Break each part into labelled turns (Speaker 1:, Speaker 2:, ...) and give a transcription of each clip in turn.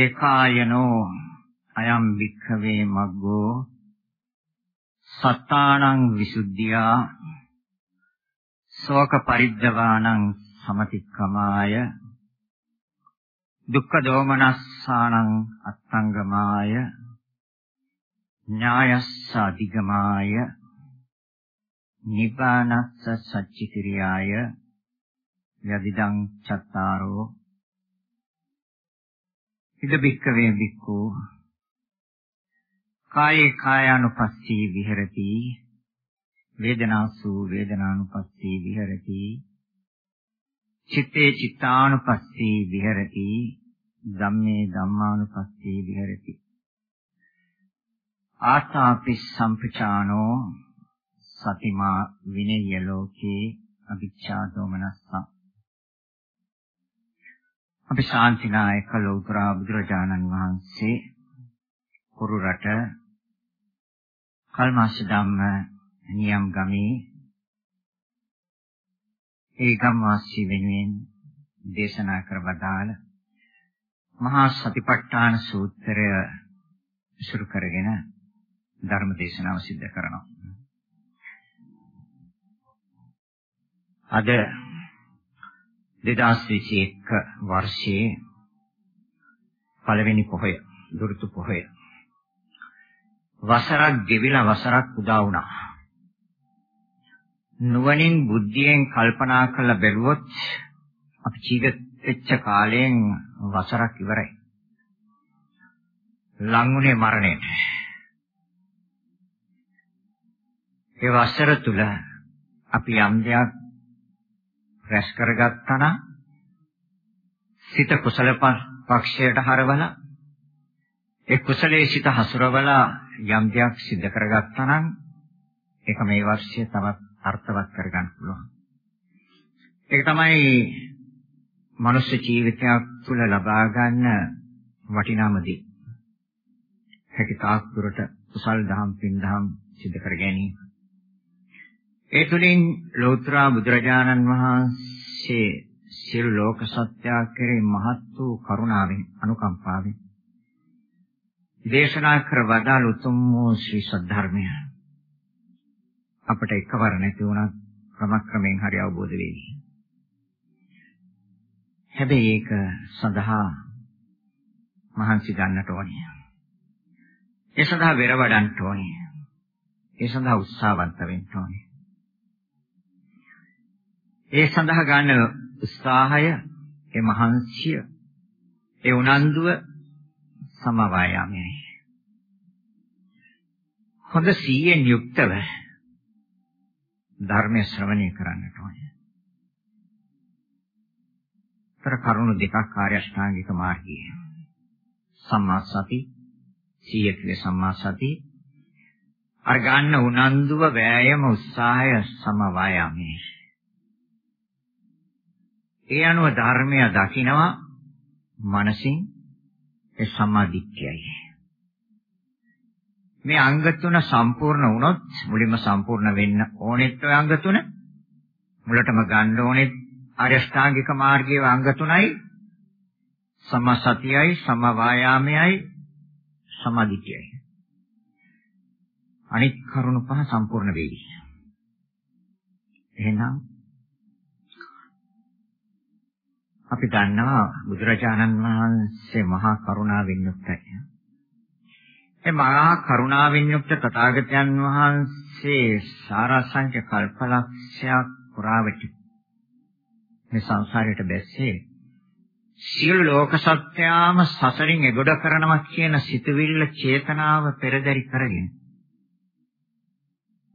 Speaker 1: ඒකායනෝ අයම් වික්ඛවේ මග්ගෝ සත්තානං විසුද්ධියා ශෝක පරිද්දවානං සමතික්කමාය දුක්ඛ දෝමනස්සානං අත්තංගමාය ඥායස්ස අධිගමාය නිපානස්ස සච්චිකිරියාය යදිදං චත්තාරෝ ඉද බික්කවේ බික්කු කායේ කායානුපස්සී විහෙරති වේදනාසු වේදනානුපස්සී විහෙරති චිත්තේ චිත්තානුපස්සී විහෙරති ධම්මේ ධම්මානුපස්සී විහෙරති. ආසාපි සම්පචානෝ සතිමා විනය්‍ය ලෝකේ අවිච්ඡා දෝමනස්සා අපි ශාන්තිනායක ලෞතර බුදුරජාණන් වහන්සේ කුරු රට කල්මාස ධම්ම නියම් ගමේ ඒ ගම්වාසී වෙනුවෙන් දේශනා කර වදාළ මහා සතිපට්ඨාන සූත්‍රය ඉසුරු කරගෙන ධර්ම දේශනාව සිද්ධ කරනවා. අද 2021 වර්ෂයේ පළවෙනි පොහොය දුරුතු පොහොය. වසරක් ගෙවිලා වසරක් උදා වුණා. නුවණින් බුද්ධියෙන් කල්පනා කරලා බැලුවොත් අපි ජීවත් වෙච්ච කාලයෙන් වසරක් ඉවරයි. ලඟුනේ මරණයට ඒ වසර තුල අපි යම් දෙයක් රැස් කරගත්තා නම් සිත කුසල පක්ෂයට හරවලා ඒ කුසලයේ සිත හසුරවලා යම් දෙයක් සිද්ධ කරගත්තා නම් ඒක මේ වර්ෂයේ තවත් අර්ථවත් කරගන්න පුළුවන්. ඒක තමයි මනුෂ්‍ය ජීවිතයක් තුළ ලබා ගන්න වටිනාම දේ. හැකි තාක් දුරට කුසල් දහම් පින් දහම් සිද්ධ කර ගැනීම. ඒ තුලින් ලෝතර බුදුරජාණන් වහන්සේ සියලු ලෝක සත්‍යය කෙරෙහි මහත් වූ කරුණාවෙන් අනුකම්පාවෙන් දේශනා කර වදාළ උතුම් වූ ශ්‍රී සද්ධර්මය අපට එකවර නැති වුණත් ක්‍රමක්‍රමයෙන් හරි අවබෝධ වෙයි. හැබැයි ඒක සඳහා මහන්සි ගන්නට ඕනේ. ඒ සඳහා වෙර වඩන්න ඕනේ. ඒ සඳහා උත්සාහවන්ත වෙන්න ඕනේ. ඒ සඳහා ගන්න උත්සාහය, ඒ මහන්සිය, ඒ උනන්දුව සමවායමයි. හොඳ සීයෙන් යුක්තව ධර්මය ශ්‍රවණය කරන්නට ඕනේ. තර කරුණු දෙකක් කාර්ය අෂ්ටාංගික මාර්ගය. සම්මා සති, සීයේ සම්මා සති අර ගන්න උනන්දුව වෑයම උත්සාහය සමවායමයි. ඒ අනුව ධර්මය දකිනවා මනසින් ඒ සම්මාදිට්ඨියයි. මේ අංග තුන සම්පූර්ණ වුණොත් මුලින්ම සම්පූර්ණ වෙන්න ඕනෙත් ඔය අංග තුන. මුලටම ගන්න ඕනෙත් අරියෂ්ඨාංගික මාර්ගයේ අංග තුනයි. සම්මා සතියයි, සම්මා වායාමයයි, සමාධියයි. අනිත් කරුණු පහ සම්පූර්ණ වෙයි. එහෙනම් අපි දන්නවා බුදුරජාණන් වහන්සේ මහා කරුණාවෙන් යුක්තයි. ඒ මහා කරුණාවෙන් යුක්ත තථාගතයන් වහන්සේ සාරාංශක කල්පලක්ෂයක් පුරාවට මේ සංසාරයට බැස්සේ සියලු ලෝක සත්‍යාම සසරින් එගොඩ කරනවා කියන සිතුවිල්ල චේතනාව පෙරදරි කරගෙන.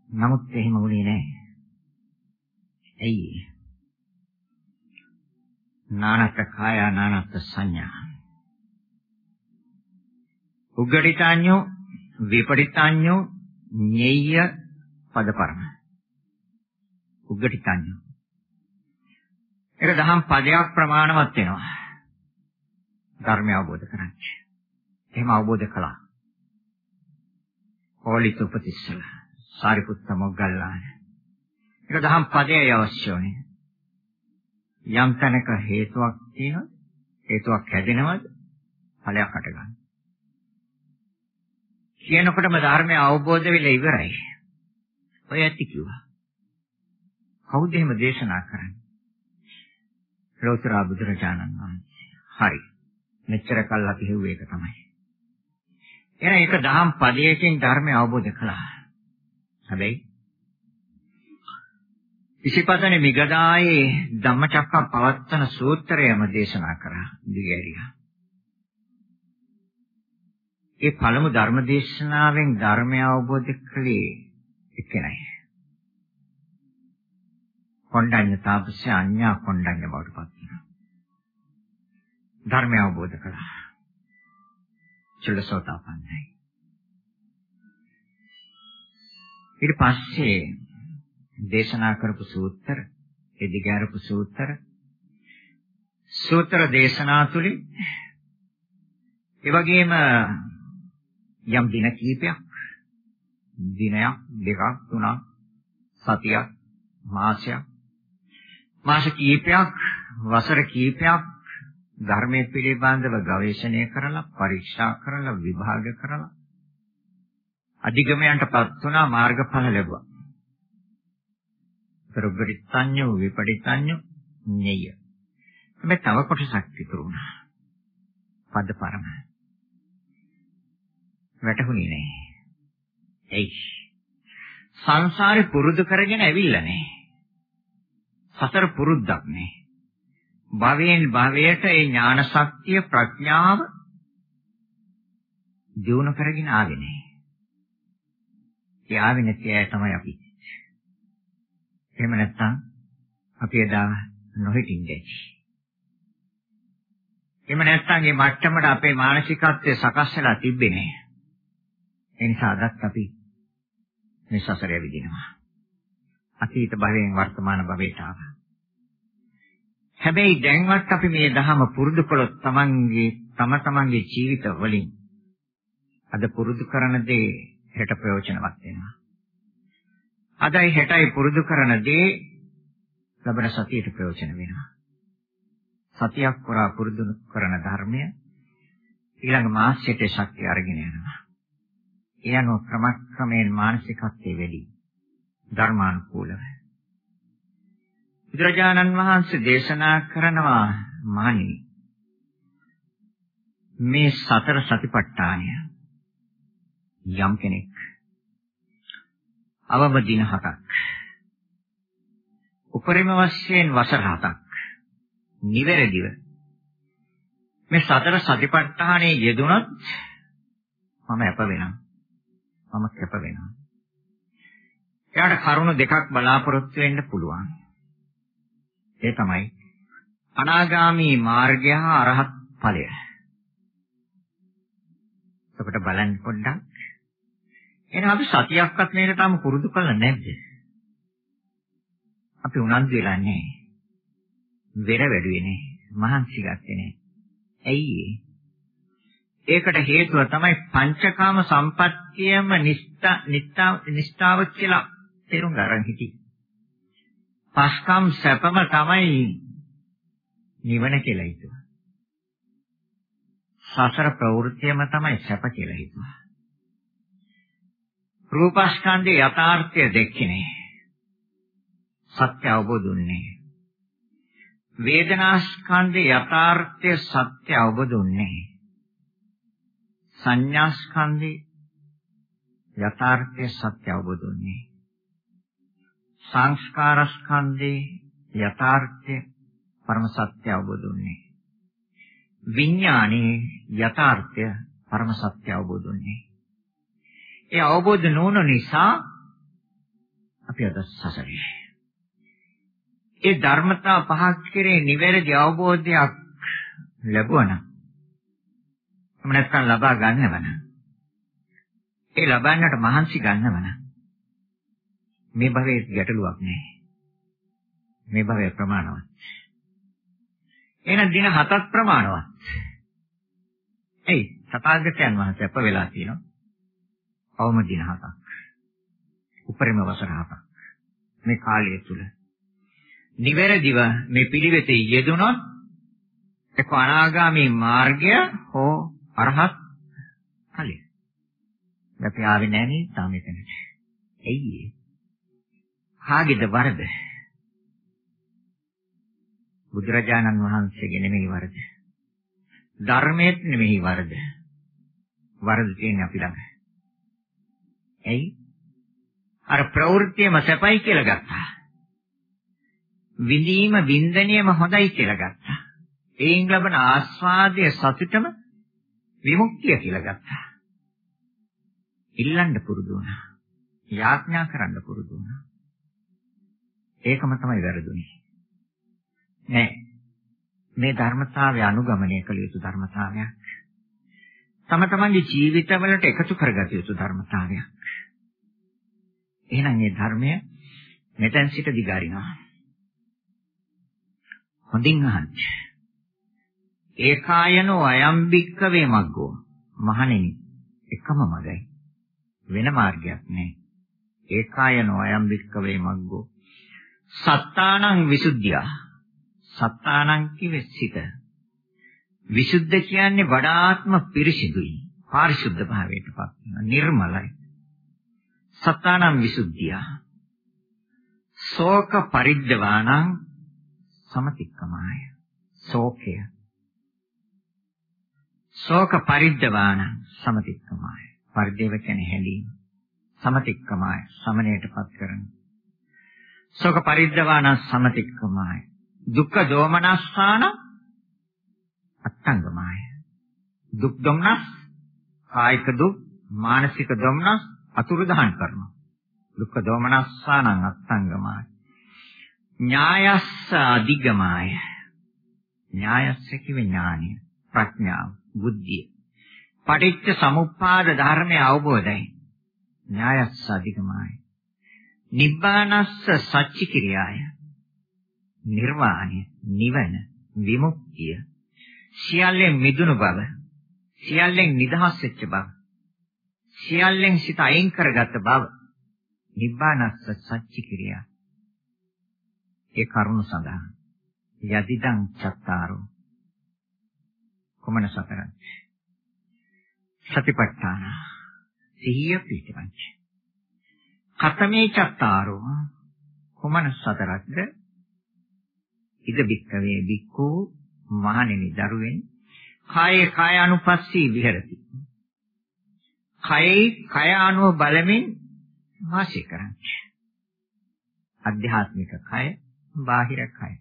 Speaker 1: නමුත් එහෙම වුණේ නැහැ. ඇයි? නානත් කාය නානත් සංඥා. උග්ගටිතාඤ්ඤෝ විපටිතාඤ්ඤෝ ඤෙය්‍ය පදපරම. උග්ගටිතාඤ්ඤෝ. ඒක දහම් පදයක් ප්‍රමාණවත් වෙනවා. ධර්මය අවබෝධ කරගන්න. එහෙම අවබෝධ කළා. ඕලිත උපතිස්සල සාරිපුත්ත මොග්ගල්ලාන. ඒක දහම් පදයේ අවශ්‍යෝනේ. යම් තැනක හේතුවක් තියෙනවද? හේතුවක් හැදෙනවද? ඵලයක් හටගන්න. කියනකොටම ධර්මය අවබෝධ වෙලා ඉවරයි. ඔය ඇති කිව්වා. කවුද එහෙම දේශනා කරන්නේ? ලෝතර බුදුරජාණන් වහන්සේ. හරි. මෙච්චර කල් අපි හෙව්වේ ඒක තමයි. එහෙනම් ඒක දහම් පදයකින් ධර්මය අවබෝධ කළා. හැබැයි ඉසිපතනේ මිගදායේ ධම්මචක්ක පවත්තන සූත්‍රයම දේශනා කරා දිගෑරියා. ඒ පළමු ධර්ම දේශනාවෙන් ධර්මය අවබෝධ කළේ එකනයි. කොණ්ඩඤ්ඤ තාපස්‍ය අඤ්ඤා කොණ්ඩඤ්ඤ බවට පත් වෙනවා. ධර්මය අවබෝධ කළා. චුල්ලසෝතාපන්නයි. ඊට පස්සේ දේශනා කරපු සූත්‍ර, එදිගාරපු සූත්‍ර, සූත්‍ර දේශනා තුලින් ඒ වගේම යම් දින කීපයක් දිනයක් දෙකක් තුනක් සතියක් මාසයක් මාස කීපයක් වසර කීපයක් ධර්මයේ පිළිබඳව ගවේෂණය කරලා පරීක්ෂා කරලා විභාග කරලා අධිගමයන්ටපත් වුණා මාර්ගඵල ලැබුවා. පෙරබරිතඤ්ඤෝ විපරිතඤ්ඤෝ ඤෙය. මේ තව කොටසක් ඉතුරු වුණා. පද පරම. වැටහුණේ නැහැ. එයි. සංසාරේ පුරුදු කරගෙන ඇවිල්ලා නැහැ. සතර පුරුද්දක් නේ. භවයෙන් භවයට ඒ ඥාන ශක්තිය ප්‍රඥාව දියුණු කරගෙන ආවේ නේ. ඒ ආවේ නැති අය තමයි අපි. එහෙම නැත්නම් අපි එදා නොහිටින්නේ. එහෙම නැත්නම් මේ මට්ටමට අපේ මානසිකත්වය සකස් වෙලා තිබ්බේ නෑ. ඒ නිසා අදත් අපි මේ සසරේ විදිනවා. අතීත භවයෙන් වර්තමාන භවයට ආවා. හැබැයි දැන්වත් අපි මේ ධහම පුරුදු කළොත් තමන්ගේ තම තමන්ගේ ජීවිත වලින් අද පුරුදු කරන දේ හෙට ප්‍රයෝජනවත් වෙනවා. අදයි හෙටයි පුරුදු කරන දේ ලබන සතියට ප්‍රයෝජන වෙනවා. සතියක් පුරා පුරුදු කරන ධර්මය ඊළඟ මාසයට ශක්තිය අරගෙන යනවා. ඒ අනුව ක්‍රමක්‍රමයෙන් මානසිකත්වයේ වැඩි ධර්මානුකූලව. බුදුරජාණන් වහන්සේ දේශනා කරනවා මහණෙනි මේ සතර සතිපට්ඨානය යම් කෙනෙක් අවම දින හතක් උපරිම වශයෙන් වසර හතක් නිවැරදිව මේ සතර සතිපට්ඨානයේ යෙදුනොත් මම අප වෙනවා මම කැප වෙනවා එයාට කරුණු දෙකක් බලාපොරොත්තු වෙන්න පුළුවන්. ඒ තමයි අනාගාමී මාර්ගය හා අරහත් ඵලය. එතකොට බලන්න පොඩ්ඩක්. එහෙනම් අපි සතියක්වත් මේක තාම පුරුදු කරලා නැද්ද? අපි උනන්දු වෙලා නැහැ. වෙර වැඩුවේ නැහැ. මහන්සි ගත්තේ නැහැ. ඇයි ඒකට හේතුව තමයි පංචකාම සම්පත්තියම නිස්තා නිස්තාව කියලා තේරුම් ගන්න හිටියේ. පස්කම් සැපම තමයි නිවන කියලා හිතුවා. සසර ප්‍රවෘත්තියම තමයි සැප කියලා හිතුවා. රූපස්කන්ධේ යථාර්ථය දෙක්කේ නෑ. සත්‍ය අවබෝධුන්නේ. වේදනාස්කන්ධේ යථාර්ථය සත්‍ය අවබෝධුන්නේ. සංඥාස්කන්ධේ යථාර්ථය සත්‍ය අවබෝධුන්නේ. සංස්කාර ස්කන්ධේ යථාර්ථය පරම සත්‍ය අවබෝධ වුනේ. විඥානයේ යථාර්ථය පරම සත්‍ය අවබෝධ වෙන්නේ. ඒ අවබෝධ නොවන නිසා අපි අද සසරේ. ඒ ධර්මතා පහක් කෙරේ නිවැරදි අවබෝධයක් ලැබුණා. එහෙම නැත්නම් ලබා ගන්නවන. ඒ ලබන්නට මහන්සි ගන්නවන. මේ භවයේ ගැටලුවක් නැහැ. මේ භවය ප්‍රමාණවත්. එහෙනම් දින හතක් ප්‍රමාණවත්. එයි සතාගතයන් වහන්සේ අප වෙලා තියෙනවා. අවම දින හතක්. උපරිම වසර හතක්. මේ කාලය තුල නිවැරදිව මේ පිළිවෙතේ යෙදුනොත් එක්ක අනාගාමී මාර්ගය හෝ අරහත් ඵලය. අපි ආවේ නැනේ තාම එතනට. ඇයි ඒ? කාගේද වරද? බුදුරජාණන් වහන්සේගේ නෙමෙයි වරද. ධර්මයේත් නෙමෙයි වරද. වරද තියෙන්නේ අපි ළඟ. ඇයි? අර ප්‍රවෘත්තියම සැපයි කියලා ගත්තා. විඳීම වින්දනයම හොඳයි කියලා ගත්තා. ඒන් ලබන ආස්වාදයේ සතුටම විමුක්තිය කියලා ගත්තා. ඉල්ලන්න පුරුදු වුණා. යාඥා කරන්න පුරුදු වුණා. ඒකම තමයි වැරදුනේ. නෑ. මේ ධර්මතාවය අනුගමනය කළ යුතු ධර්මතාවයක්. තම තමන්ගේ ජීවිතවලට එකතු කරගත යුතු ධර්මතාවයක්. එහෙනම් මේ ධර්මය මෙතෙන් සිට දිගාරිනවා. හොඳින් අහන්න. ඒකායනෝ අයම් බික්කවේ මග්ගෝ. මහණෙනි එකම මගයි. වෙන මාර්ගයක් නෑ. ඒකායනෝ අයම් බික්කවේ මග්ගෝ. සත්තානං විසුද්ධිය. සත්තානං කිව්වේ සිත. විසුද්ධ කියන්නේ වඩාත්ම පිරිසිදුයි. පාරිශුද්ධ භාවයටපත් වෙනවා. නිර්මලයි. සත්තානං විසුද්ධිය. ශෝක පරිද්දවානං සමතික්කමාය. ශෝකය. ශෝක පරිද්දවාන සමතික්කමාය. පරිදේව කියන්නේ හැලීම. සමතික්කමාය. සමණයටපත් කරන. ශෝක පරිද්දවාන සමතික්කමාය. දුක්ඛ දෝමනස්සාන අත්තංගමාය. දුක් දුම්නස් කායික දුක් මානසික දුම්නස් අතුරුදහන් කරනවා. දුක්ඛ දෝමනස්සානං අත්තංගමාය. ඥායස්ස අධිගමාය ඥායස්ස කිව්වේ ඥානය ප්‍රඥාව බුද්ධිය පටිච්ච සමුප්පාද ධර්මයේ අවබෝධයි ඥායස්ස අධිගමාය නිබ්බානස්ස සච්චි කිරියාය නිර්වාණය නිවන විමුක්තිය සියල්ලෙන් මිදුණු බව සියල්ලෙන් නිදහස් වෙච්ච බව සියල්ලෙන් සිත අයින් කරගත් බව නිබ්බානස්ස සච්චි කිරියා. ඒ කරුණ සඳහා යදිදං චත්තාරෝ. කොමන සතරක්? සතිපට්ඨාන. සිහිය පිටවංච කතමේ චත්තාරෝ. කොමන සතරක්ද? ඉද බික්කවේ බික්කෝ මහණෙනි දරුවෙන් කායේ කාය අනුපස්සී විහෙරති කයේ කය අනුව බලමින් වාසය කරන්නේ අධ්‍යාත්මික කය බාහිර කය.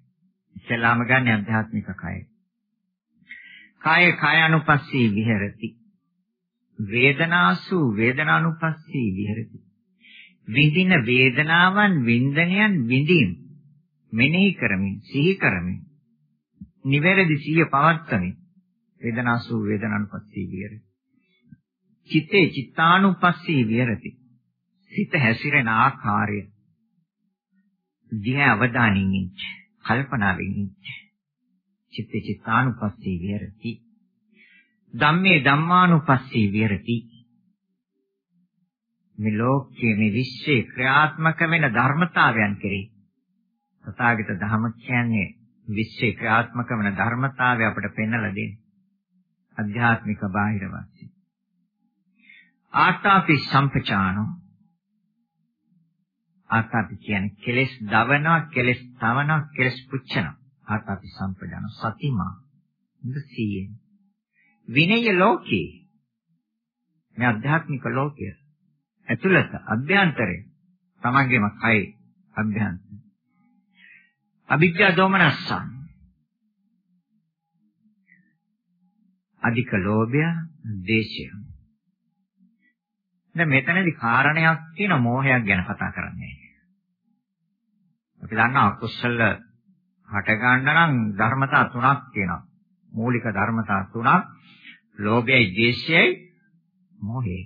Speaker 1: ඉස්සලාම ගන්න අධ්‍යාත්මික කය. කාය කායानुපස්සී විහෙරති. වේදනාසු වේදනානුපස්සී විහෙරති. විඳින වේදනාවන් වින්දනයන් විඳින් මෙනෙහි කරමින් සිහි කරමින් නිවැරදි සිහිය පවත්වමින් වේදනාසු වේදනානුපස්සී විහෙරති. චිත්තේ චිත්තානුපස්සී විහෙරති. සිත හැසිරෙන ආකාරය දිහා අවධානයෙන් ඉන්න. කල්පනාවෙන් ඉන්න. චිත්ත චිත්තානුපස්සී විහෙරති. ධම්මේ ධම්මානුපස්සී විහෙරති. මේ ලෝකයේ මේ විශ්වයේ ක්‍රියාත්මක වෙන ධර්මතාවයන් කෙරෙහි තථාගත ධර්ම කියන්නේ විශ්වයේ ක්‍රියාත්මක වෙන ධර්මතාවය අපට පෙන්වලා දෙන්නේ. අධ්‍යාත්මික බාහිර වශයෙන්. ආතාපි සම්පචානෝ ආතාපි කියන්නේ කෙලෙස් දවනවා, කෙලෙස් තවනවා, කෙලෙස් පුච්චනවා. ආතාපි සම්පජාන සතිමා. ඉඳසියෙන්. විනය ලෝකේ. මේ අධ්‍යාත්මික ලෝකය. ඇතුළත අභ්‍යන්තරේ තමන්ගේම කයි අභ්‍යන්තරේ. අවිද්‍යා දෝමනස්සං. අධික ලෝභය, දේශය. දැන් මෙතනදී කාරණයක් තියෙන මෝහයක් ගැන කතා කරන්නේ. අපි දන්නා අකුසල හට ගන්න නම් ධර්මතා තුනක් තියෙනවා. මූලික ධර්මතා තුනක්. ලෝභයයි, ද්වේෂයයි, මෝහයයි.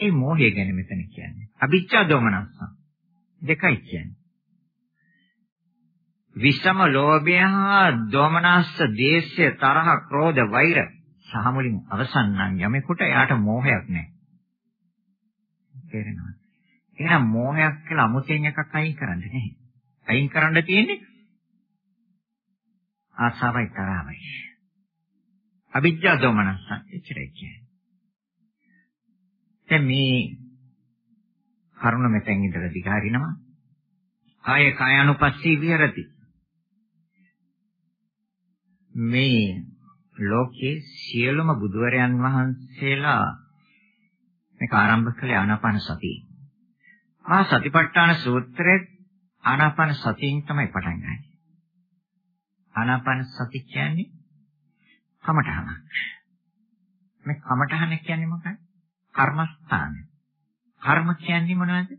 Speaker 1: ඒ මෝහය ගැන මෙතන කියන්නේ. අභිච්ඡා දෝමනස්ස. දෙකයි කියන්නේ. විෂම ලෝභය හා දෝමනස්ස, දේශය, තරහ, ක්‍රෝධ, වෛර සහ මුලින් අවසන් නම් යමෙකුට එයාට මෝහයක් නැහැ. තේරෙනවද? එහෙනම් මෝහයක් කියලා අමුතෙන් එකක් අයින් කරන්න නැහැ. අයින් කරන්න තියෙන්නේ ආසාවයි තරහවයි. අවිජ්ජා දෝමනස්ස එච්චරයි කියන්නේ. දැන් මේ කරුණ මෙතෙන් ඉඳලා දිගහරිනවා. ආය කායानुපස්සී විහෙරති. මේ ලෝකයේ සියලුම බුදුවරයන් වහන්සේලා මේක ආරම්භ කළේ ආනාපාන සතිය. ආ සතිපට්ඨාන සූත්‍රයේ ආනාපාන සතියෙන් තමයි පටන් ගන්නේ. ආනාපාන සති කියන්නේ කමඨහනක්. මේ කමඨහන කියන්නේ මොකක්ද? කර්මස්ථාන. කර්ම කියන්නේ මොනවද?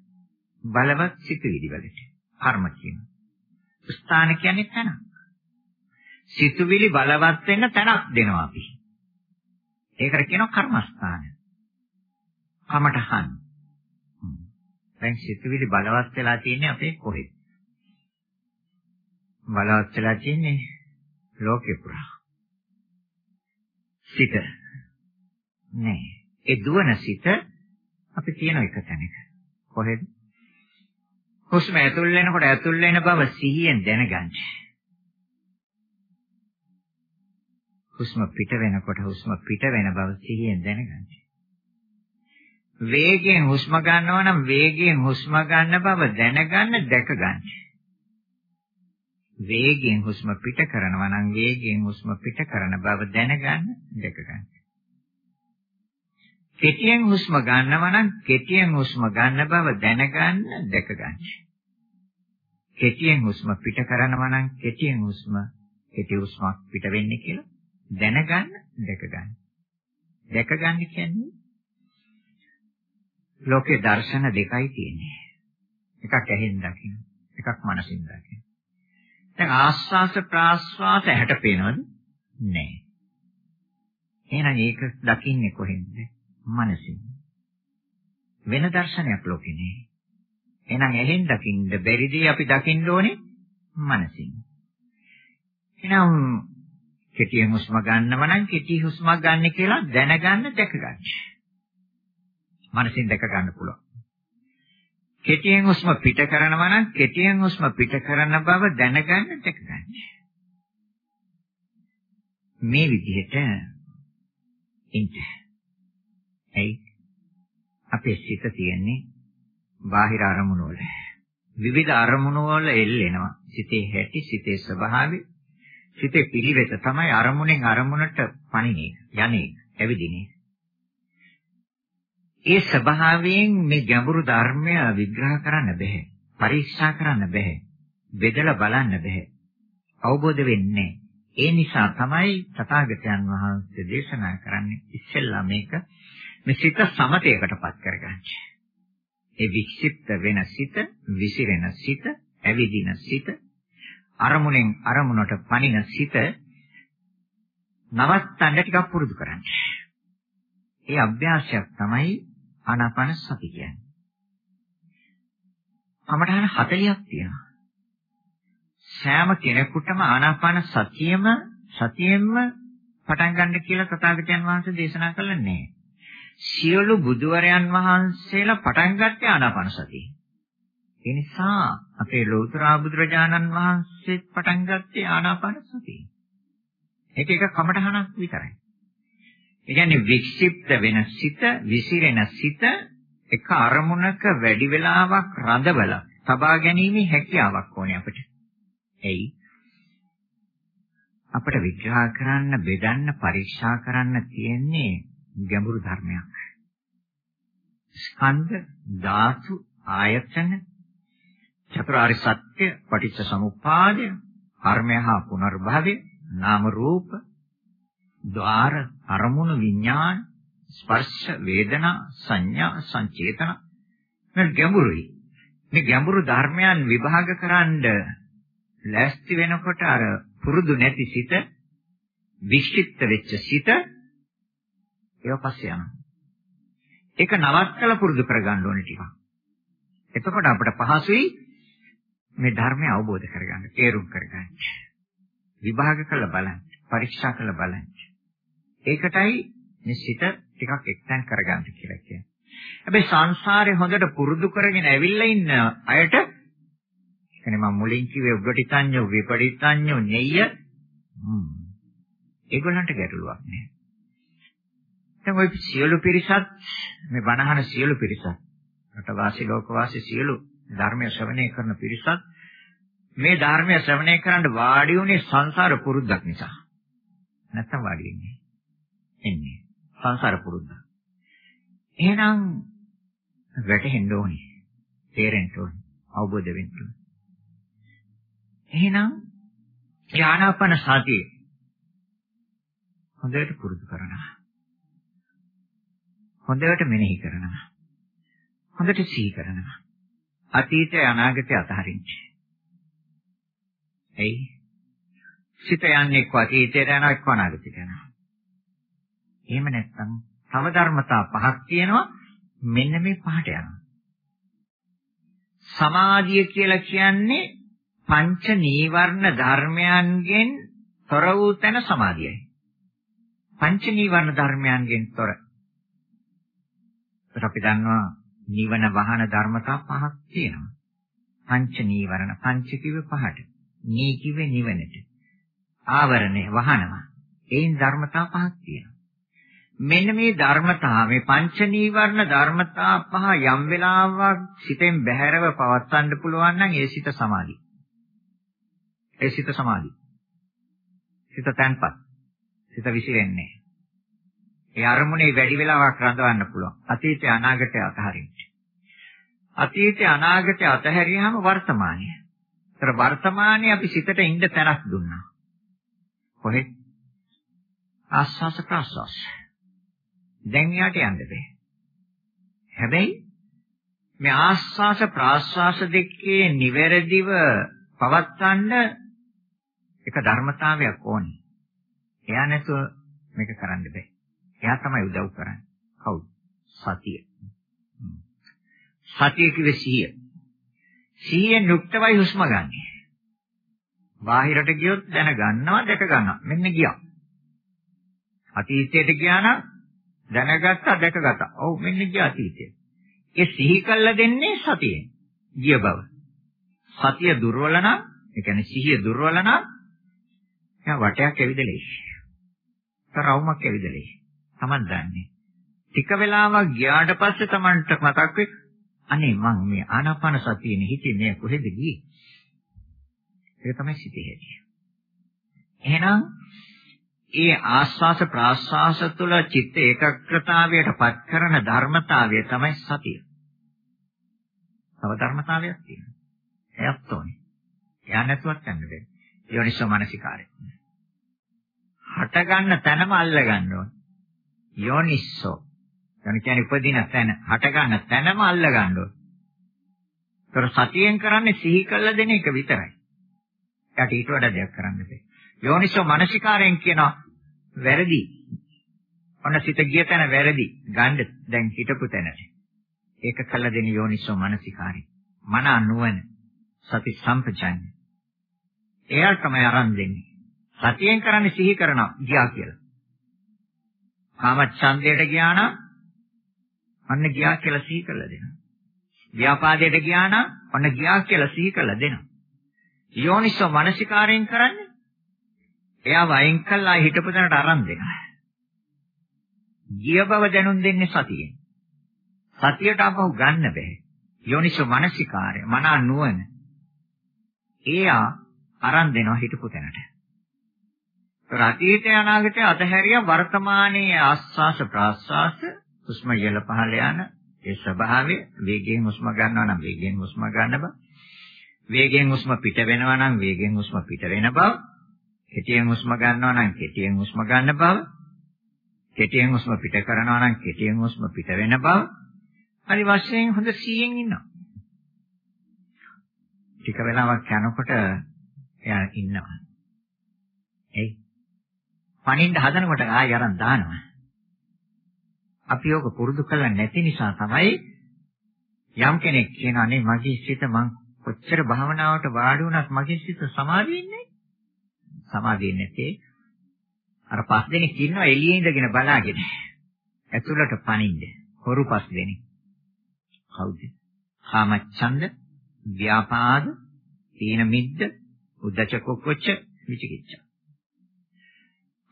Speaker 1: බලවත් සිතුවිලි වලට. කර්ම කියනවා. ස්ථාන කියන්නේ තැනක්. සිතුවිලි බලවත් වෙන්න තැනක් දෙනවා අපි. ඒකට කියනවා කර්මස්ථාන. කමඨහන්. දැන් සිතුවිලි බලවත් වෙලා තියෙන්නේ අපේ කොහෙද? බලවත් වෙලා තියෙන්නේ ලෝකේ පුරා. සිත. නෑ. ඒ දුවන සිත අපි කියන එක තැනක. කොහෙද? හුස්ම ඇතුල් වෙනකොට ඇතුල් වෙන බව සිහියෙන් දැනගන්න. හුස්ම පිට වෙනකොට හුස්ම පිට වෙන බව සිහියෙන් දැනගන්න. වේගයෙන් හුස්ම ගන්නවා නම් වේගයෙන් හුස්ම ගන්න බව දැනගන්න දැක ගන්න. වේගයෙන් හුස්ම පිට කරනවා නම් වේගයෙන් හුස්ම පිට කරන බව දැනගන්න දැක ගන්න. කෙටියෙන් හුස්ම ගන්නවා නම් කෙටියෙන් හුස්ම ගන්න බව දැනගන්න දැක ගන්න. කෙටියෙන් හුස්ම පිට කරනවා නම් කෙටියෙන් හුස්ම කෙටි හුස්මක් පිට වෙන්නේ කියලා දැනගන්න දැක ගන්න. දැක ගන්න කියන්නේ ලෝකේ දර්ශන දෙකයි තියෙන්නේ. එකක් ඇහෙන් දකින්න, එකක් මනසින් දකින්න. දැන් ආස්වාස ප්‍රාස්වාස ඇහැට පේනවද? නැහැ. එහෙනම් ඒක දකින්නේ කොහෙන්ද? මනසින්. වෙන දර්ශනයක් ලෝකේ නෑ. එහෙනම් ඇහෙන් දකින්න බැරිදී අපි දකින්න ඕනේ මනසින්. එහෙනම් කෙටියෙන් හුස්ම ගන්නව නම් කෙටි හුස්මක් ගන්න කියලා දැනගන්න දැක ගන්න. මනසින් දැක ගන්න පුළුවන්. කෙටියෙන් හුස්ම පිට කරනවා නම් කෙටියෙන් හුස්ම පිට කරන බව දැනගන්න දැක ගන්න. මේ විදිහට ඉන්න ඇයි? අපේ සිත තියෙන්නේ බාහිර අරමුණු වල. විවිධ අරමුණු වල එල්ලෙනවා. සිතේ හැටි, සිතේ ස්වභාවය, සිතේ පිළිවෙත තමයි අරමුණෙන් අරමුණට පණින එක, යන්නේ, ඇවිදින එක. ඒ ස්වභාවයෙන් මේ ගැඹුරු ධර්මය විග්‍රහ කරන්න බෑ. පරීක්ෂා කරන්න බෑ. බෙදලා බලන්න බෑ. අවබෝධ වෙන්නේ ඒ නිසා තමයි තථාගතයන් වහන්සේ දේශනා කරන්නේ ඉස්සෙල්ලා මේක මේ සිත සමතයකටපත් කරගන්න. ඒ වික්ෂිප්ත වෙන සිත, විසිරෙන සිත, ඇවිදින සිත, අරමුණෙන් අරමුණට පනින සිත නවත්තන්න ටිකක් පුරුදු කරන්න. ඒ අභ්‍යාසයක් තමයි ආනාපාන සති කියන්නේ. කමඨහන 40ක් තියෙනවා. සෑම කෙනෙකුටම ආනාපාන සතියෙම සතියෙම පටන් ගන්න කියලා තථාගතයන් වහන්සේ දේශනා කළේ නැහැ. සියලු බුදුවරයන් වහන්සේලා පටන් ගත්තේ ආනාපාන සතිය. ඒ නිසා අපේ ලෞතර බුදුරජාණන් වහන්සේත් පටන් ගත්තේ ආනාපාන සතිය. ඒක එක කමඨහනක් විතරයි. ඒ කියන්නේ වික්ෂිප්ත වෙන සිත, විසිරෙන සිත එක අරමුණක වැඩි වෙලාවක් රඳවලා තබා ගැනීමේ හැකියාවක් ඕනේ අපිට. එයි අපිට විග්‍රහ කරන්න, බෙදන්න, පරීක්ෂා කරන්න තියෙන්නේ ගැඹුරු ධර්මයක්. ස්කන්ධ, ධාතු, ආයතන, චතුරාර්ය සත්‍ය, පටිච්ච සමුප්පාදය, කර්මය හා පුනර්භවය, නාම රූප, ద్వාර අරමුණු විඥාන ස්පර්ශ වේදනා සංඥා සංචේතන. මේ ගැඹුරුයි. මේ ගැඹුරු ධර්මයන් විභාග කරන්න ලෑස්ති වෙනකොට අර පුරුදු නැති සිත වික්ෂිප්ත වෙච්ච සිත ඒව පස්සේ යනවා. ඒක නවත්තලා පුරුදු කරගන්න ඕනේ ටිකක්. එතකොට අපිට පහසුයි මේ ධර්මය අවබෝධ කරගන්න, තේරුම් කරගන්න. විභාග කරලා බලන්න, පරීක්ෂා කරලා බලන්න. ඒකටයි මේ සිත ටිකක් එක්තෙන් කරගන්න කියලා කියන්නේ. හැබැයි සංසාරේ හොඳට පුරුදු කරගෙන ඇවිල්ලා ඉන්න අයට කියන්නේ මම මුලින් කිව්වේ උග්ගටිතඤ්ඤ විපරිතඤ්ඤ නෙය ඒගොල්ලන්ට ගැටලුවක් නෑ. දැන් ওই සියලු පිරිසත් මේ බණහන සියලු පිරිසත් රටවාසී ලෝකවාසී සියලු ධර්මය ශ්‍රවණය කරන පිරිසත් මේ ධර්මය ශ්‍රවණය කරන්න වාඩි වුණේ සංසාර පුරුද්දක් නිසා. නැත්තම් වාඩි වෙන්නේ. එන්නේ. සංසාර පුරුද්ද. එහෙනම් වැටහෙන්න ඕනේ. තේරෙන්න ඕනේ. අවබෝධ වෙන්න ඕනේ. එහෙනම් ඥානාපන සතිය හොඳට පුරුදු කරනවා. හොඳට මෙනෙහි කරනවා. හොඳට සිහි කරනවා. අතීතය අනාගතය අතහරින්න. එයි සිත යන්නේ එක්ක අතීතයට යනවා එක්ක අනාගතයට යනවා. එහෙම නැත්නම් තව ධර්මතා පහක් තියෙනවා මෙන්න මේ පහට යනවා. සමාධිය කියලා කියන්නේ පංච නීවරණ ධර්මයන්ගෙන් තොර වූ තැන සමාධියයි. පංච නීවරණ ධර්මයන්ගෙන් තොර. අපි දන්නවා නිවන වහන ධර්මතා පහක් තියෙනවා. පංච නීවරණ පංච කිව්වේ පහට. නී කිව්වේ නිවනට. ආවරණය වහනවා. ඒන් ධර්මතා පහක් තියෙනවා. මෙන්න මේ ධර්මතා මේ පංච නීවරණ ධර්මතා පහ යම් වෙලාවක් සිතෙන් බැහැරව පවත්වන්න පුළුවන් නම් ඒ සිත සමාධි. ඒ සිත සමාධි. සිත තැන්පත්. සිත විසිරෙන්නේ. ඒ අරමුණේ වැඩි වෙලාවක් රඳවන්න පුළුවන්. අතීතය අනාගතය අතහරින්න. අතීතය අනාගතය අතහැරියාම වර්තමානය. ඒතර වර්තමානයේ අපි සිතට ඉන්න තැනක් දුන්නා. කොහෙද? ආස්වාස ප්‍රාස්වාස. දැන් එයාට යන්න බෑ. හැබැයි මේ ආස්වාස ප්‍රාස්වාස දෙකේ නිවැරදිව පවත්වන්න එක ධර්මතාවයක් ඕනේ. එයා නැතුව මේක කරන්න බෑ. එයා තමයි උදව් කරන්නේ. කවුද? සතිය. සතිය කිව්වේ සිහිය. සිහියෙන් යුක්තවයි හුස්ම ගන්න. බාහිරට ගියොත් දැනගන්නවා දැක ගන්නවා. මෙන්න ගියා. අතීතයට ගියා නම් දැනගත්තා දැකගත්තා. ඔව් මෙන්න ගිය අතීතය. ඒ සිහි කළ දෙන්නේ සතියෙන්. ගිය බව. සතිය දුර්වල නම්, ඒ කියන්නේ සිහිය දුර්වල නම් එයා වටයක් ඇවිදලේ. තරවුමක් ඇවිදලේ. Taman දන්නේ. ටික වෙලාවක් ගියාට පස්සේ Tamanට මතක් වෙයි අනේ මං මේ ආනාපාන සතියේ හිතේ මේ කොහෙද ගියේ? ඒක තමයි සිතේ හැටි. එහෙනම් ඒ ආස්වාස ප්‍රාස්වාස තුළ චිත්ත ඒකාග්‍රතාවයට පත් කරන ධර්මතාවය තමයි සතිය. තව ධර්මතාවයක් තියෙනවා. එයත් ඕනේ. එයා නැතුවත් යන්න බැහැ. යෝනිසෝ මනසිකාරය. හට ගන්න තැනම අල්ල ගන්න ඕනේ. යෝනිසෝ. යන කියන්නේ උපදින තැන, හට ගන්න තැනම අල්ල ගන්න ඕනේ. ඒතර සතියෙන් කරන්නේ සිහි කළ දෙන එක විතරයි. එයාට ඊට වඩා දෙයක් කරන්න බෑ. යෝනිසෝ මනසිකාරයෙන් කියනවා වැරදි. ඔන්න සිත ගිය තැන වැරදි. ගන්න දැන් හිටපු තැනට. ඒක කළ දෙන යෝනිසෝ මනසිකාරය. මන නුවණ සති සම්පජඤ්ඤ. එයා තමයි අරන් දෙන්නේ. සතියෙන් කරන්නේ සිහි කරනවා ගියා කියලා. කාම ඡන්දයට ගියා නම් අන්න ගියා කියලා සිහි කරලා දෙනවා. ව්‍යාපාදයට ගියා නම් ඔන්න ගියා කියලා සිහි කරලා දෙනවා. යෝනිසෝ මනසිකාරයෙන් කරන්නේ එයා වයින් කළා හිටපු තැනට අරන් දෙනවා. ගිය බව දැනුම් දෙන්නේ සතියෙන්. සතියට අපහු ගන්න බෑ. යෝනිසෝ මනසිකාරය, මන නුවණ. එයා අරන් දෙනවා හිටපු තැනට. අතීතය අනාගතය අතහැරිය වර්තමානයේ ආස්වාස ප්‍රාස්වාස හුස්ම ඉහළ පහළ යන ඒ ස්වභාවය වේගයෙන් හුස්ම ගන්නවා නම් වේගයෙන් හුස්ම ගන්න බව වේගයෙන් හුස්ම පිට වෙනවා නම් වේගයෙන් හුස්ම පිට වෙන බව කෙටියෙන් හුස්ම ගන්නවා නම් කෙටියෙන් හුස්ම ගන්න බව. කෙටියෙන් හුස්ම පිට කරනවා නම් කෙටියෙන් හුස්ම පිට වෙන බව. හරි වශයෙන් හොඳ සීයෙන් ඉන්නවා. ටික වෙලාවක් යනකොට එයා ඉන්නවා. එයි. පණින්න හදනකොට ආය අරන් දානවා. අපි ඕක පුරුදු කරලා නැති නිසා තමයි යම් කෙනෙක් කියනවා නේ මගේ සිත මං කොච්චර භාවනාවට වාඩි වුණත් මගේ සිත සමාධිය ඉන්නේ? සමාධිය නැත්තේ. අර පස් දෙනෙක් ඉන්නවා එළියේ ඉඳගෙන බලාගෙන. ඇතුළට පනින්න හොරු පස් දෙනෙක්. කවුද? කාමච්ඡන්ද ව්‍යාපාද තීන මිද්ද උද්දච්ච කුක්කුච්ච විචිකිච්ඡා.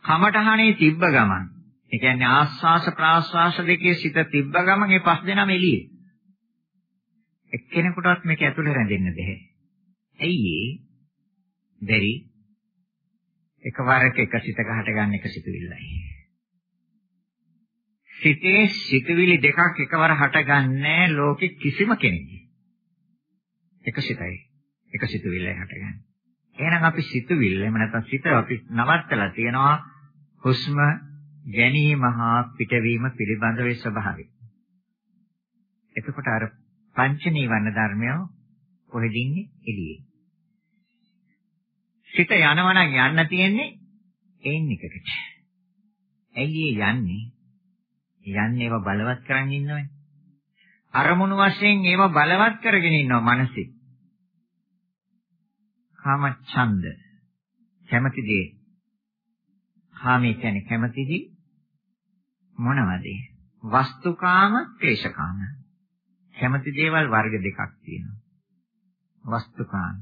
Speaker 1: කමඨහනේ තිබ්බ ගමන් ඒ කියන්නේ ආස්වාස ප්‍රාස්වාස දෙකේ සිත තිබ්බ ගමන් ඒ පස් දෙනාම එළියේ එක්කෙනෙකුටවත් මේක ඇතුලේ රැඳෙන්න බැහැ. ඇයි ඒ? බැරි එකවරක එක සිත ගහට ගන්න එක සිතුවිල්ලයි. සිතේ සිතුවිලි දෙකක් එකවර හටගන්නේ ලෝකෙ කිසිම කෙනෙක්ගේ. එක සිතයි. එක සිතුවිල්ලයි හටගන්නේ. එහෙනම් අපි සිතුවිල්ල එහෙම නැත්නම් සිත අපි නවත්තලා තියනවා හුස්ම ගැනීම හා පිටවීම පිළිබඳව ස්වභාවය. එතකොට අර පංච නීවරණ ධර්මය කොහෙද ඉන්නේ? එළියේ. සිත යනවා නම් යන්න තියෙන්නේ ඒන් එකකට. ඇයි යන්නේ? යන්නේ ඒව බලවත් කරන් ඉන්නවනේ. අරමුණු වශයෙන් ඒව බලවත් කරගෙන ඉන්නවා මනසේ. කාම ඡන්ද කැමති දේ. කාමී කියන්නේ කැමති දේ මොනවද? වස්තුකාම ක්ලේශකාම. කැමති දේවල් වර්ග දෙකක් තියෙනවා. වස්තුකාම.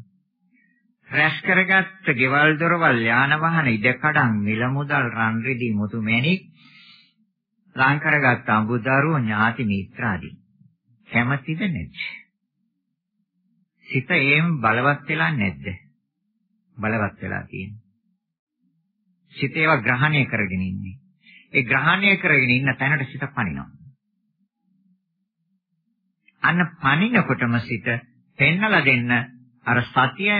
Speaker 1: රැස් කරගත්ත ගෙවල් දොරවල් යාන වාහන ඉඩකඩම් මිල මුදල් රන් රිදී මුතු මැණික් ලං කරගත්ත අඹදරුව ඥාති මිත්‍රාදී කැමතිද නැද්ද? සිත එම් බලවත් වෙලා නැද්ද? බලවත් වෙලා තියෙනවා. සිත ඒවා ග්‍රහණය කරගෙන ඉන්නේ. ඒ ග්‍රහණය කරගෙන ඉන්න තැනට සිත පනිනවා. අන්න පනිනකොටම සිත පෙන්නලා දෙන්න අර සතිය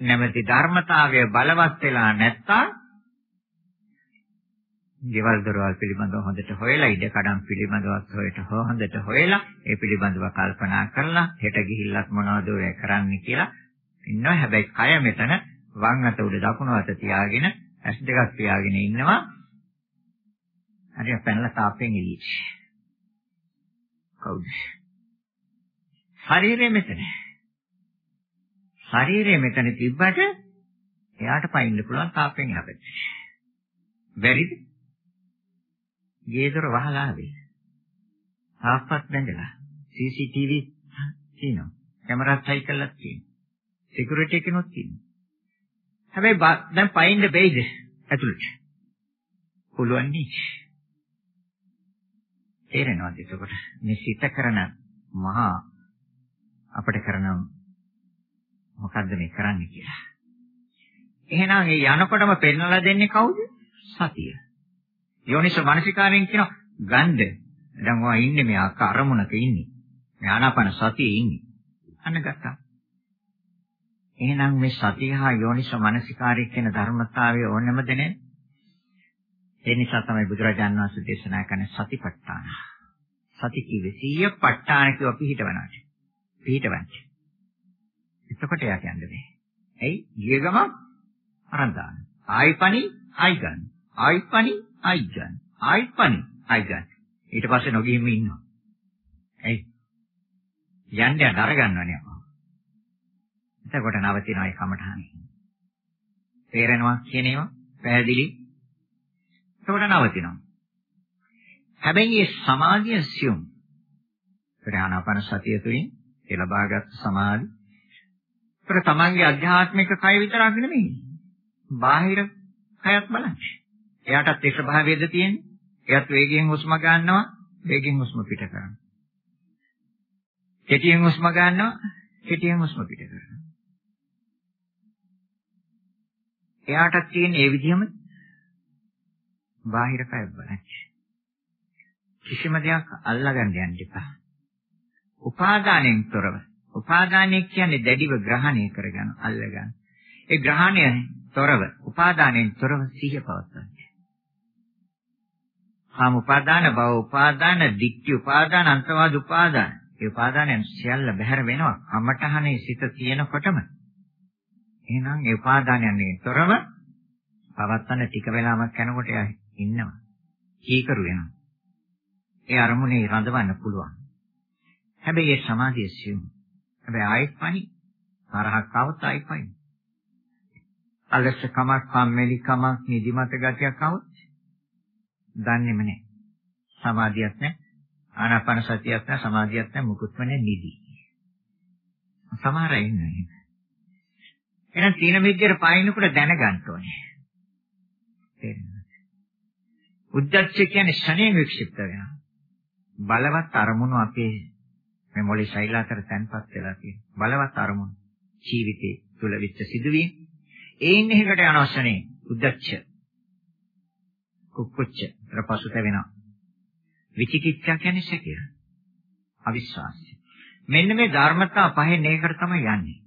Speaker 1: නැමැති ධර්මතාවය බලවත් වෙලා නැත්තම් ගෙවල් දොරවල් පිළිබඳව හොඳට හොයලා ඉඩ කඩම් පිළිබඳවත් හොයට හොඳට හොයලා ඒ පිළිබඳව කල්පනා කරලා හෙට ගිහිල්ලත් මොනවද ඔය කරන්න කියලා ඉන්නවා හැබැයි කය මෙතන වම් අත උඩ දකුණු අත තියාගෙන ඇස් දෙකක් තියාගෙන ඉන්නවා හරි පැනලා තාපෙන් එළියට කවුද ශරීරය මෙතන. ශරීරය මෙතන තිබ්බට එයාට පයින්න පුළුවන් තාපෙන් යහපැත්ත. බැරිද? ගේදොර වහලා ආවේ. තාප්පත් බැඳලා CCTV තියෙනවා. කැමරාත් හයි කරලා තියෙනවා. සිකියුරිටි එකනොත් තියෙනවා. හැබැයි දැන් පයින්න බැයිද ඇතුළට? පුළුවන් නේ. තේරෙනවද එතකොට? මේ සිත කරන මහා අපිට කරන මොකද්ද මේ කරන්නේ කියලා. එහෙනම් මේ යනකොටම පෙන්වලා දෙන්නේ කවුද? සතිය. යෝනිසෝ මානසිකාරයෙන් කියන ගන්ධ. දැන් ඔයා ඉන්නේ මේ අක අරමුණක ඉන්නේ. මේ ආනාපාන සතියේ ඉන්නේ. අන්න ගත්තා. එහෙනම් මේ සතිය හා යෝනිසෝ මානසිකාරය කියන ධර්මතාවය ඕනෙමද නේ? ඒ නිසා තමයි බුදුරජාණන් වහන්සේ දේශනා කරන සතිපට්ඨාන. සති කිව්වේ සීය ප ဋ ාණ කියව පිළිහිටවනාට. පිටවන්න. එතකොට යා කියන්නේ. ඇයි? ගිය ගම අරන් දාන්න. ආයි පණි ආයි ගන්න. ආයි පණි ආයි ගන්න. ආයි පණි ආයි ගන්න. ඊට පස්සේ නොගිහින්ම ඉන්නවා. ඇයි? යන්න යන්න අර ගන්නවනේ අපා. එතකොට නවතිනවා ඒ කමඨානේ. තේරෙනවා කියන ඒවා පැහැදිලි. එතකොට නවතිනවා. හැබැයි මේ සමාධිය සියුම්. ප්‍රාණාපාන සතිය තුළින් ඒ ලබාගත් සමාධි. ඒතර තමන්ගේ අධ්‍යාත්මික කය විතරක් නෙමෙයි. බාහිර කයත් බලන්න. එයාටත් ඒ ස්වභාවයද තියෙන්නේ. එයාත් වේගයෙන් හුස්ම ගන්නවා, වේගයෙන් හුස්ම පිට කරනවා. කෙටියෙන් හුස්ම ගන්නවා, කෙටියෙන් හුස්ම පිට කරනවා. එයාටත් තියෙන ඒ විදිහම බාහිර කය බලන්න. කිසිම දෙයක් අල්ලගන්න යන්න එපා. උපාදානයෙන් තොරව. උපාදානය කියන්නේ දැඩිව ග්‍රහණය කරගන්න, අල්ලගන්න. ඒ ග්‍රහණයෙන් තොරව, උපාදානයෙන් තොරව සිහිය පවත්වන්නේ. කාම උපාදාන, භව උපාදාන, ditthi උපාදාන, අන්තවාද උපාදාන. ඒ උපාදානයන් සියල්ල බැහැර වෙනවා. කමඨහනේ සිත තියෙනකොටම. එහෙනම් ඒ උපාදානයන්ගෙන් තොරව පවත්තන ටික වෙලාවක් යනකොට එයා ඉන්නවා. කීකරු වෙනවා. ඒ අරමුණේ රඳවන්න පුළුවන්. හැබැයි ඒ සමාධිය සියුම්. හැබැයි ආයෙත් පණි. තරහක් આવත් ආයෙත් පණි. අලසකමක්, කම්මැලිකමක්, නිදිමත ගතියක් આવත් දන්නේම නැහැ. සමාධියක් නැහැ. ආනාපාන සතියක් නැහැ, සමාධියක් නැහැ, මුකුත්ම නැහැ නිදි. සමහර අය ඉන්නේ. එහෙනම් තීන විද්‍යාවට පායින්නකොට දැනගන්න ඕනේ. තේරෙනවද? උද්දච්ච කියන්නේ ශනේ වික්ෂිප්ත වෙනවා. බලවත් අරමුණු අපේ මේ මොලේ ශෛලාතර තැන්පත් වෙලා තියෙන බලවත් අරමුණු ජීවිතේ තුල විච්ච සිදුවීම් ඒින් එහෙකට යන ශනේ උද්දච්ච කුක්කුච්ච ඊපසුත වෙනවා. විචිකිච්ඡා කියන්නේ සැකය. අවිශ්වාසය. මෙන්න මේ ධර්මතා පහෙන් ඒකට තමයි යන්නේ.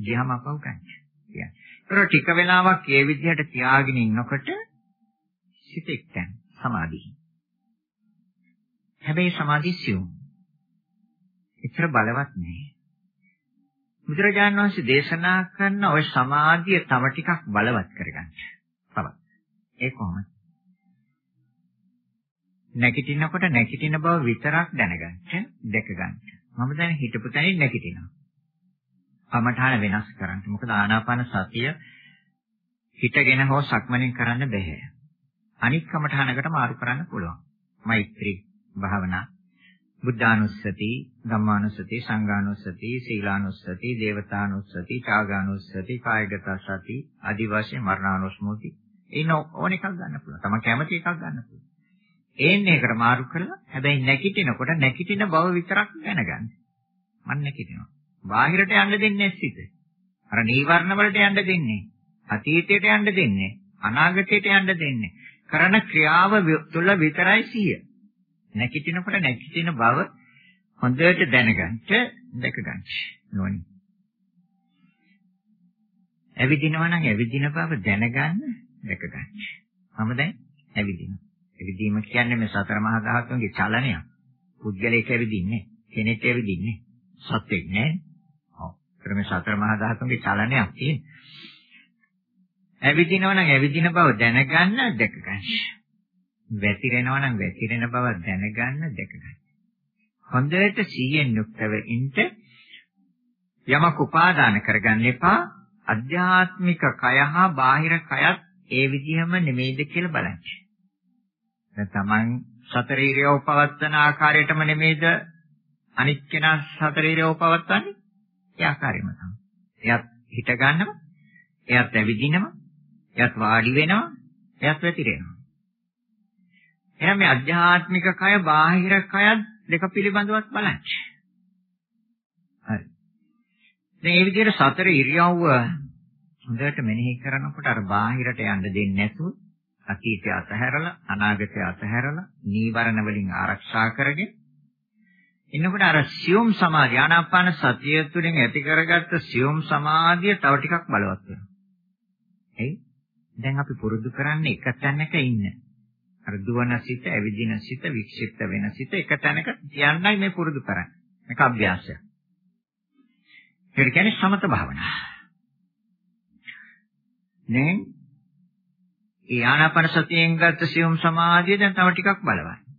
Speaker 1: ගියාම අපව ගන්න. කියන්නේ. ඒක ටික වෙලාවක් ඒ විදිහට තියාගෙන ඉන්නකොට සිත එක්තැන් සමාධිය. හැබැයි සමාධිය සියුම්. එච්චර බලවත් නෑ. බුදුරජාණන් වහන්සේ දේශනා කරන ওই සමාධිය තව ටිකක් බලවත් කරගන්න. තවත්. ඒ කොහොමද? නැගිටිනකොට නැගිටින බව විතරක් දැනගන්න, දැක ගන්න. මම දැන් හිතපු තැනින් නැගිටිනවා. කමඨාන වෙනස් කරන්න. මොකද ආනාපාන සතිය හිතගෙන හෝ සක්මණෙන් කරන්න බෑ. අනික් කමඨානකට මාරු කරන්න පුළුවන්. මෛත්‍රී භාවනා බුද්ධානුස්සති, ධම්මානුස්සති, සංඝානුස්සති, සීලානුස්සති, දේවතානුස්සති, ත්‍යාගානුස්සති, කායගත සති, ආදි වශයෙන් මරණානුස්මෘති. එන ඕන එකක් ගන්න පුළුවන්. තම කැමති එකක් ගන්න පුළුවන්. ඒන්නේ එකට මාරු කරලා හැබැයි නැගිටිනකොට නැගිටින බව විතරක් දැනගන්න. මම නැගිටිනවා. බාහිරට යන්න දෙන්නේ නැසිත. අර නීවරණ වලට යන්න දෙන්නේ. අතීතයට යන්න දෙන්නේ. අනාගතයට යන්න දෙන්නේ. කරන ක්‍රියාව තුළ විතරයි සිහිය. නැගිටිනකොට නැගිටින බව හොඳට දැනගන්න, දැකගන්න ඕනේ. ඇවිදිනවා නම් ඇවිදින බව දැනගන්න, දැකගන්න. මම දැන් ඇවිදිනවා. ඇවිදීම කියන්නේ මේ සතර මහා ධාතුන්ගේ චලනයක්. පුද්ගලයෙක් ඇවිදින්නේ, කෙනෙක් ඇවිදින්නේ, සත්වෙක් නෑ. ඔව්. ඒතර මේ සතර මහා ධාතුන්ගේ චලනයක් තියෙන. ඇවිදිනවා නම් ඇවිදින බව දැනගන්න, දැකගන්න. වැතිරෙනවා නම් වැතිරෙන බව දැනගන්න, දැකගන්න. හොඳට සිහියෙන් යුක්තව ඉන්න යමක් උපාදාන කරගන්න එපා. අධ්‍යාත්මික කය හා බාහිර කයත් ඒ විදිහම නෙමෙයිද කියලා බලන්න. දැන් Taman සතර ඉරියව් පවත්වන ආකාරයටම නෙමෙයිද අනිත් කෙනා සතර ඉරියව් පවත්වන්නේ? ඒ ආකාරයෙන්ම තමයි. එයත් හිත ගන්නවා, එයත් ඇවිදිනවා, එයත් වාඩි වෙනවා, එයත් වැතිරෙනවා. එහෙනම් මේ අධ්‍යාත්මික කය, බාහිර කය දෙක පිළිබඳවත් බලන්න. හරි. දැන් මේ විදිහට සතර ඉරියව්ව හොඳට මෙනෙහි කරනකොට අර බාහිරට යන්න දෙන්නේ නැතුව අතීතය අතහැරලා අනාගතය අතහැරලා නීවරණ වලින් ආරක්ෂා කරගෙන ඉන්නකොට අර සියුම් සමාධිය ආනාපාන සතිය තුළින් ඇති කරගත්ත සියුම් සමාධිය තව ටිකක් බලවත් වෙනවා. එයි දැන් අපි පුරුදු කරන්නේ එක තැනක ඉන්න. අර දුවන සිත, ඇවිදින සිත, වික්ෂිප්ත වෙන සිත එක තැනක තියන්නයි මේ පුරුදු කරන්නේ. මේක අභ්‍යාසයක්. ඒ කියන්නේ සමත භාවනාව. දැන් ඒ ආනාපාන සතියෙන් ගත්ත සියුම් සමාධිය දැන් තව ටිකක් බලවත්.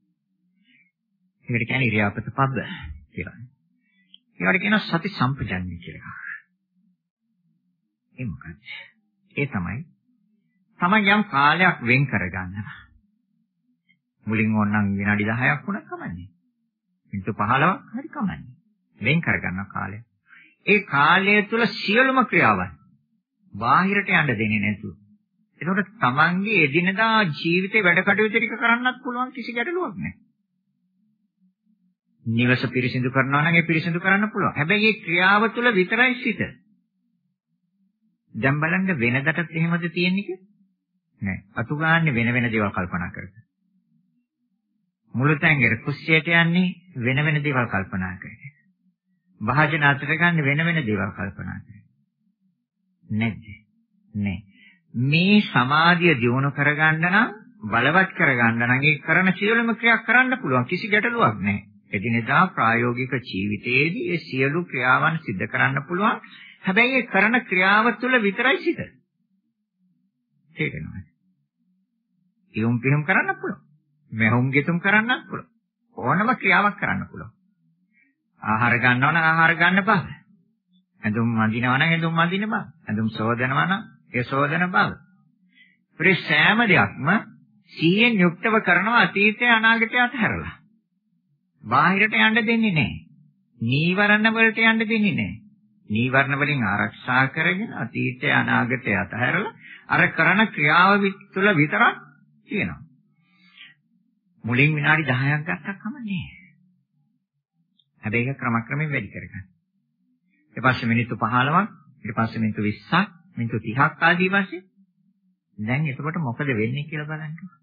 Speaker 1: ඒකට කියන්නේ ඉරියාපත පබ්බ කියලා. ඒවට කියනවා සති සම්පජන්‍ය කියලා. ඒ මොකක්ද? ඒ තමයි තමයි යම් කාලයක් වෙන් කරගන්නවා. මුලින් ඕනනම් විනාඩි 10ක් වුණා කමන්නේ. මිනිත්තු 15ක් හරි කමන්නේ. වෙන් කරගන්න කාලය. ඒ කාලය තුල සියලුම ක්‍රියාවන් බාහිරට යන්න දෙන්නේ නැතුව එතකොට තමන්ගේ එදිනදා ජීවිතේ වැඩ කටයුතු ටික කරන්නත් පුළුවන් කිසි ගැටලුවක් නැහැ. නිවස පිරිසිදු කරනවා නම් ඒ පිරිසිදු කරන්න පුළුවන්. හැබැයි මේ ක්‍රියාව තුළ විතරයි සිට. දැන් බලන්න වෙනදටත් එහෙමද තියෙන්නේ කිය? නෑ. අතු ගන්න වෙන වෙන දේවල් කල්පනා කරගෙන. මුළුතැන්ගේ කුස්සියට යන්නේ වෙන වෙන දේවල් කල්පනා කරගෙන. භාජන අතට ගන්න වෙන වෙන දේවල් කල්පනා කරගෙන. නැද්ද? නෑ. මේ සමාධිය දියුණු කරගන්න නම් බලවත් කරගන්න නම් ඒ කරන සියලුම ක්‍රියා කරන්න පුළුවන් කිසි ගැටලුවක් නැහැ. එදිනෙදා ප්‍රායෝගික ජීවිතයේදී ඒ සියලු ක්‍රියාවන් සිදු කරන්න පුළුවන්. හැබැයි ඒ කරන ක්‍රියාව තුළ විතරයි සිත. තේරෙනවද? ඉයුම් පියුම් කරන්න පුළුවන්. මෙහුම් ගෙතුම් කරන්නත් පුළුවන්. ඕනම ක්‍රියාවක් කරන්න පුළුවන්. ආහාර ගන්නවා නම් ආහාර ගන්න බව. ඇඳුම් මඳිනවා නම් ඇඳුම් මඳින බව. ඇඳුම් සෝදනවා නම් ඒ සෝදන බව. ඒ සෑම දෙයක්ම සිහියෙන් යුක්තව කරනවා අතීතය අනාගතය අතහැරලා. බාහිරට යන්න දෙන්නේ නැහැ. නීවරණ වලට යන්න දෙන්නේ නැහැ. නීවරණ වලින් ආරක්ෂා කරගෙන අතීතය අනාගතය අතහැරලා අර කරන ක්‍රියාව තුළ විතරක් තියෙනවා. මුලින් විනාඩි 10ක් ගත්තක් කමන්නේ. හැබැයි ඒක ක්‍රමක්‍රමයෙන් වැඩි කරගන්න. ඊට පස්සේ මිනිත්තු 15ක්, ඊට පස්සේ මිනිත්තු 20ක්, මිනිත්තු 30ක් ආදී වශයෙන් දැන් එතකොට මොකද වෙන්නේ කියලා බලන්න.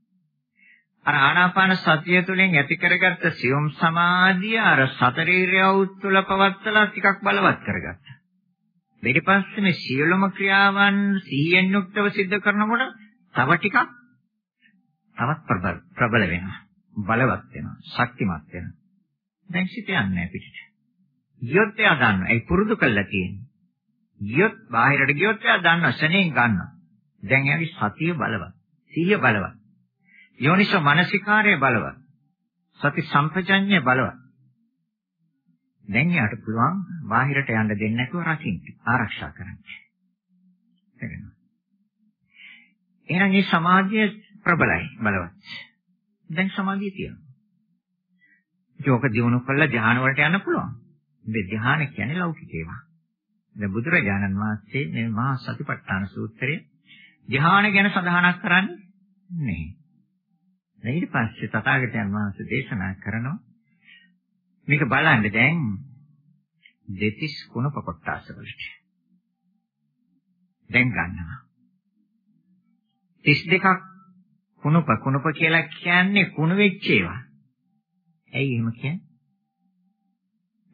Speaker 1: අර ආනාපාන සතිය තුළින් ඇති කරගත්ත සියුම් සමාධිය අර සතර ඉරියව් තුළ පවත්තලා ටිකක් බලවත් කරගත්තා. ඊට පස්සේ මේ සියලුම ක්‍රියාවන් සිහියෙන් යුක්තව සිද්ධ කරනකොට තව ටිකක් තවත් ප්‍රබල වෙනවා. බලවත් වෙනවා. ශක්තිමත් වෙනවා. දැන් සිත යන්නේ පිටිට. ගියොත් එයා දන්නවා. ඒ පුරුදු කළා තියෙන්නේ. ගියොත් බාහිරට ගියොත් එයා දන්නවා. ශනේ ගන්නවා. දැන් එයාගේ සතිය බලවත්. සිහිය බලවත්. යෝනිසෝ මනසිකාරය බලවත්. සති සම්පජඤ්ඤය බලවත්. දැන් යාට පුළුවන් බාහිරට යන්න දෙන්නේ නැතුව රකින්න ආරක්ෂා කරන්න. තේරෙනවද? එහෙනම් මේ සමාධිය ප්‍රබලයි බලවත්. දැන් සමාධිය තියෙනවා. ඒක දිනු කළා ධ්‍යාන වලට යන්න පුළුවන්. මේ ධ්‍යාන කියන්නේ ලෞකික ඒවා. දැන් බුදුරජාණන් වහන්සේ මේ මහා සතිපට්ඨාන සූත්‍රයේ ධ්‍යාන ගැන සඳහනක් කරන්නේ නැහැ. ඊට පස්සේ තථාගතයන් වහන්සේ දේශනා කරනවා මේක බලන්න දැන් දෙතිස් කුණප කොටස් වලට. දැන් ගන්නවා. 32ක් කුණප කුණප කියලා කියන්නේ කුණු වෙච්ච ඒවා. ඇයි එහෙම කියන්නේ?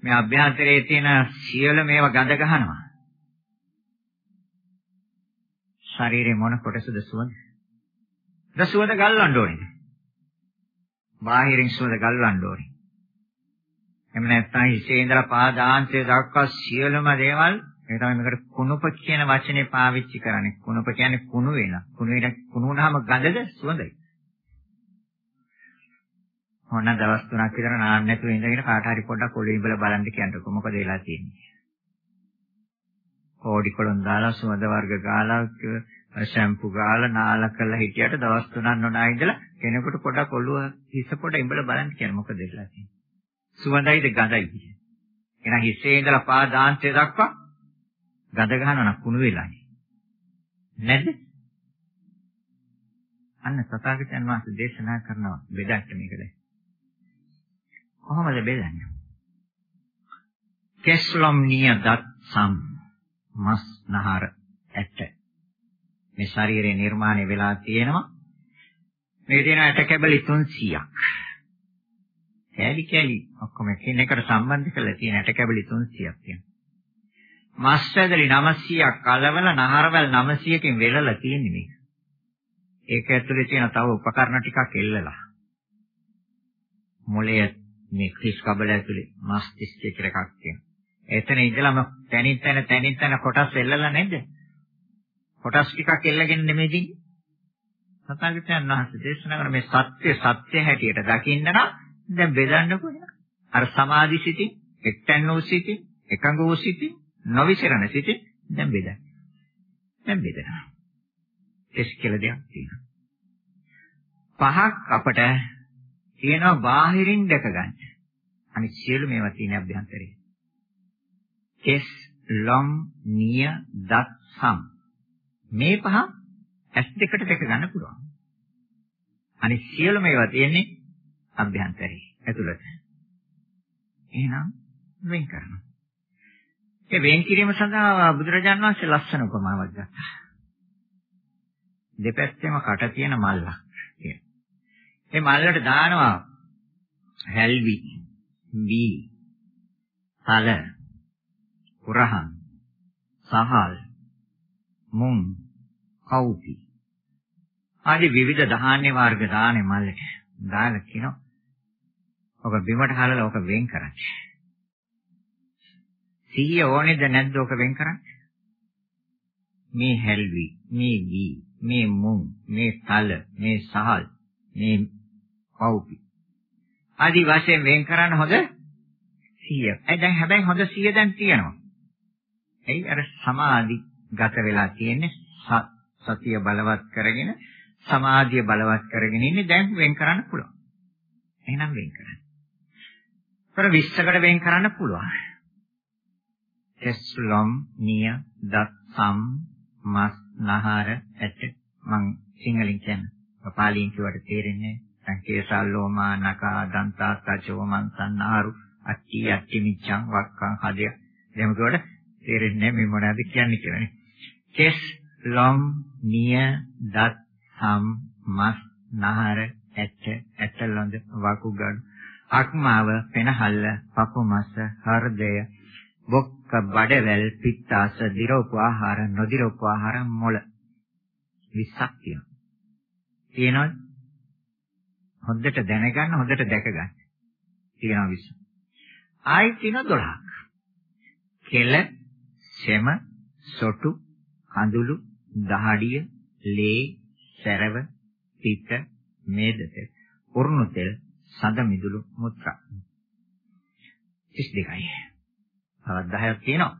Speaker 1: මේ අභ්‍යන්තරයේ තියෙන සියලු මේවා ගඳ ගහනවා. ශරීරේ මොන කොටසද සුවඳ? ද සුවඳ ගල්වන්න ඕනේ. බාහිරින් සුවඳ ගල්වන්න ඕනේ. එහෙම නැත්නම් හිසේ ඉඳලා පාදාන්තය දක්වා සියලුම දේවල් ඒ තමයි මේකට කුණුප කියන වචනේ පාවිච්චි කරන්නේ. කුණුප කියන්නේ කුණු වෙන. කුණු වෙන කුණු වුණාම ගඳද සුවඳයි. මොන දවස් තුනක් විතර නාන්න නැතුව ඉඳගෙන කාට හරි පොඩ්ඩක් ඔළුවේ ඉබල බලන්න කියන්නකො මොකද වෙලා තියෙන්නේ. කෝඩි කොළන් දාලා සුවඳ වර්ග ගාලා ෂැම්පු ගාලා නාලා කරලා හිටියට දවස් තුනක් නොනා ඉඳලා කෙනෙකුට පොඩක් ඔළුව හිස පොඩ ඉඹල බලන්න කියන මොකද වෙලා තියෙන්නේ. සුවඳයිද ගඳයිද? එහෙනම් හිසේ ඉඳලා පාදාන්තය දක්වා ගඳ ගහනවා නම් කුණු වෙලානේ. නැද්ද? අන්න සතාගතයන් වහන්සේ දේශනා කරනවා බෙදන්න මේකද. කොහොමද බෙදන්නේ? කෙස්ලොම් නියදත් සම් මස් නහර ඇට මේ ශරීරේ නිර්මාණය වෙලා තියෙනවා මේ තියෙන ඇට කැබලි 300ක් කැලි කැලි ඔක්කොම එකිනෙකට සම්බන්ධ කරලා තියෙන ඇට කැබලි 300ක් තියෙනවා. මස් ඇදලි 900ක් අලවල නහරවල් 900කින් වෙලලා තියෙන්නේ මේක. ඒක ඇතුලේ තියෙන තව උපකරණ ටිකක් එල්ලලා. මොලේ මේ ක්‍රිස් කබල ඇතුලේ මස්තිෂ්කය කියලා එකක් තියෙනවා. එතන ඉඳලම තනින් තන තනින් තන කොටස් එල්ලලා නැද්ද? කොටස් ටිකක් එල්ලගෙන නෙමෙයි දින්නේ. සතාගතයන් වහන්සේ දේශනා කරන මේ සත්‍ය සත්‍ය හැටියට දකින්න නම් දැන් බෙදන්නකො එහෙනම්. අර සමාධි සිටි, එක්තැන් වූ සිටි, එකඟ වූ සිටි, නොවිසරණ සිටි දැන් බෙදන්න. දැන් බෙදනවා. එස් කියලා දෙයක් තියෙනවා. පහක් අපට තියෙනවා බාහිරින් දැක ගන්න. අනිත් සියලු මේවා තියෙන අභ්‍යන්තරේ. කෙස්, ලොම්, නිය, දත්, සම්. මේ පහ ඇස් දෙකට දෙක ගන්න පුළුවන්. අනිත් සියලුම ඒවා තියෙන්නේ අභ්‍යන්තරේ ඇතුළත. එහෙනම් වෙන් කරනවා. ඒ වෙන් කිරීම සඳහා බුදුරජාන් වහන්සේ ලස්සන උපමාවක් ගත්තා. දෙපැත්තෙම කට තියෙන මල්ලක් කියන. මේ මල්ලට දානවා හැල්වි, වී, තල, කුරහන්, සහල්, මුං, කවුපි. ආදී විවිධ ධාන්‍ය වර්ග දාන්නේ මල්ලට. දාලා කියනවා. ඔක බිමට හලලා ඔක වෙන් කරන්න. සිහිය ඕනේද නැද්ද ඔක වෙන් කරන්න? මේ හැල්වි, මේ වී, මේ මුං, මේ තල, මේ සහල්, මේ කවුපි. ආදී වශයෙන් වෙන් කරන්න හොඳ සිහිය. ඒ දැන් හැබැයි හොඳ සිහිය දැන් තියෙනවා. එයි අර සමාධි ගත වෙලා තියෙන්නේ සතිය බලවත් කරගෙන සමාධිය බලවත් කරගෙන ඉන්නේ දැන් වෙන් කරන්න පුළුවන්. එහෙනම් වෙන් කරන්න. තොර 20කට වෙන් කරන්න පුළුවන්. එස්ලොම් නිය දත් සම් මස් නහර ඇට මං සිංහලෙන් කියන්නේ පාලියෙන් කියවට තේරෙන්නේ සංකේසල්ලෝමා නකා දන්තා සචෝ මන්සන්නාරු අට්ටි අට්ටි මිච්ඡං වක්කං හදය එහෙම කියවට තේරෙන්නේ මේ මොනවද කියන්නේ කියලානේ කෙස් ලොම් නිය දත් සම් මස් නහර ඇට ඇටලොඳ වකුගඩු අක්මාව පෙනහල්ල පපු මස හෘදය බොක්ක බඩවැල් පිත්තාස දිරෝපු ආහාර නොදිරෝපු ආහාර මොළ. 20ක් තියෙනවා. තියෙනවද? හොඳට දැනගන්න හොඳට දැක ගන්න තියෙනවා 20 ආයි තියෙනවා 12ක් කෙල සෙම සොටු කඳුළු දහඩිය ලේ සැරව පිට මේදත උරුණු තෙල් සඳ මිදුළු මුත්‍රා 32යි. තවත් 10ක් තියෙනවා.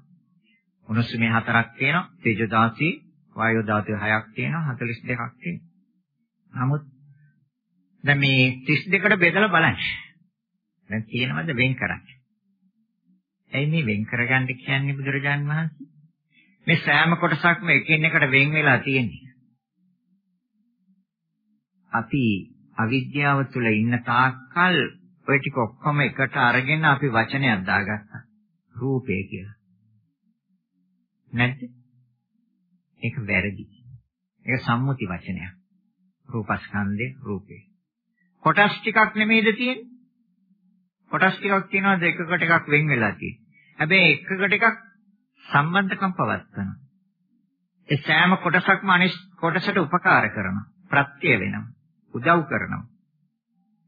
Speaker 1: උණුසුමේ 4ක් තියෙනවා. තේජෝ දාසී වායෝ ධාතු 6ක් තියෙනවා. 42ක් තියෙනවා. නමුත් දැන් මේ 32කට බෙදලා බලන්න. දැන් තියෙනවද වෙන් කරන්න? ඇයි මේ වෙන් කරගන්න කියන්නේ බුදුරජාන් වහන්සේ? මේ සෑම කොටසක්ම එකින් එකට වෙන් වෙලා තියෙන්නේ. අපි අවිද්‍යාව තුළ ඉන්න තාක්කල් ඔය ටික ඔක්කොම එකට අරගෙන අපි වචනයක් දාගත්තා. රූපය කියලා. නැද්ද? ඒක වැරදි. ඒක සම්මුති වචනයක්. රූපස්කන්ධේ රූපේ. කොටස් ටිකක් නෙමෙයිද තියෙන්නේ? කොටස් ටිකක් තියෙනවාද එකකට එකක් වෙන් වෙලා තියෙන්නේ. හැබැයි එකකට එකක් සම්බන්ධකම් පවත්වනවා. ඒ සෑම කොටසක්ම අනිත් කොටසට උපකාර කරනවා. ප්‍රත්‍ය වෙනවා. උදව් කරනවා.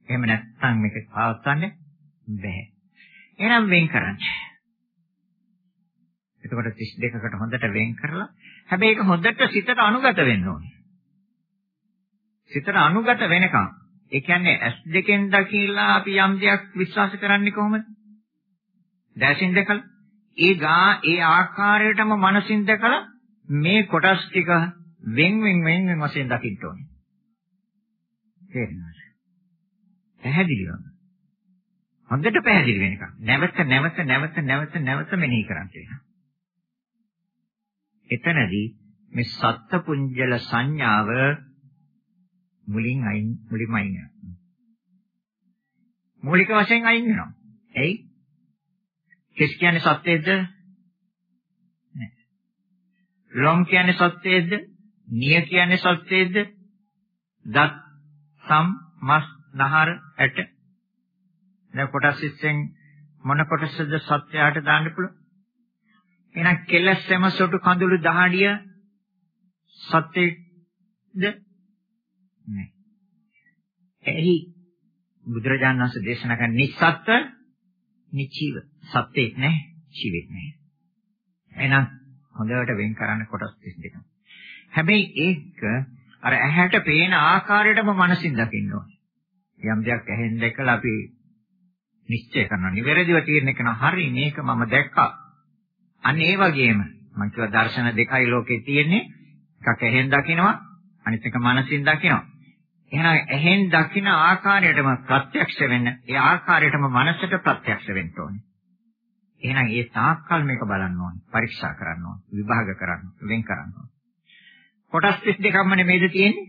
Speaker 1: එහෙම නැත්නම් මේක පවත්වන්න බැහැ. එහෙනම් වෙන් කරන්න. එතකොට 32කට හොඳට වෙන් කරලා හැබැයි ඒක හොඳට සිතට අනුගත වෙන්න ඕනේ. සිතට අනුගත වෙනකම් ඒ කියන්නේ S දෙකෙන් දකිලා අපි යම් දෙයක් විශ්වාස කරන්නේ කොහොමද? දැසින් දැකලා ඒ ගා ඒ ආකාරයටම මනසින් දැකලා මේ කොටස් ටික වෙන් වෙන් වෙන් වෙන් වශයෙන් දකින්න ඕනේ. තේරෙනවද? පැහැදිලිවම. හොඳට පැහැදිලි වෙනකම්. නැවත නැවත නැවත නැවත නැවත මෙනෙහි කරන්න වෙනවා. එතනදී මේ සත්පුඤ්ජල සංඥාව මුලින් අයින් මුලින්ම අයින් වෙනවා. මූලික වශයෙන් අයින් වෙනවා. එයි කෙස් කියන්නේ සත්‍යයේද? නැහැ. ලොම් කියන්නේ සත්‍යයේද? නිය කියන්නේ සත්‍යයේද? දත් සම් මස් නහර ඇට. දැන් කොටස් ඉස්සෙන් මොන කොටසද සත්‍යයට දාන්න පුළුවන්? එහෙනම් කෙලස්සෙම සොටු කඳුළු දහඩිය සත්‍යද නෑ. එහි බුදුරජාණන් වහන්සේ දේශනා කරන නිස්සත්ත්ව නිචීව සත්‍යෙක් නෑ ජීවෙත් නෑ එහෙනම් හොඳට වෙන් කරන්න කොටස් 32 හැබැයි ඒක අර ඇහැට පේන ආකාරයටම මනසින් දකින්න ඕනේ. යම් දෙයක් ඇහෙන් දැකලා අපි නිශ්චය කරනවා. නිවැරදිව තීරණය කරනවා. හරි මේක මම දැක්කා. අන්න ඒ වගේම මම කිව්වා දර්ශන දෙකයි ලෝකේ තියෙන්නේ. එකක් ඇහෙන් දකිනවා, අනිත් එක මනසින් දකිනවා. එහෙනම් ඇහෙන් දකින ආකාරයටම ප්‍රත්‍යක්ෂ වෙන්න, ඒ ආකාරයටම මනසට ප්‍රත්‍යක්ෂ වෙන්න ඕනේ. එහෙනම් ඒ තාක්කල් මේක බලන්න ඕනේ, පරීක්ෂා කරන්න ඕනේ, විභාග කරන්න, වෙන් කරන්න ඕනේ. කොටස් 32ක්ම නෙමෙයිද තියෙන්නේ?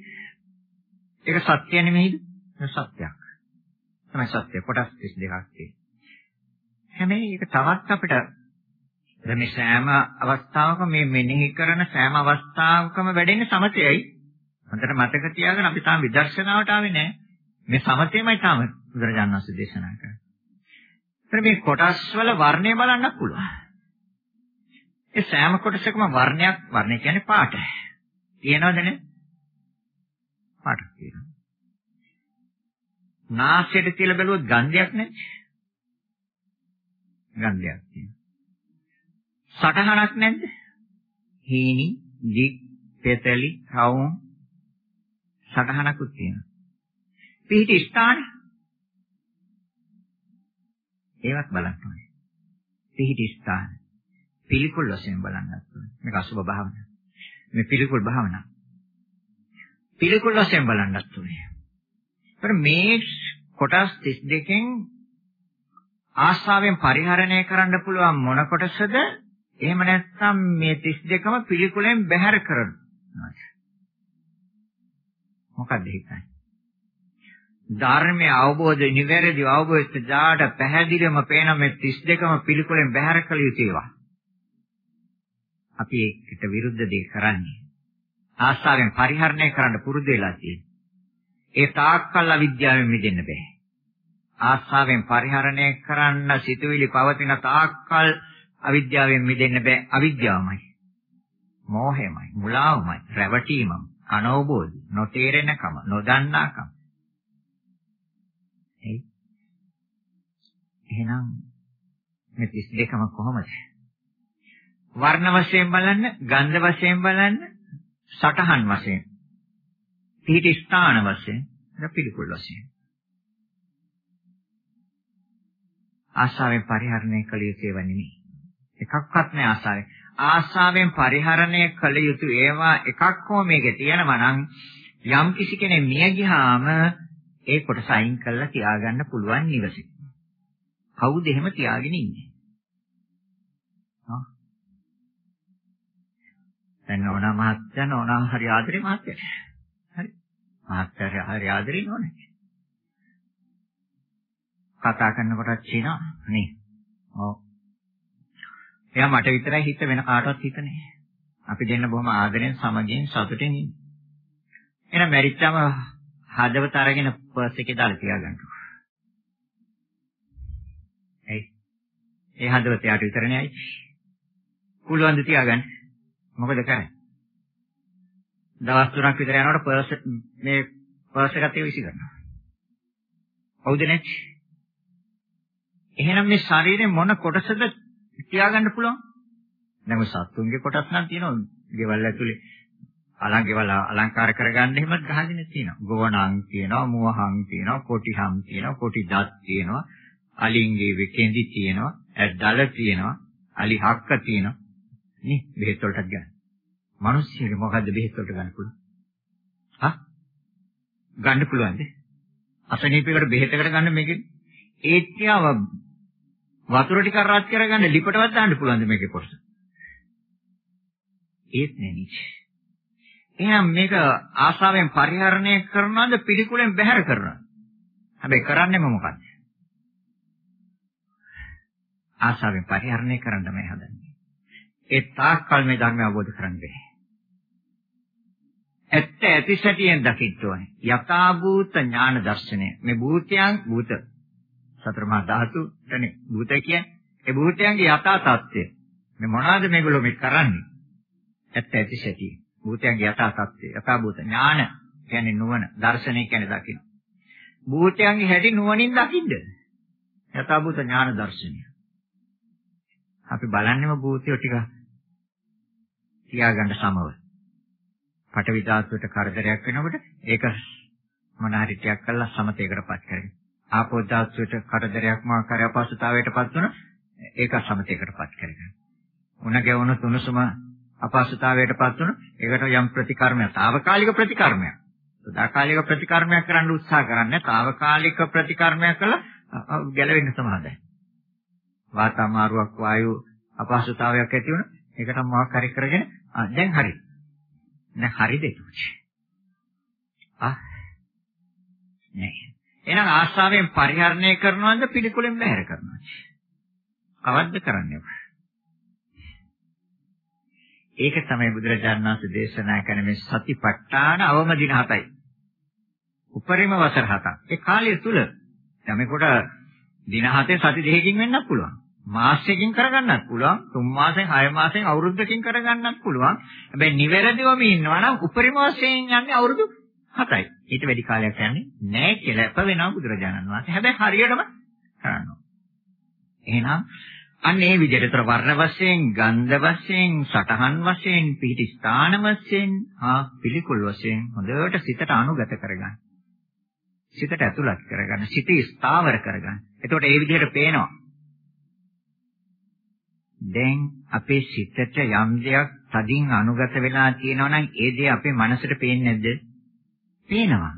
Speaker 1: ඒක සත්‍ය නෙමෙයිද? සත්‍යයක්. තමයි සත්‍ය. කොටස් 32ක් තියෙන්නේ. හැබැයි ඒක තවත් අපිට දැන් මේ සෑම අවස්ථාවකම මේ මෙනෙහි කරන සෑම අවස්ථාවකම වැඩෙන්නේ සමතයයි. හොඳට මතක තියාගන්න අපි තාම විදර්ශනාවට ආවේ නැහැ. මේ සමතේමයි තාම බුදුරජාණන් වහන්සේ දේශනා කරන්නේ. එතන මේ කොටස් වල වර්ණය බලන්න පුළුවන්. ඒ සෑම කොටසකම වර්ණයක් වර්ණය කියන්නේ පාට. තියෙනවද නේ? පාටක් තියෙනවා. නාසයට කියලා බැලුවොත් ගන්ධයක් නැහැ. ගන්ධයක් තියෙනවා. සටහනක් නැද්ද? හීනි, දික්, පෙතලි, රවුම් සටහනකුත් තියෙනවා. පිහිටි ස්ථාන ඒවත් බලන්න ඕනේ. පිහිටි ස්ථාන පිළිකුල් වශයෙන් බලන්නත් ඕනේ. මේක අසුබ භාවනාව. මේ පිළිකුල් භාවනාව. පිළිකුල් වශයෙන් බලන්නත් ඕනේ. ਪਰ මේ කොටස් 32කින් ආශාවෙන් පරිහරණය කරන්න පුළුවන් මොන කොටසද? එහෙම නැත්නම් මේ 32ම පිළිකුලෙන් බැහැර කරනවා. මොකක්ද හිතන්නේ? ධර්මයේ අවබෝධ නිවැරදි අවබෝධයට පැහැදිලිවම පේන මේ 32ම පිළිකුලෙන් බැහැර කළ යුතු ඒවා. අපි ඒකට විරුද්ධ දේ කරන්නේ. ආස්තාවෙන් පරිහරණය කරන්න පුරුදු වෙලා තියෙනවා. ඒ තාක්කල් අවිද්‍යාවෙන් මිදෙන්න බෑ. ආස්තාවෙන් පරිහරණය කරන්න සිතුවිලි පවතින තාක්කල් අවිද්‍යාවෙන් මිදෙන්න බෑ. අවිද්‍යාවමයි. මෝහයමයි, මුලාවමයි, රැවටීමයි, අනවබෝධය, නොතේරෙනකම, නොදන්නාකම. එයි. එහෙනම් මේ 32ම කොහොමද? වර්ණ වශයෙන් බලන්න, ගන්ධ වශයෙන් බලන්න, සටහන් වශයෙන්. පිහිටි ස්ථාන වශයෙන්, පිළිකුල් වශයෙන්. ආශාවෙන් පරිහරණය කළ යුතු ඒවා නෙමෙයි. එකක්වත් නෑ ආශාවෙන්. ආශාවෙන් පරිහරණය කළ යුතු ඒවා එකක් හෝ මේකේ තියෙනවා නම් යම් කිසි කෙනෙක් මිය ගියාම ඒ කොටස අයින් කරලා තියාගන්න පුළුවන් නිවසේ. කවුද එහෙම තියාගෙන ඉන්නේ? දැන් නෝනා මහත්තයා නෝනා හරි ආදරේ මහත්තයා. හරි. මහත්තයා හරි ආදරේ නෝනේ. කතා කරනකොටත් කියනවා නේ. ඔව්. එයා මට විතරයි හිත වෙන කාටවත් හිත නැහැ. අපි දෙන්න බොහොම ආදරෙන් සමගින් සතුටින් ඉන්නේ. එහෙනම් මැරිච්චම හදවත අරගෙන පර්ස් එකේ දාලා තියාගන්න. එයි. ඒ හදවත යාට විතරනේ ඇයි. පුළුවන් ද තියාගන්න? මොකද කරන්නේ? දවස් තුනක් විතර යනකොට පර්ස් මේ පර්ස් එකත් ඒක විසි කරනවා. හවුද නැත්? එහෙනම් මේ ශරීරේ මොන කොටසද තියාගන්න පුළුවන්? දැන් ඔය සත්තුන්ගේ කොටස් නම් තියෙනවා. ගෙවල් ඇතුලේ අලං ගෙවල් අලංකාර කරගන්න එහෙම ගහගෙන තියෙනවා. ගෝණං තියෙනවා, මුවහං තියෙනවා, කොටිහම් තියෙනවා, කොටි දත් තියෙනවා, අලින්ගේ වෙකෙන්දි තියෙනවා, ඇද්දල තියෙනවා, අලි හක්ක තියෙනවා. නේ බෙහෙත් වලටත් ගන්න. මිනිස්සුන්ගේ මොකද්ද බෙහෙත් වලට ගන්න පුළුවන්? හා? ගන්න පුළුවන්ද? අසනීපයකට බෙහෙතකට ගන්න මේකේ ඒත්‍යාව වතුර ටිකක් රත් කරගන්න ලිපටවත් දාන්න පුළුවන්ද මේකේ කොටස? ඒත් නෑනේ. එහෙනම් මේක ආශාවෙන් පරිහරණය කරනවද පිළිකුලෙන් බැහැර කරනවද? හැබැයි කරන්නේම මොකද්ද? ආශාවෙන් පරිහරණය කරන්න මේ හදන්නේ. ඒ තාක්කල් මේ ධර්මය අවබෝධ කරගන්න බැහැ. ඇත්ත ඇති සැටියෙන් දකින්න ඕනේ. යථා භූත ඥාන දර්ශනය. මේ භූතයන් භූත සතර මහා ධාතුනේ භූත කියන්නේ ඒ භූතයන්ගේ යථා තත්ත්වය. මේ මොනවාද මේගොල්ලෝ මේ කරන්නේ? ඇත්ත ඇති සැටිය. භූතයන්ගේ යථා තත්ත්වය. යථා භූත ඥාන කියන්නේ නුවණ, දර්ශනය කියන්නේ දකින්න. භූතයන්ගේ හැටි නුවණින් දකින්න. යථා භූත ඥාන දර්ශනය. අපි බලන්නේම භූතය ටික තියාගන්න සමව. පටවි ධාතුවට කරදරයක් වෙනකොට ඒක මොනහරි ටිකක් කරලා සමතේකටපත් කරගන්න. ආපෝ ධාතුවට කරදරයක් මාකාරය අපහසුතාවයටපත් වුණා ඒක සමතේකටපත් කරගන්න. උණ ගැවුණු තුනුසුම අපහසුතාවයටපත් වුණා ඒකට යම් ප්‍රතිකර්මයක්, తాවකාලික ප්‍රතිකර්මයක්. සදාකාලික ප්‍රතිකර්මයක් කරන්න උත්සාහ කරන්නේ తాවකාලික ප්‍රතිකර්මයක් කළා ගැලවෙන්න සමාදයි. වාතාමාරුවක් වායු අපහසුතාවයක් ඇති වුණා ඒකට මොකක් හරි කරගෙන දැන් හරි. දැන් හරිද ඒක? ආ නෑ. එහෙනම් ආශාවෙන් පරිහරණය කරනවද පිළිකුලෙන් බැහැර කරනවද? කවද්ද කරන්නේ? ඒක තමයි බුදුරජාණන් වහන්සේ දේශනා කරන මේ සතිපට්ඨාන අවම දින හතයි. උපරිම වසර හතක්. ඒ කාලය තුල යමෙකුට දින හතේ සති දෙකකින් වෙන්නත් පුළුවන්. මාසයකින් කරගන්නත් පුළුවන්, තුන් මාසෙන්, හය මාසෙන්, අවුරුද්දකින් කරගන්නත් පුළුවන්. හැබැයි නිවැරදිවම ඉන්නවා නම් උපරිම වශයෙන් යන්නේ අවුරුදු 7යි. ඊට වැඩි කාලයක් යන්නේ නැහැ කියලා අප වෙනවා බුදුරජාණන් වහන්සේ. හැබැයි හරියටම කරනවා. එහෙනම් අන්න ඒ විදිහට වර්ණ වශයෙන්, ගන්ධ වශයෙන්, සටහන් වශයෙන්, පිහිටි ස්ථාන වශයෙන්, ආ පිළිකුල් වශයෙන් හොඳට සිතට අනුගත කරගන්න. සිතට ඇතුළත් කරගන්න, සිත ස්ථාවර කරගන්න. එතකොට ඒ විදිහට පේනවා. දැන් අපේ සිතට යම් දෙයක් තදින් අනුගත වෙලා තියෙනවා නම් ඒ දේ අපේ මනසට පේන්නේ නැද්ද? පේනවා.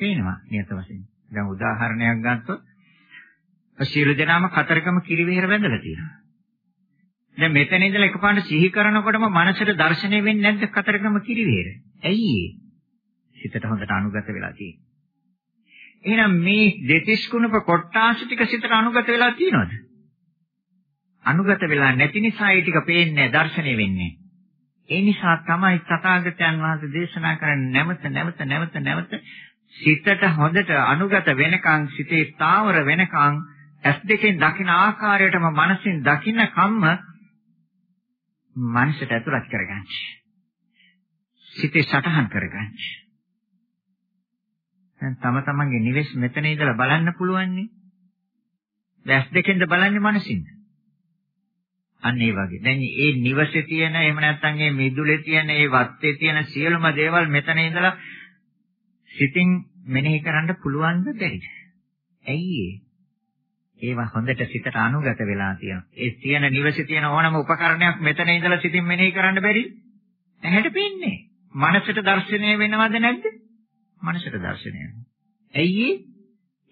Speaker 1: පේනවා නියත වශයෙන්. දැන් උදාහරණයක් ගත්තොත් සියලු දෙනාම කතරගම කිරිවෙහෙර වැඳලා තියෙනවා. දැන් මෙතන ඉඳලා එකපාරට සිහි කරනකොටම මනසට දැర్శණය වෙන්නේ නැද්ද කතරගම කිරිවෙහෙර? ඇයි ඒ? සිතට හොඳට අනුගත වෙලා තියෙන්නේ. එහෙනම් මේ දෙතිස් කුණප කොට්ටාස ටික සිතට අනුගත වෙලා තියෙනවද? අනුගත වෙලා නැති නිසා ඒ ටික පේන්නේ දැర్శණය වෙන්නේ. ඒ නිසා තමයි තථාගතයන් වහන්සේ දේශනා කරන්නේ නැවත නැවත නැවත නැවත සිතට හොඳට අනුගත වෙනකන් සිතේ ස්ථාවර වෙනකන් ඇස් දෙකෙන් දකින ආකාරයටම මනසින් දකින කම්ම මනසට ඇතුළත් කරගන්න. සිතේ සටහන් කරගන්න. දැන් තම තමන්ගේ නිවෙස් මෙතන ඉඳලා බලන්න පුළුවන් නේ. ඇස් දෙකෙන්ද බලන්නේ මනසින්ද? අන්න ඒ වගේ. දැන් මේ නිවසේ තියෙන එහෙම නැත්නම් මේ මිදුලේ තියෙන මේ වත්තේ තියෙන සියලුම දේවල් මෙතන ඉඳලා සිතින් මෙනෙහි කරන්න පුළුවන් දෙයක්. ඇයි ඒවා හොඳට සිතට අනුගත වෙලා තියෙනවා. ඒ තියෙන නිවසේ තියෙන ඕනම උපකරණයක් මෙතන ඉඳලා සිතින් මෙනෙහි කරන්න බැරි. ඇහැට පේන්නේ. මනසට දැర్శණය වෙනවද නැද්ද? මනසට දැర్శණය. ඇයි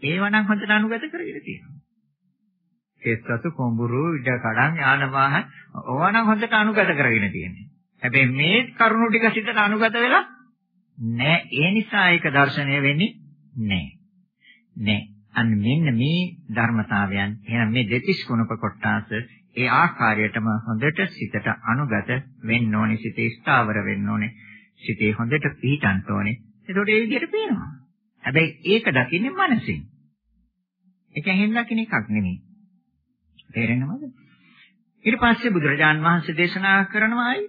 Speaker 1: ඒවනම් හොඳට අනුගත කරගෙන තියෙනවා. කෙස්වතු කොඹුරු ඉඩ කඩන් යාන වාහන ඕවනම් හොඳට අනුගත කරගෙන තියෙනවා. හැබැයි මේ කරුණු ටික සිතට අනුගත වෙලා නෑ. ඒ නිසා ඒක දැర్శණය වෙන්නේ නෑ. නෑ. අන්න මෙන්න මේ ධර්මතාවයන් එහෙනම් මේ දෙතිස් කුණප කොටාස ඒ ආකාරයටම හොඳට සිතට අනුගත වෙන්න ඕනේ සිතේ ස්ථාවර වෙන්න ඕනේ සිතේ හොඳට පිහිටන්න ඕනේ එතකොට ඒ විදිහට පේනවා හැබැයි ඒක දකින්නේ මනසින් ඒක ඇහෙන් දකින්න එකක් නෙමෙයි තේරෙනවද ඊට පස්සේ බුදුරජාන් වහන්සේ දේශනා කරනවායි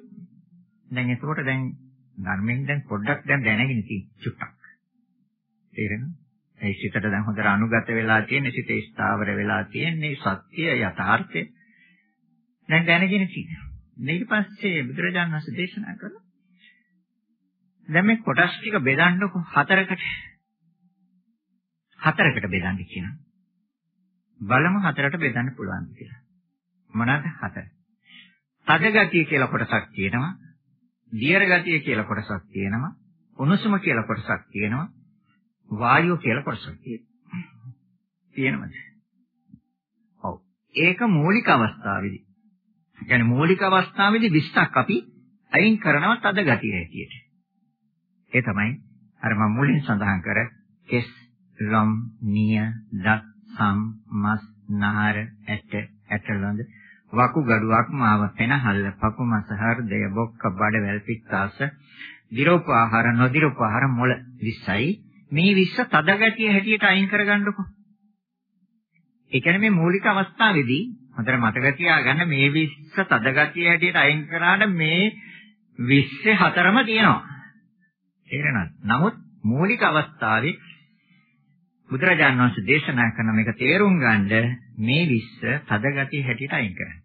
Speaker 1: දැන් එතකොට දැන් ධර්මයෙන් දැන් පොඩ්ඩක් දැන් දැනගෙන තියෙන්නේ චුට්ටක් තේරෙනවද ඒ සිතට දැන් හොඳට අනුගත වෙලා තියෙන සිතේ ස්ථාවර වෙලා තියෙන්නේ සත්‍ය යථාර්ථය. දැන් දැනගෙන තියෙනවා. ඊට පස්සේ බුදුරජාණන් වහන්සේ දේශනා කළා. දැන් මේ කොටස් ටික බෙදන්නකො හතරකට. හතරකට බෙදන්න කියනවා. බලමු හතරට බෙදන්න පුළුවන් කියලා. මොනවාද හතර? තද ගතිය කියලා කොටසක් තියෙනවා. දියර ගතිය කියලා කොටසක් තියෙනවා. උණුසුම කියලා කොටසක් තියෙනවා. වායුව කියලා කොටසක් තියෙනවද? ඔව්. ඒක මූලික අවස්ථාවේදී. يعني මූලික අවස්ථාවේදී 20ක් අපි අයින් කරනවා තද ගතිය හැටියට. ඒ තමයි අර මම මුලින් සඳහන් කර කෙස්, ලොම්, නිය, දත්, සම්, මස්, නහර, ඇට, ඇටළඳ, වකුගඩුවක් මාව පෙනහල්ල, පපුමස, හෘදය, බොක්ක, බඩවැල්, පිත්තාස, දිරෝපආහාර, නොදිරෝපආහාර මොළ 20යි මේ විශ්ව තද ගැටිය හැටියට අයින් කරගන්නකො. ඒ කියන්නේ මේ මූලික අවස්ථාවේදී හතර මතක තියාගන්න මේ විශ්ව තද ගැටිය හැටියට අයින් කරාට මේ විශ්ව හතරම තියෙනවා. තේරෙනවද? නමුත් මූලික අවස්ථාවේ බුදුරජාණන් වහන්සේ දේශනා කරන මේක තේරුම් ගන්න මේ විශ්ව තද ගැටිය හැටියට අයින් කරන්න.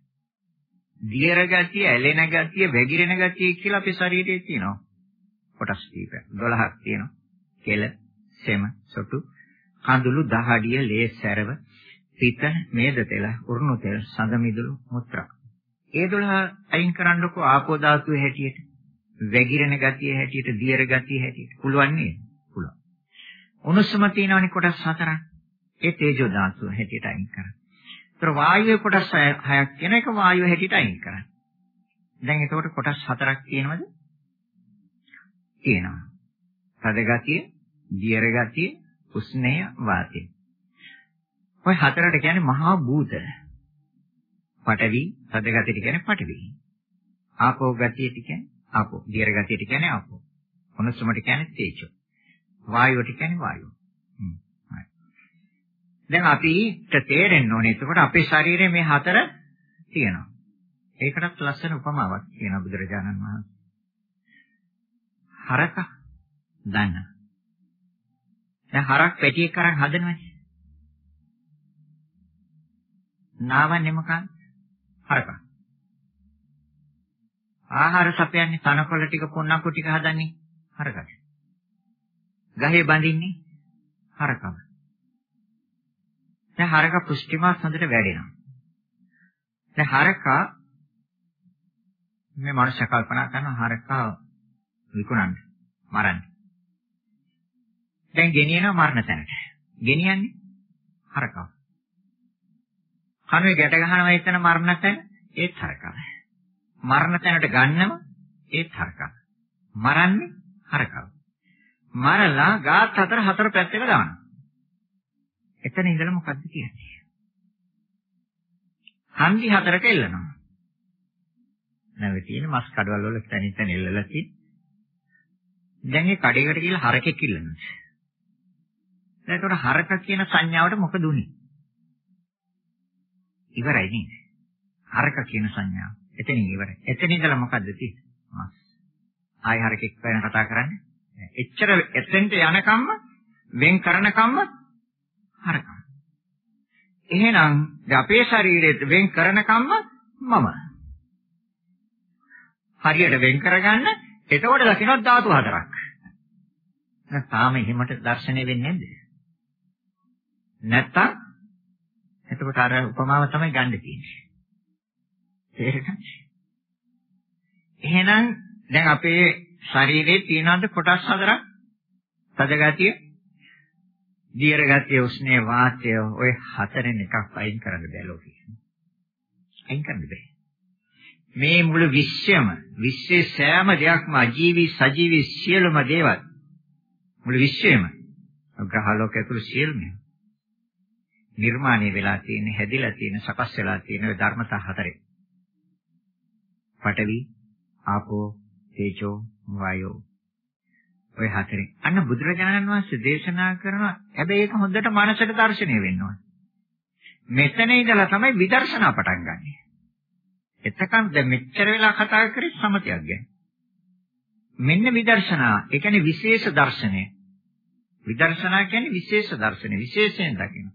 Speaker 1: දියර ගැටිය, ඇලෙන ගැටිය, වැగిරෙන ගැටිය කියලා අපේ ශරීරයේ තියෙනවා. කොටස් කීපයක් 12ක් තියෙනවා. කෙල, සෙම, සොටු, කඳුළු, දහඩිය, ලේ සැරව, පිත, මේද තෙල, උරුණු තෙල්, සඳ මිදුළු, මුත්‍රා. ඒ 12 අයින් කරන්නකෝ ආපෝ ධාතුවේ හැටියට. වැగిරෙන ගතිය හැටියට, දියර ගතිය හැටියට. පුළුවන් නේද? පුළුවන්. උණුසුම තියෙනවනේ කොටස් හතරක්. ඒ තේජෝ ධාතුව හැටියට අයින් කරන්න. ඒතර වායුවේ කොටස් හයක් කියන එක වායුව හැටියට අයින් කරන්න. දැන් එතකොට කොටස් හතරක් තියෙනවද? තියෙනවා. තද ගතිය, දියර ගතිය, උස්නය, වාතය. ඔය හතරට කියන්නේ මහා භූත. පඨවි, තද ගතියට කියන්නේ පඨවි. ආපෝ ගතියට කියන්නේ ආපෝ. දියර ගතියට කියන්නේ ආපෝ. උණුසුමට කියන්නේ තේජෝ. වායුවට කියන්නේ වායුව. දැන් අපිට තේරෙන්න ඕනේ. එතකොට අපේ ශරීරයේ මේ හතර තියෙනවා. ඒකටත් ලස්සන උපමාවක් කියනවා බුදුරජාණන් වහන්සේ. හරක දන්න. දැන් හරක් පැටියෙක් අරන් හදනවනේ. නාවන්නේ මොකක්ද? හරක. ආහාර සපයන්නේ තනකොළ ටික පොන්නක්කු ටික හදන්නේ හරකට. ගහේ බඳින්නේ හරකම. දැන් හරක පුෂ්ටිමත් හොඳට වැඩෙනවා. දැන් හරකා මේ මනුෂ්‍ය කල්පනා කරන හරකා විකුණන්න මරන්න. දැන් ගෙනියනවා මරණ තැනට. ගෙනියන්නේ හරකා. කනුවේ ගැට ගහනවා එතන මරණ තැන ඒත් හරකා. මරණ තැනට ගන්නම ඒත් හරකා. මරන්නේ හරකා. මරලා ගාත් හතර හතර පැත්තක දානවා. එතන ඉඳලා මොකද්ද කියන්නේ? හන්දි හතරක එල්ලනවා. නැවෙ තියෙන මස් කඩවල වල තනින් තන එල්ලලා තියෙන්නේ. දැන් මේ කඩේකට ගිහලා හරකෙක් ඉල්ලනවා. දැන් ඒකට හරක කියන සංඥාවට මොකද උනේ? ඉවරයි නේද? හරක කියන සංඥාව. එතනින් ඉවරයි. එතන ඉඳලා මොකද්ද තියෙන්නේ? මස්. ආයි හරකෙක් වෙන කතා කරන්නේ. එච්චර එතෙන්ට යනකම්ම වෙන් කරනකම්ම හරකම්. එහෙනම් අපේ ශරීරයට වෙන් කරනකම්ම මම. හරියට වෙන් කරගන්න එතකොට දකින්න ධාතු හතරක්. දැන් තාම එහෙමට දැర్శණය වෙන්නේ නැද්ද? නැත්තම් එතකොට අර උපමාව තමයි ගන්න තියෙන්නේ. තේරෙනවද? එහෙනම් දැන් අපේ ශරීරයේ තියෙනවද කොටස් හතරක්? තදගතිය, දියර ගතිය, උෂ්ණේ වාතය ඔය හතරෙන් එකක් අයින් කරන්න බෑ ලෝකෙ. අයින් කරන්න බෑ. මේ මුළු විශ්වයම විශ්වයේ සෑම දෙයක්ම අජීවී සජීවී සියලුම දේවල් මුළු විශ්වයම ග්‍රහ ලෝක ඇතුළු සියලුම නිර්මාණය වෙලා තියෙන හැදිලා තියෙන සකස් වෙලා තියෙන ඔය ධර්මතා හතරේ. පඨවි, ආපෝ, තේජෝ, වායෝ. ඔය හතරේ. අන්න බුදුරජාණන් වහන්සේ දේශනා කරනවා හැබැයි ඒක හොඳට මානසික දර්ශනය වෙන්න ඕනේ. මෙතන ඉඳලා තමයි විදර්ශනා පටන් ගන්නෙ. එතකන් දැන් මෙච්චර වෙලා කතා කරේ සමතයක් ගැන. මෙන්න විදර්ශනා, ඒ කියන්නේ විශේෂ දර්ශනය. විදර්ශනා කියන්නේ විශේෂ දර්ශනය, විශේෂයෙන් දකින්න.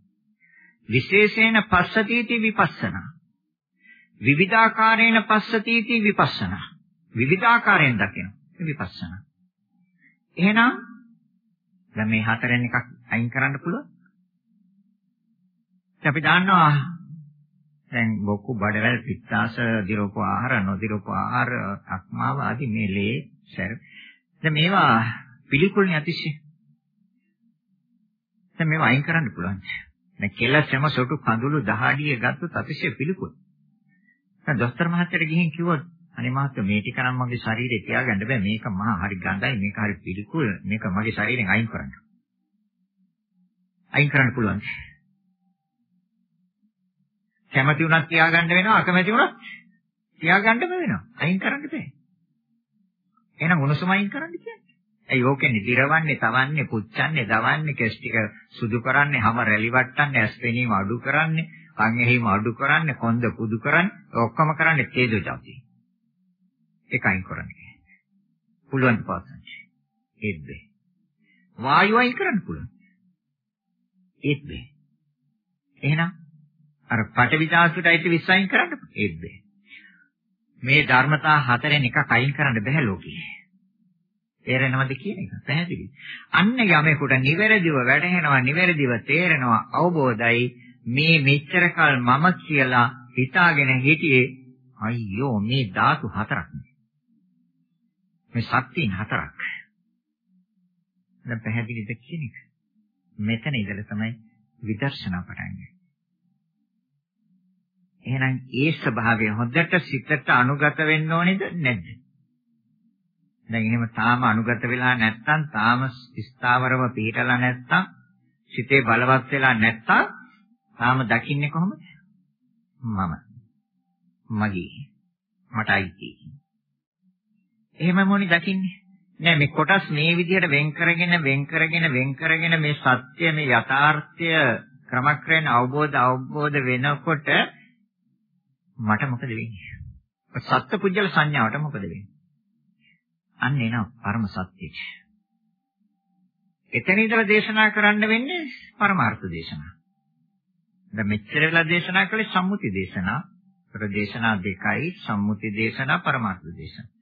Speaker 1: විශේෂයෙන් පස්සතිති විපස්සනා. විවිධාකාරයෙන් පස්සතිති විපස්සනා. විවිධාකාරයෙන් දකින්න. විපස්සනා. එහෙනම් දැන් මේ හතරෙන් එකක් අයින් කරන්න පුළුවන්. අපි දන්නවා දැන් බොක්කු බඩවැල් පිත්තාස දිරෝප ආහාර නොදිරෝප ආහාර අක්මාව ආදී මේ ලේ සැර දැන් මේවා පිළිකුල්නේ අතිශය දැන් මේවා අයින් කරන්න පුළුවන් දැන් කෙල සෙම සොටු කඳුළු දහඩිය ගත්තොත් අතිශය පිළිකුල් දැන් දොස්තර මහත්තයට ගිහින් කිව්වොත් අනේ මහත්තයා මේ ටික නම් මගේ ශරීරේ තියාගන්න බෑ මේක මහා හරි ගඳයි මේක හරි පිළිකුල් මේක මගේ ශරීරයෙන් අයින් කරන්න අයින් කරන්න පුළුවන් කැමති වුණත් තියාගන්න වෙනවා අකමැති වුණත් තියාගන්නම වෙනවා. අයින් කරන්න බෑ. එහෙනම් උණුසුම අයින් කරන්න කියන්නේ. ඒ ඕකෙන්නේ දිරවන්නේ, තවන්නේ, පුච්චන්නේ, දවන්නේ, කෙස් ටික සුදු කරන්නේ, හැම රැලි වට්ටන්නේ, ඇස් පෙනීම අඩු කරන්නේ, කන් ඇහිම අඩු කරන්නේ, කොන්ද කුදු කරන්නේ, ඔක්කොම කරන්නේ තේජෝ ජාති. ඒක අයින් කරන්නේ. පුළුවන් පාසන්. ඒත් බෑ. වායුව අයින් කරන්න පුළුවන්. ඒත් බෑ. එහෙනම් අර පටවි ධාතුවට අයිති විශ්සයින් කරන්න ඒත් බෑ. මේ ධර්මතා හතරෙන් එකක් අයින් කරන්න බෑ ලෝකේ. තේරෙනවද කියන එක පැහැදිලි. අන්න යමෙකුට නිවැරදිව වැටහෙනවා නිවැරදිව තේරෙනවා අවබෝධයි මේ මෙච්චර කල් මම කියලා හිතාගෙන හිටියේ අයියෝ මේ ධාතු හතරක්. මේ ශක්තියන් හතරක්. දැන් පැහැදිලිද කියන එක. මෙතන ඉඳලා තමයි විදර්ශනා පටන් ගන්නේ. එහෙනම් ඒ ස්වභාවය හොඳට සිතට අනුගත වෙන්න ඕනේද නැද්ද? දැන් එහෙම තාම අනුගත වෙලා නැත්නම් තාම ස්ථාවරව පිළිටලා නැත්නම් සිතේ බලවත් වෙලා නැත්නම් තාම දකින්නේ කොහොමද? මම. මගේ. මට අයිති. එහෙම මොනි දකින්නේ? නෑ මේ කොටස් මේ විදිහට වෙන් කරගෙන වෙන් කරගෙන වෙන් කරගෙන මේ සත්‍ය මේ යථාර්ථය ක්‍රමක්‍රයෙන් අවබෝධ අවබෝධ වෙනකොට මට මොකද වෙන්නේ? සත්පුජ්‍යල සංඥාවට මොකද වෙන්නේ? අන්න එනවා පරම සත්‍යය. එතන ඉඳලා දේශනා කරන්න වෙන්නේ පරමාර්ථ දේශනා. දැන් මෙච්චර වෙලා දේශනා කළේ සම්මුති දේශනා. ප්‍රදේශනා දෙකයි සම්මුති දේශනා පරමාර්ථ දේශනා.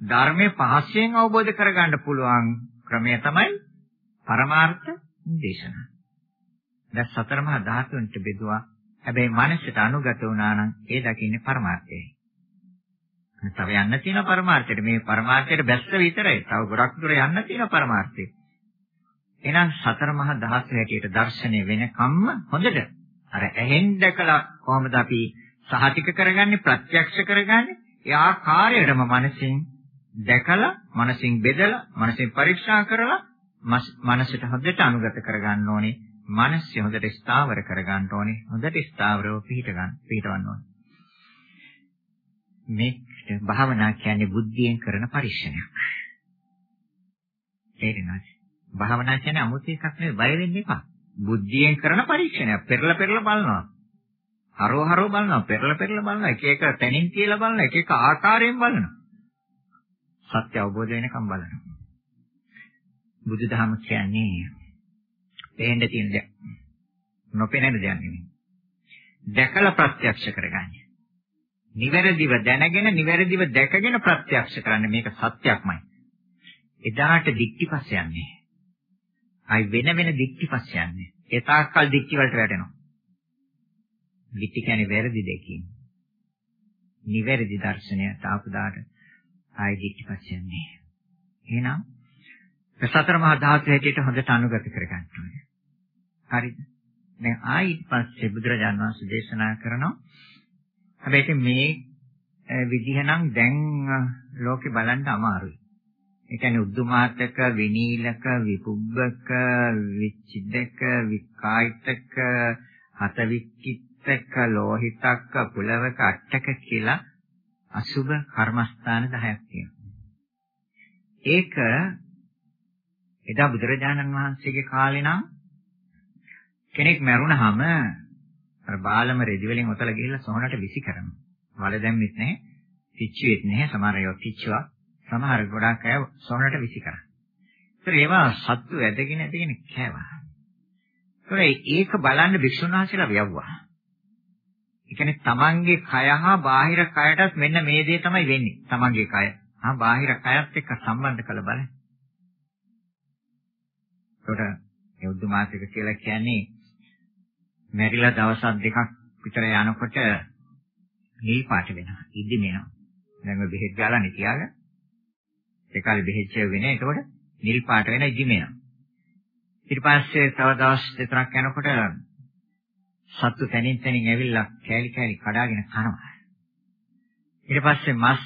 Speaker 1: ධර්මයේ පහසෙන් අවබෝධ කරගන්න පුළුවන් ක්‍රමය තමයි පරමාර්ථ දේශනා. දැන් සතර මහා ධාතුන්ට බෙදුවා. හැබැයි මනසට අනුගත වුණා නම් ඒ දකින්නේ පරමාර්ථයයි. තව යන්න තියෙන පරමාර්ථයට මේ පරමාර්ථයට බැස්ස විතරයි. තව ගොඩක් දුර යන්න තියෙන පරමාර්ථය. එහෙනම් සතර මහා ධාතු හැටියට දර්ශනය වෙනකම්ම හොඳට අර ඇහෙන් දැකලා කොහොමද අපි සහතික කරගන්නේ ප්‍රත්‍යක්ෂ කරගන්නේ ඒ ආකාරයටම මනසින් දැකලා මනසින් බෙදලා මනසින් පරීක්ෂා කරලා මනසට හොඳට අනුගත කරගන්න ඕනේ මනස හොඳට ස්ථාවර කරගන්න ඕනේ හොඳට ස්ථාවරව පිහිට ගන්න පිහිටවන්න ඕනේ මේ භාවනා කියන්නේ බුද්ධියෙන් කරන පරිශ්‍රණයක් තේරෙනවද භාවනා කියන්නේ 아무ත් එකක් නෙවෙයි බය වෙන්න එපා. බුද්ධියෙන් කරන පරීක්ෂණයක්. පෙරලා පෙරලා බලනවා. හරව හරව බලනවා. පෙරලා පෙරලා බලනවා. එක එක තැනින් කියලා බලනවා. එක එක ආකාරයෙන් බලනවා. සත්‍ය අවබෝධ වෙනකම් බලනවා. බුදුදහම කියන්නේ පේන්න තියෙන දෙයක්. නොපෙනෙන දෙයක් නෙමෙයි. දැකලා ප්‍රත්‍යක්ෂ කරගන්නේ. නිවැරදිව දැනගෙන නිවැරදිව දැකගෙන ප්‍රත්‍යක්ෂ කරන්නේ මේක සත්‍යක්මයි. එදාට දික්ටිපස්ස යන්නේ. අයි වෙන වෙන දික්ටි පස්සේ යන්නේ. ඒ තාක්කල් දික්ටි වලට වැටෙනවා. දික්ටි කියන්නේ වැරදි දෙකින්. නිවැරදි දර්ශනය තාපදාට ආයි දික්ටි පස්සේ යන්නේ. එහෙනම් සතර මහා ධාතු හැටියට හොඳට අනුගත කරගන්න ඕනේ. හරිද? දැන් ආයි පස්සේ බුදුරජාණන් වහන්සේ දේශනා කරනවා. හැබැයි මේ විදිහ නම් දැන් ලෝකේ බලන්න අමාරුයි. ඒ කියන්නේ උද්දුමාතක, විනීලක, විකුබ්බක, විචිදක, විකායිතක, හතවික්කිතක, ලෝහිතක, පුලවක, අට්ටක කියලා අසුබ කර්මස්ථාන 10ක් තියෙනවා. ඒක එදා බුදුරජාණන් වහන්සේගේ කාලේ නම් කෙනෙක් මැරුණාම අර බාලම රෙදි වලින් ඔතල ගිහිල්ලා සොහනට විසි කරනවා. වල දැම්මෙත් නැහැ, පිච්චුවෙත් නැහැ, සමහර ඒවා පිච්චුවා. සමහර ගොඩාක් අය සොනට විසි කරා. ඒතර ඒවා සත්තු ඇදගෙන ඇදගෙන කෑවා. ඒතර ඒක බලන්න භික්ෂුන් වහන්සේලා වැව්වා. ඒ කියන්නේ තමන්ගේ කය හා බාහිර කයටත් මෙන්න මේ දේ තමයි වෙන්නේ. තමන්ගේ කය හා බාහිර කයත් එක්ක සම්බන්ධ කළ බලන්න. ඒකට ඒ උද්දමාසික කියලා කියන්නේ මැරිලා දවස් දෙකක් විතර යනකොට නිල් පාට වෙනවා. ඉදි වෙනවා. දැන් ඔය බෙහෙත් ගාලා නිතියාගෙන ඒ කාලේ බෙහෙත් වෙන්නේ. එතකොට නිල් පාට වෙන ඉදිමෙනවා. ඊට පස්සේ තව දවස් දෙකක් යනකොට සත්තු තනින් තනින් ඇවිල්ලා කෑලි කෑලි කඩාගෙන කනවා. ඊට පස්සේ මස්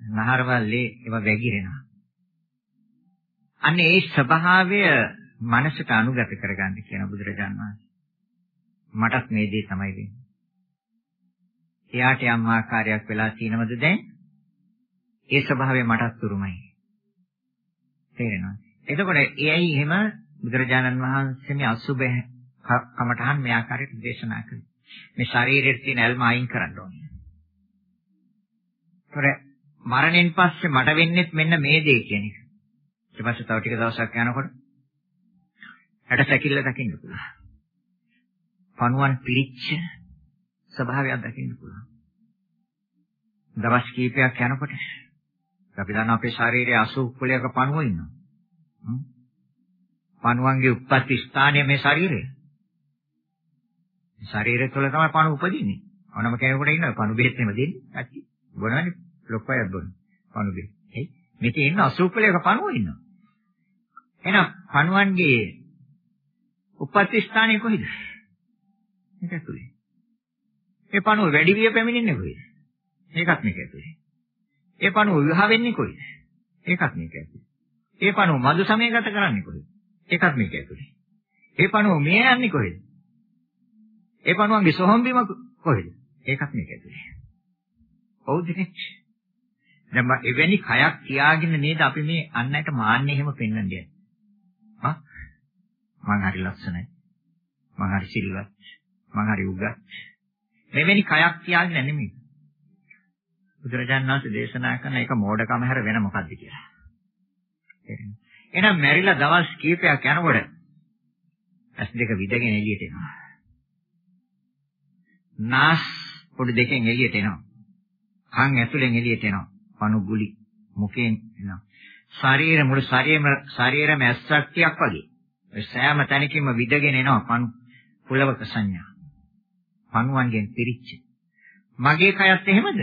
Speaker 1: නහරවලේ ඒව වැగిරෙනවා. අන්න ඒ ස්වභාවය මනසට අනුගත කරගන්න කියන බුදුරජාන් වහන්සේ. මටත් මේ දේ තමයි වෙන්නේ. එයාට යම් ආකාරයක් වෙලා තියෙනවද දැන්? ඒ ස්වභාවය මටත් උරුමයි. තේරෙනවද? එතකොට එයයි එහෙම බුදුරජාණන් වහන්සේ මේ අසුබ කමඨහන් මේ ආකාරයට දේශනා කළේ. මේ ශරීරයේ තියෙන ඇල්ම අයින් කරන්න ඕනේ. ඒතර මරණයෙන් පස්සේ මට වෙන්නේත් මෙන්න මේ දේ කියන එක. ඊට පස්සේ තව ටික දවසක් යනකොට හැට සැකිල්ල දකින්න පුළුවන්. පණුවන් පිරිච්ච ස්වභාවයක් දකින්න පුළුවන්. දවස් කීපයක් යනකොට අපි දන්නවා අපේ ශරීරයේ 80 කුලයක පණුව ඉන්නවා. පණුවන්ගේ උත්පත්ති ස්ථානය මේ ශරීරය. ශරීරය තුළ තමයි පණුව උපදින්නේ. ඕනම කෙනෙකුට ඉන්න පණු බෙහෙත් නෙම දෙන්නේ. ඇත්ති. බොනවනේ ලොක්කයක් බොන. පණු බෙහෙත්. එයි. මේකේ ඉන්න 80 කුලයක පණුව ඉන්නවා. එහෙනම් පණුවන්ගේ උත්පත්ති ස්ථානය කොහෙද? මේක ඇතුලේ. ඒ පණුව වැඩි විය පැමිණෙන්නේ කොහෙද? ඒකත් මේක ඇතුලේ. ඒ පණුව විවාහ වෙන්නේ කොයිද? ඒකත් මේක ඇතුලේ. ඒ පණුව මధు සමය ගත කරන්නේ කොහෙද? ඒකත් මේක ඇතුලේ. ඒ පණුව මිය යන්නේ කොහෙද? ඒ පණුවන්ගේ සොහොන් බිම කොහෙද? ඒකත් මේක ඇතුලේ. ඔව්ද නේ? දැන් මම එවැනි කයක් තියාගෙන නේද අපි මේ අන්නයට මාන්නේ එහෙම පෙන්වන්නේ. හා? මං හරි ලස්සනයි. මං හරි සිල්වත්. මං හරි උගත්. මෙවැනි කයක් කියන්නේ නෙමෙයි. බුදුරජාණන් වහන්සේ දේශනා කරන එක මෝඩකම හැර වෙන මොකද්ද කියලා. එහෙනම් මැරිලා දවස් කීපයක් යනකොට ඇස් දෙක විදගෙන එළියට එනවා. නාස් පොඩි දෙකෙන් එළියට එනවා. කන් ඇතුලෙන් එළියට එනවා. පණු ගුලි මුඛයෙන් එනවා. ශරීර මුළු ශරීරම ශරීරම ඇස්සක්තියක් වගේ. ඒ සෑම තැනකින්ම විදගෙන එනවා පණු පුලවක සංඥා. පණුවන්ගෙන් පිරිච්ච. මගේ කයත් එහෙමද?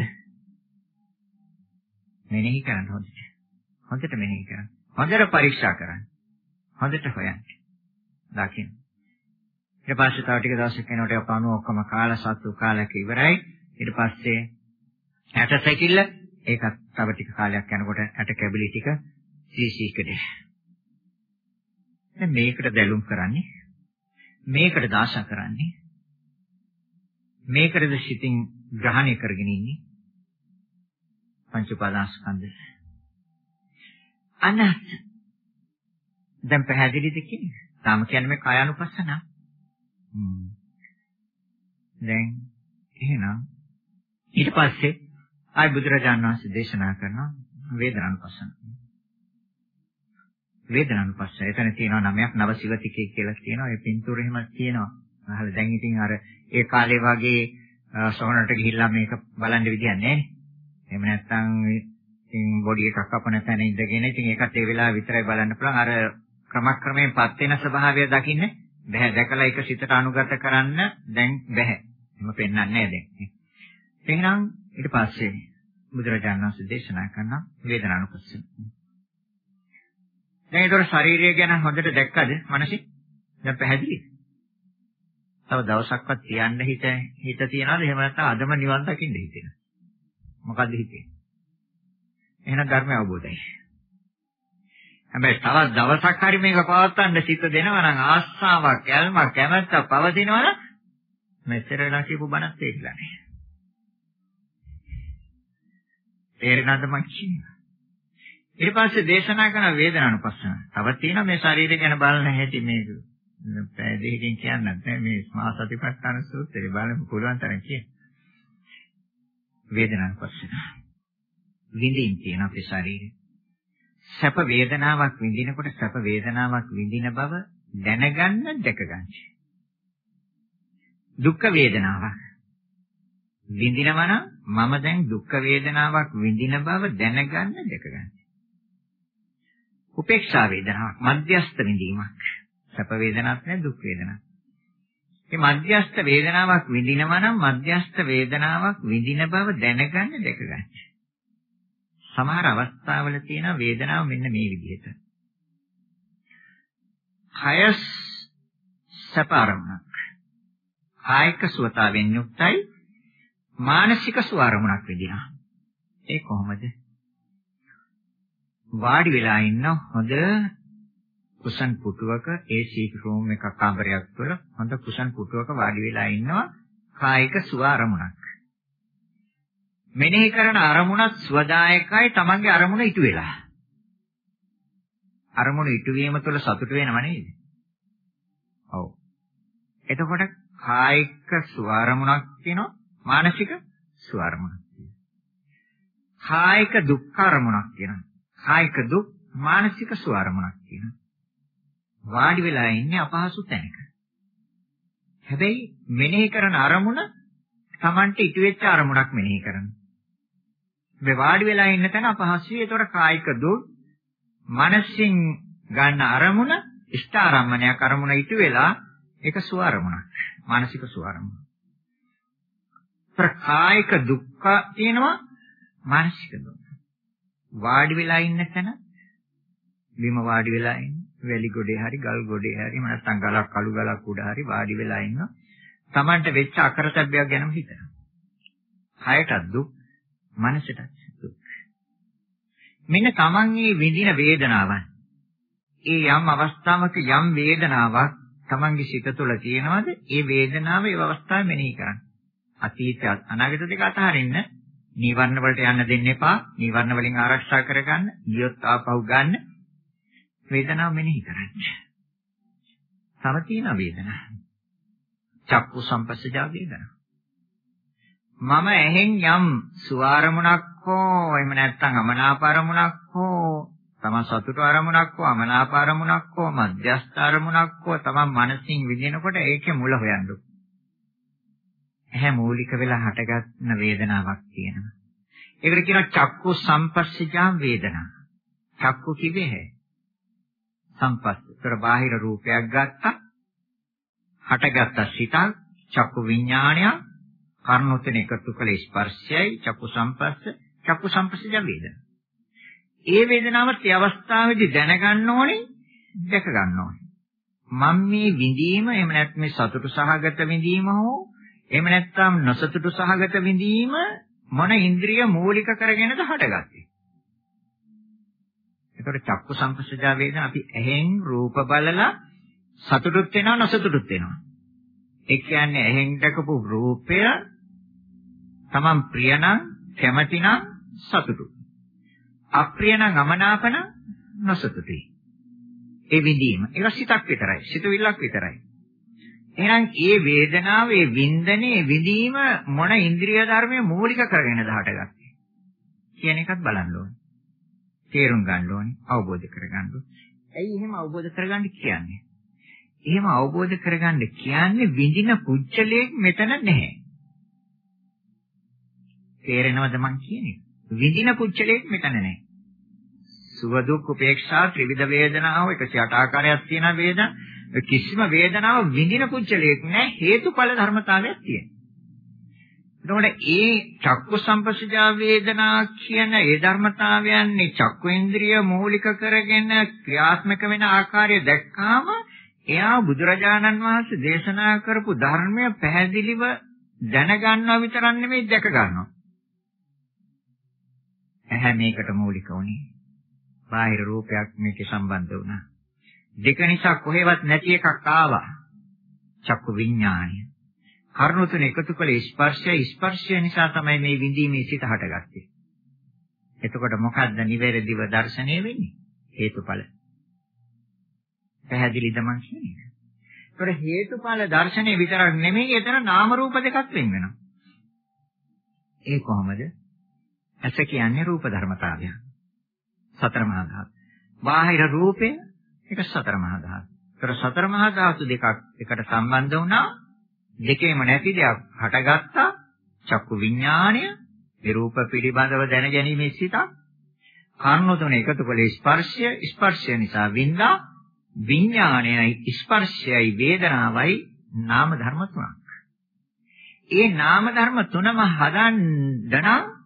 Speaker 1: මෙනෙහි කරන්න හොඳට. හොඳට මෙනෙහි කරන්න. හොඳට පරීක්ෂා කරන්න. හොඳට හොයන්න. දකින්න. ඊට පස්සේ තව ටික දවසක් යනකොට පණුව ඔක්කොම කාලා සතු කාලයක ඉවරයි. ඊට පස්සේ ඇට සැකිල්ල ඒකත් තව ටික කාලයක් යනකොට ඇට කැබලි ටික සීසීකඩ. දැන් මේකට දැලුම් කරන්නේ මේකට දාශා කරන්නේ මේකටද සිතින් ග්‍රහණය කරගෙන ඉන්නේ පංච උපාදානස්කන්ධය. අනත් දැන් පැහැදිලිද කියන්නේ? තාම කියන්නේ මේ කායानुපස්සන. හ්ම්. දැන් එහෙනම් ඊට පස්සේ ආයි බුදුරජාණන් වහන්සේ දේශනා කරන වේදනානුපස්සන. වේදනානුපස්සය. එතන තියෙනවා නමයක් නවසිවතිකේ කියලා කියනවා. ඒ පින්තූර එහෙම තියෙනවා. අහලා දැන් ඉතින් අර ඒ කාලේ වගේ සොහනට ගිහිල්ලා මේක බලන්න විදියක් නැහැ. එහෙම නැත්නම් ඉතින් බොඩි එකක් කපන තැන ඉඳගෙන ඉතින් ඒකත් ඒ වෙලාව විතරයි බලන්න පුළුවන්. අර ක්‍රමක්‍රමයෙන් පත් වෙන ස්වභාවය දකින්න බැහැ. දැකලා ඒක සිතට අනුගත කරන්න දැන් බැහැ. එහෙම පෙන්වන්නේ නැහැ දැන්. එහෙනම් ඊට පස්සේ බුදුරජාණන් වහන්සේ දේශනා කරන වේදනානුපස්සන. දැන් ඒතර ශරීරය ගැන හොඳට දැක්කද මනසේ? දැන් පැහැදිලිද? තව දවසක්වත් තියන්න හිත හිත තියනවාද? එහෙම නැත්නම් අදම නිවන් දකින්න හිතෙනවා. මොකද්ද හිතෙන්නේ? එහෙනම් ධර්මය අවබෝධයි. හැබැයි තවත් දවසක් හරි මේක පවත්වන්න සිත දෙනවා නම් ආස්සාවක්, යල්මක්, කැමැත්තක් පවතිනවා නම් මෙච්චර වෙලා කියපු බණක් තේරිලා නැහැ. තේරෙනවද මං කියන්නේ? ඊට පස්සේ දේශනා කරන වේදනානුපස්සන. තව තියෙනවා මේ ශරීරය ගැන බලන හැටි මේක. පැය දෙකකින් කියන්නත් නැහැ මේ මහා සතිපට්ඨාන සූත්‍රය බලන්න පුළුවන් තරම් කිය. වේදනානුපස්සන. විඳින් තියෙන අපේ ශරීරය. සැප වේදනාවක් විඳිනකොට සැප වේදනාවක් විඳින බව දැනගන්න දැකගන්න. දුක් වේදනාවක් විඳිනවා නම් මම දැන් දුක් වේදනාවක් විඳින බව දැනගන්න දැකගන්න. උපේක්ෂා වේදනාවක් මධ්‍යස්ත විඳීමක්. සැප වේදනාවක් නෑ දුක් වේදනාවක්. මේ මධ්‍යස්ත වේදනාවක් විඳිනවා නම් මධ්‍යස්ත වේදනාවක් විඳින බව දැනගන්න දැකගන්න. සමහර අවස්ථාවල තියෙන වේදනාව මෙන්න මේ විදිහට. කය සැප අරමුණක්. කායික සුවතාවෙන් යුක්තයි මානසික සුවරමුණක් විදිනා. ඒ කොහොමද? වාඩි වෙලා ඉන්න හොඳ කුසන් පුටුවක AC රූම් එකක් කාමරයක් තුළ හොඳ කුසන් පුටුවක වාඩි වෙලා ඉන්නවා කායික සුවරමුණක්. මෙනෙහි කරන අරමුණත් ස්වදායකයි Tamange අරමුණ ඉටු වෙලා. අරමුණ ඉටු වීම තුළ සතුට වෙනව නේද? ඔව්. එතකොට කායික සුවරමුණක් තියෙනවා මානසික සුවර්මණක් කායික දුක්ඛ අරමුණක් කියනවා. කායික දුක් මානසික සුවර්මණක් කියනවා. වාඩි වෙලා ඉන්නේ අපහසු තැනක. හැබැයි මෙනෙහි කරන අරමුණ Tamante ඉතු වෙච්ච අරමුණක් මෙනෙහි කරනවා. මේ වාඩි වෙලා ඉන්න තැන අපහසුයි. ඒතකොට කායික දුක් මනසින් ගන්න අරමුණ ඉෂ්ඨාරම්මණයක් අරමුණ ඉතු වෙලා ඒක සුවර්මණක්. මානසික සුවර්මණක්. ප්‍රකායික දුක්ඛ තියෙනවා මානසික දුක්. වාඩි වෙලා ඉන්න තැන බිම වාඩි වෙලා ඉන්න වැලි ගොඩේ හරි ගල් ගොඩේ හරි නැත්නම් ගලක් කළු ගලක් උඩ හරි වාඩි වෙලා ඉන්න Tamanට වෙච්ච අකරතැබ්බයක් ගැනම හිතනවා. කයටත් දුක්, මනසටත් දුක්. මෙන්න Tamanගේ විඳින වේදනාවන්. ඒ යම් අවස්ථාවක යම් වේදනාවක් Tamanගේ සිත තුළ තියෙනවද? ඒ වේදනාව ඒ අවස්ථාවේ මෙනෙහි කරන්න. අතීත අනාගත දෙක අතහරින්න නීවරණ වලට යන්න දෙන්න එපා. නීවරණ වලින් ආරක්ෂා කරගන්න. ගියොත් ආපහු ගන්න. වේදනාව මෙනෙහි කරන්න. තව තියෙන වේදනාව. චක්කු සම්පස්සජා වේදනා. මම ඇහෙන් යම් සුවාරමුණක් හෝ එහෙම නැත්නම් අමනාප අරමුණක් හෝ තම සතුට අරමුණක් හෝ අමනාප අරමුණක් හෝ මධ්‍යස්ථ අරමුණක් හෝ තමන් මනසින් විඳිනකොට ඒකේ මුල හොයන්න. ඇහැ මූලික වෙලා හටගන්න වේදනාවක් තියෙනවා. ඒකට කියනවා චක්කු සම්පස්සජා වේදනා. චක්කු කිව්වේ හැ. සම්පස්ස. ඒතර බාහිර රූපයක් ගත්තා. හටගත්ත සිතක් චක්කු විඥාණය කර්ණොතන එකතු කළ ස්පර්ශයයි චක්කු සම්පස්ස චක්කු සම්පස්සජ වේදනා. ඒ වේදනාවත් ඒ අවස්ථාවේදී දැනගන්න ඕනේ දැක ගන්න ඕනේ. මම මේ විඳීම එහෙම නැත්නම් මේ සතුටු සහගත විඳීම හෝ එහෙම නැත්නම් නොසතුටු සහගත විඳීම මොන ඉන්ද්‍රිය මූලික කරගෙනද හටගත්තේ? ඒකට චක්කු සම්පස්සජා වේදනා අපි ඇහෙන් රූප බලලා සතුටුත් වෙනවා නොසතුටුත් වෙනවා. ඒ කියන්නේ ඇහෙන් දැකපු රූපය තමන් ප්‍රියනම් කැමතිනම් සතුටු. අප්‍රියනම් අමනාපන නොසතුටුයි. ඒ විඳීම. ඒක සිතක් විතරයි. සිතවිල්ලක් විතරයි. එහෙනම් ඒ වේදනාව, ඒ වින්දනේ, විඳීම මොන ඉන්ද්‍රිය ධර්මයේ මූලික කරගෙනද හටගත්තේ කියන එකත් බලන්න ඕනේ. තේරුම් ගන්න ඕනේ, අවබෝධ කරගන්න ඕනේ. ඇයි එහෙම අවබෝධ කරගන්න කියන්නේ? එහෙම අවබෝධ කරගන්න කියන්නේ විඳින පුච්චලයක් මෙතන නැහැ. තේරෙනවද මං කියන්නේ? විඳින පුච්චලයක් මෙතන නැහැ. සුව දුක් උපේක්ෂා ත්‍රිවිධ වේදනාව 108 ආකාරයක් තියෙන වේදනා කිසිම වේදනාවක් විඳින පුච්චලයක් නැහැ හේතුඵල ධර්මතාවයක් තියෙනවා. එතකොට ඒ චක්කු සම්පස්සජා වේදනා කියන ඒ ධර්මතාවයන්නේ චක්කු ඉන්ද්‍රිය මූලික කරගෙන ක්‍රියාත්මක වෙන ආකාරය දැක්කාම එයා බුදුරජාණන් වහන්සේ දේශනා කරපු ධර්මය පැහැදිලිව දැනගන්නවා විතරක් නෙමෙයි දැක ගන්නවා. ඇහැ මේකට මූලික වුණේ. බාහිර රූපයක් මේකේ සම්බන්ධ වුණා. දෙක නිසා කොහෙවත් නැති එකක් ආවා. චක්කු විඥාණය. කර්ණ තුන එකතු කළ ස්පර්ශය ස්පර්ශය නිසා තමයි මේ විඳීමේ සිත හටගත්තේ. එතකොට මොකද්ද නිවැරදිව දර්ශනය වෙන්නේ? හේතුඵල. පැහැදිලිද මං කියන්නේ? ඒතර හේතුඵල දර්ශනය විතරක් නෙමෙයි, එතන නාම රූප දෙකක් වෙන් වෙනවා. ඒ කොහොමද? ඇස කියන්නේ රූප ධර්මතාවය. සතර මහා ධාතු. බාහිර රූපය ඒක සතර මහා ධාතු. ඒතර සතර මහා ධාතු දෙකක් එකට සම්බන්ධ වුණා දෙකේම නැති දෙයක් හටගත්තා චක්කු විඥාණය විරූප පිළිබඳව දැනගැනීමේ සිතක් කර්ණ තුන එකතු කළ ස්පර්ශය ස්පර්ශය නිසා වින්දා විඥාණයයි ස්පර්ශයයි වේදනාවයි නාම ධර්ම තුනක්. ඒ නාම ධර්ම තුනම හදන්න නම්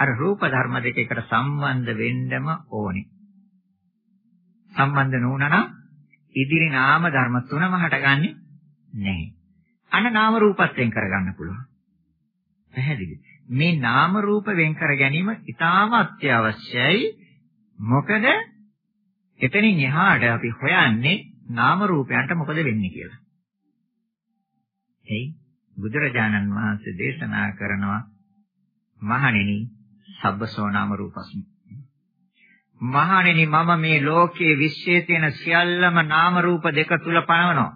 Speaker 1: අර රූප ධර්ම දෙකකට සම්බන්ධ වෙන්නම ඕනේ. සම්බන්ධ නොවුනනම් ඉදිරි නාම ධර්ම තුනම හටගන්නේ නැහැ. අන නාම රූපත් වෙන් කරගන්න පුළුවන්. පැහැදිලි. මේ නාම රූප වෙන් කර ගැනීම ඉතාම අත්‍යවශ්‍යයි. මොකද එතනින් එහාට අපි හොයන්නේ නාම රූපයන්ට මොකද වෙන්නේ කියලා. එයි බුදුරජාණන් වහන්සේ දේශනා කරනවා මහණෙනි සබ්බසෝ නාම රූපස්මි. මහණෙනි මම මේ ලෝකයේ විශ්වයේ තියෙන සියල්ලම නාම රූප දෙක තුල පනවනවා.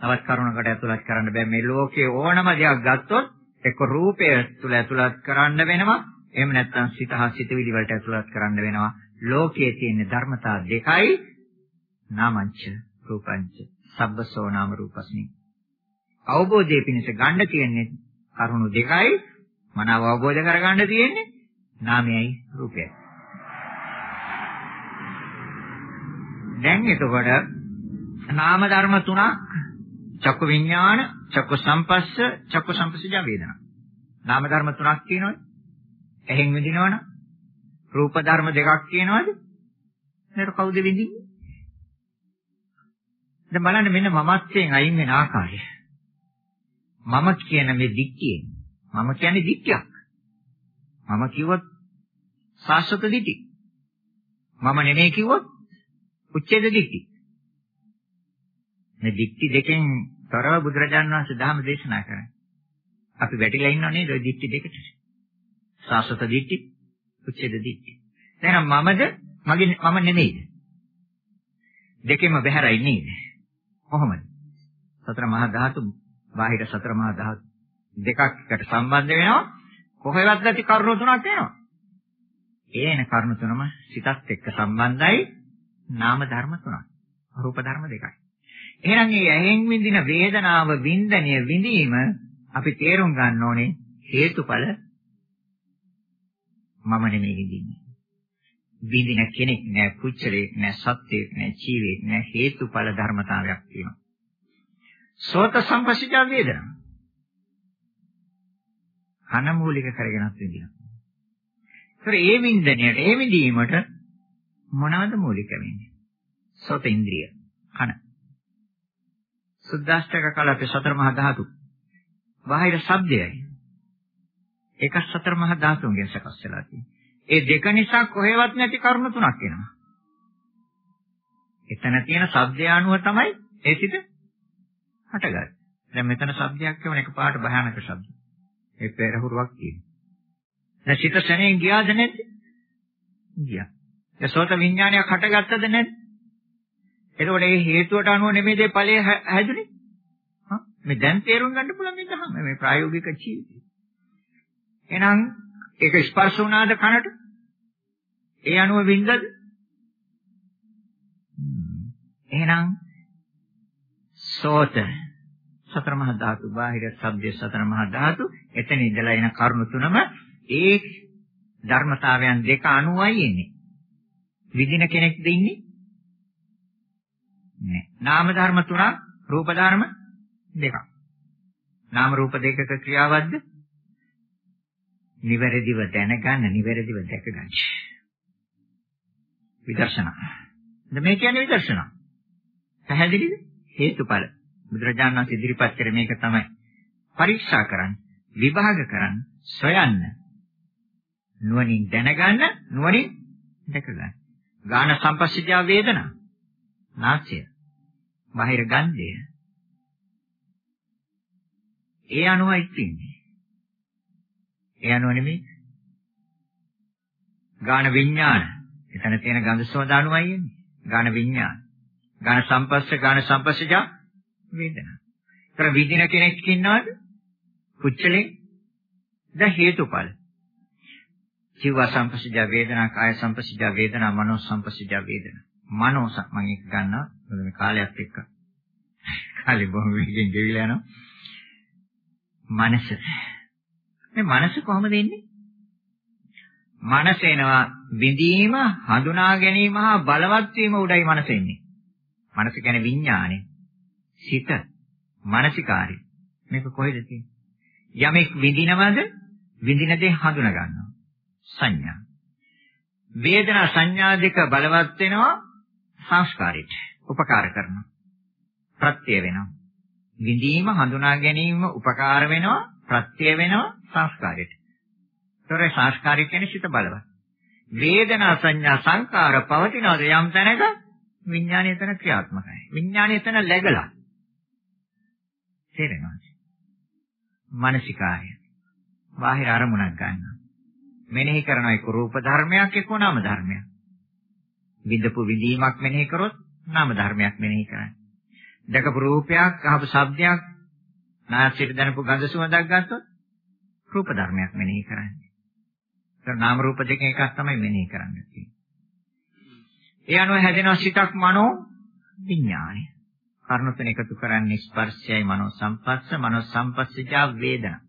Speaker 1: තවත් කරුණකට ඇතුළත් කරන්න බෑ. මේ ලෝකයේ ඕනම දෙයක් ගත්තොත් එක්ක රූපය තුල ඇතුළත් කරන්න වෙනවා. එහෙම නැත්නම් සිත හා සිතවිලි වලට ඇතුළත් කරන්න වෙනවා. ලෝකයේ තියෙන ධර්මතා දෙකයි. නාමංච රූපංච සබ්බසෝ නාම රූපස්මි. අවබෝධයේ පිණිස ගන්න තියෙන්නේ කරුණු දෙකයි. මනාව අවබෝධ කරගන්න තියෙන්නේ නාමයයි රූපයයි දැන් එතකොට නාම ධර්ම තුනක් චක්කු විඥාන චක්කු සම්පස්ස චක්කු සම්පස්සජ වේදනා නාම ධර්ම තුනක් තියෙනවනේ එහෙන් විඳිනවනේ රූප ධර්ම දෙකක් කියනවාද? නේද කවුද විඳින්නේ? දැන් බලන්න මෙන්න මමත්වයෙන් අයින් වෙන ආකාරය. මම කියන මේ දික්කියෙන් මම කියන්නේ දික්කයක්. මම කිව්වොත් සාස්වත දිටි. මම නෙමෙයි කිව්වොත් උච්ඡේද දිටි. මේ දික්ටි දෙකෙන් තොරව බුදුරජාණන් වහන්සේ ධර්ම දේශනා කරන්නේ. අපි වැටිලා ඉන්නව නේද ওই දික්ටි දෙකට? සාස්වත දිටි උච්ඡේද දිට්ඨි. එහෙනම් මමද මගේ මම නෙමෙයිද? දෙකෙම බහැරයි නේද? කොහොමද? සතර මහා ධාතු බාහිර සතර මහා ධාතු දෙකක් එකට සම්බන්ධ වෙනවා කොහෙවත් නැති කරුණු තුනක් එනවා. ඒන කරුණු තුනම සිතත් එක්ක සම්බන්ධයි නාම ධර්ම තුනක්. රූප ධර්ම දෙකයි. එහෙනම් මේ ඇහෙන් විඳින වේදනාව වින්දනය විඳීම අපි තේරුම් ගන්න ඕනේ හේතුඵල මම නෙමෙයි විඳින්නේ. විඳින කෙනෙක් නෑ, පුච්චලෙක් නෑ, සත්‍යයක් නෑ, ජීවෙක් නෑ හේතුඵල ධර්මතාවයක් තියෙනවා. සෝත සම්පස්සිකා වේදනා. කන මූලික කරගෙනත් විඳිනවා. ඒතර ඒ වින්දනයට, ඒ විඳීමට මොනවද මූලික වෙන්නේ? සෝත ඉන්ද්‍රිය. කන. සුද්දාෂ්ටක කලපේ සතර මහා ධාතු. බාහිර ශබ්දයයි. ඒක සතර මහා ධාතුන්ගෙන් සකස් වෙලා තියෙනවා. ඒ දෙක නිසා කොහෙවත් නැති කරුණු තුනක් එනවා. එතන තියෙන ශබ්දය අනුව තමයි ඒ සිත හටගන්නේ. දැන් මෙතන ශබ්දයක් කියවන එකපාරට භයානක ශබ්ද. ඒ පෙරහුරුවක් තියෙනවා. දැන් සිත ශරණයෙන් ගියාද නැද්ද? ගියා. ඒ සෝත විඥානයක් හටගත්තද නැද්ද? එතකොට ඒ හේතුවට අනුව නෙමෙයි මේ ඵලය හැදුනේ. හා මේ දැන් තේරුම් ගන්න පුළුවන් මේ තමයි මේ ප්‍රායෝගික ජීවිතය. එහෙනම් ඒක ස්පර්ශ වුණාද කනට? ඒ අනුව වින්දද? එහෙනම් සෝත සතර මහා ධාතු බාහිර ශබ්දයේ සතර මහා ධාතු එතන ඉඳලා එන කරුණු තුනම ඒ ධර්මතාවයන් දෙක අනුවයි එන්නේ. විදින කෙනෙක්ද ඉන්නේ? නෑ. නාම ධර්ම තුනක් රූප ධර්ම දෙකක්. නාම රූප දෙකක ක්‍රියාවක්ද? නිවැරදිව දැනගන්න, නිවැරදිව දැකගන්න. විදර්ශනා. දැන් මේ කියන්නේ විදර්ශනා. පැහැදිලිද? හේතුඵල. බුදුරජාණන් වහන්සේ ඉදිරිපත් කරේ මේක තමයි. පරීක්ෂා කරන්න, විභාග කරන්න, සොයන්න. නුවණින් දැනගන්න, නුවණින් දැකගන්න. ගාන සම්පස්සිතා වේදනා. නාසය. බාහිර ගන්ධය. ඒ අනුවයි තින්නේ. ඒ අනුව නෙමෙයි. ගාන විඥාන. එතන තියෙන ගන්ධ සෝද අනුවයි එන්නේ. ගාන විඥාන. ගාන සම්පස්ස ගාන සම්පස්සජා වේදනා. ඒතර විදින කෙනෙක් ඉන්නවද? කුච්චලේ ද හේතුඵල. ජීව සම්පස්සජා වේදනා කාය සම්පස්සජා වේදනා මනෝ සම්පස්සජා වේදනා. මනෝ මම එක ගන්නවා. මොකද මේ කාලයත් එක්ක. කාලේ බොහොම වෙගෙන් ගෙවිලා යනවා. මනස මේ මනස කොහොමද එන්නේ? මනස එනවා විඳීම, හඳුනා ගැනීම හා බලවත් වීම උඩයි මනස එන්නේ. මනස කියන්නේ විඥානේ. සිත, මානසිකාරය. මේක කොහෙද තියෙන්නේ? යමෙක් විඳිනවද? විඳින දේ හඳුනා ගන්නවා. සංඥා. වේදනා සංඥා දෙක බලවත් වෙනවා සංස්කාරයට. උපකාර කරනවා. ප්‍රත්‍ය වෙනවා. විඳීම හඳුනා ගැනීම උපකාර වෙනවා ප්‍රත්‍ය වෙනවා සංස්කාරයට. ඒතොර සංස්කාරය කියන්නේ සිත බලවත්. වේදනා සංඥා සංකාර පවතිනවාද යම් තැනක විඥානය එතන ක්‍රියාත්මකයි. විඥානය එතන läගලා. තේරෙනවද? මානසිකාය. බාහිර අරමුණක් ගන්නවා. මෙනෙහි කරන එක රූප ධර්මයක් එක්ක නාම ධර්මයක්. විඳපු විඳීමක් මෙනෙහි කරොත් නාම ධර්මයක් මෙනෙහි කරන්නේ. දැකපු රූපයක්, අහපු ශබ්දයක්, නාසයට දැනපු ගඳ සුවඳක් ගත්තොත් රූප ධර්මයක් මෙනෙහි කරන්නේ. ඒක නාම රූප දෙකෙන් එකක් තමයි මෙනෙහි කරන්නේ. ඒ අනුව හැදෙන සිතක් මනෝ විඥානය. කර්ණ තුන එකතු කරන්නේ ස්පර්ශයයි මනෝ සංපස්ස මනෝ සංපස්සජා වේදනා.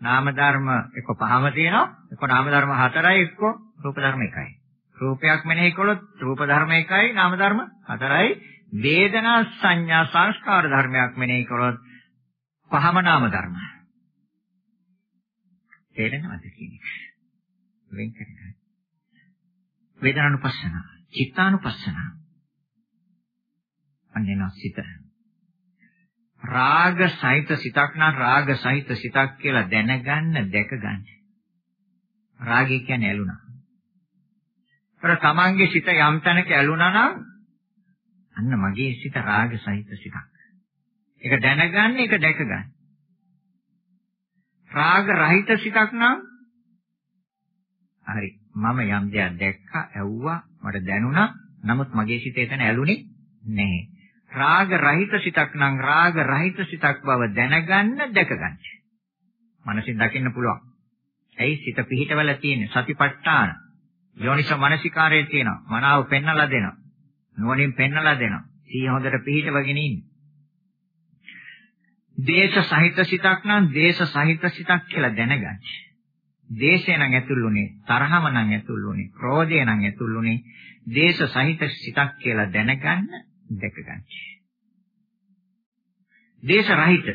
Speaker 1: නාම ධර්ම එක පහම තියෙනවා. එක නාම ධර්ම හතරයි එක්ක රූප ධර්ම එකයි. රූපයක් මෙනෙහි කළොත් රූප ධර්ම එකයි නාම ධර්ම හතරයි. වේදනා සංඥා සංස්කාර ධර්මයක් මෙනෙහි කළොත් පහම නාම ධර්ම. තේරෙනවද කියන්නේ? වෙන් කරගන්න. වේදනානුපස්සන, චිත්තානුපස්සන. අන්නේන සිත. රාග සහිත සිතක් නම් රාග සහිත සිතක් කියලා දැනගන්න, දැකගන්න. රාගය කියන්නේ ඇලුනා. අර තමන්ගේ සිත යම් තැනක ඇලුනා නම් අන්න මගේ සිත රාග සහිත සිතක්. ඒක දැනගන්න, ඒක දැකගන්න. රාග රහිත සිතක් නම් හරි. මම යම් දෙයක් දැක්කා, ඇව්වා, මට දැනුණා. නමුත් මගේ සිතේ එතන ඇලුනේ නැහැ. රාග රහිත සිතක් නම් රාග රහිත සිතක් බව දැනගන්න දැකගන්න. මනසින් දකින්න පුළුවන්. ඇයි සිත පිහිටවල තියෙන සතිපට්ඨාන යෝනිස මනසිකාරයේ තියෙනවා. මනාව පෙන්නලා දෙනවා. නුවණින් පෙන්නලා දෙනවා. සීය හොඳට පිහිටවගෙන ඉන්න. දේශ සහිත සිතක් නම් දේශ සහිත සිතක් කියලා දැනගන්න. දේශය නම් ඇතුළුනේ තරහම නම් ඇතුළුනේ ක්‍රෝධය නම් ඇතුළුනේ දේශ සහිත සිතක් කියලා දැනගන්න දැකගන්න. දේශ රහිත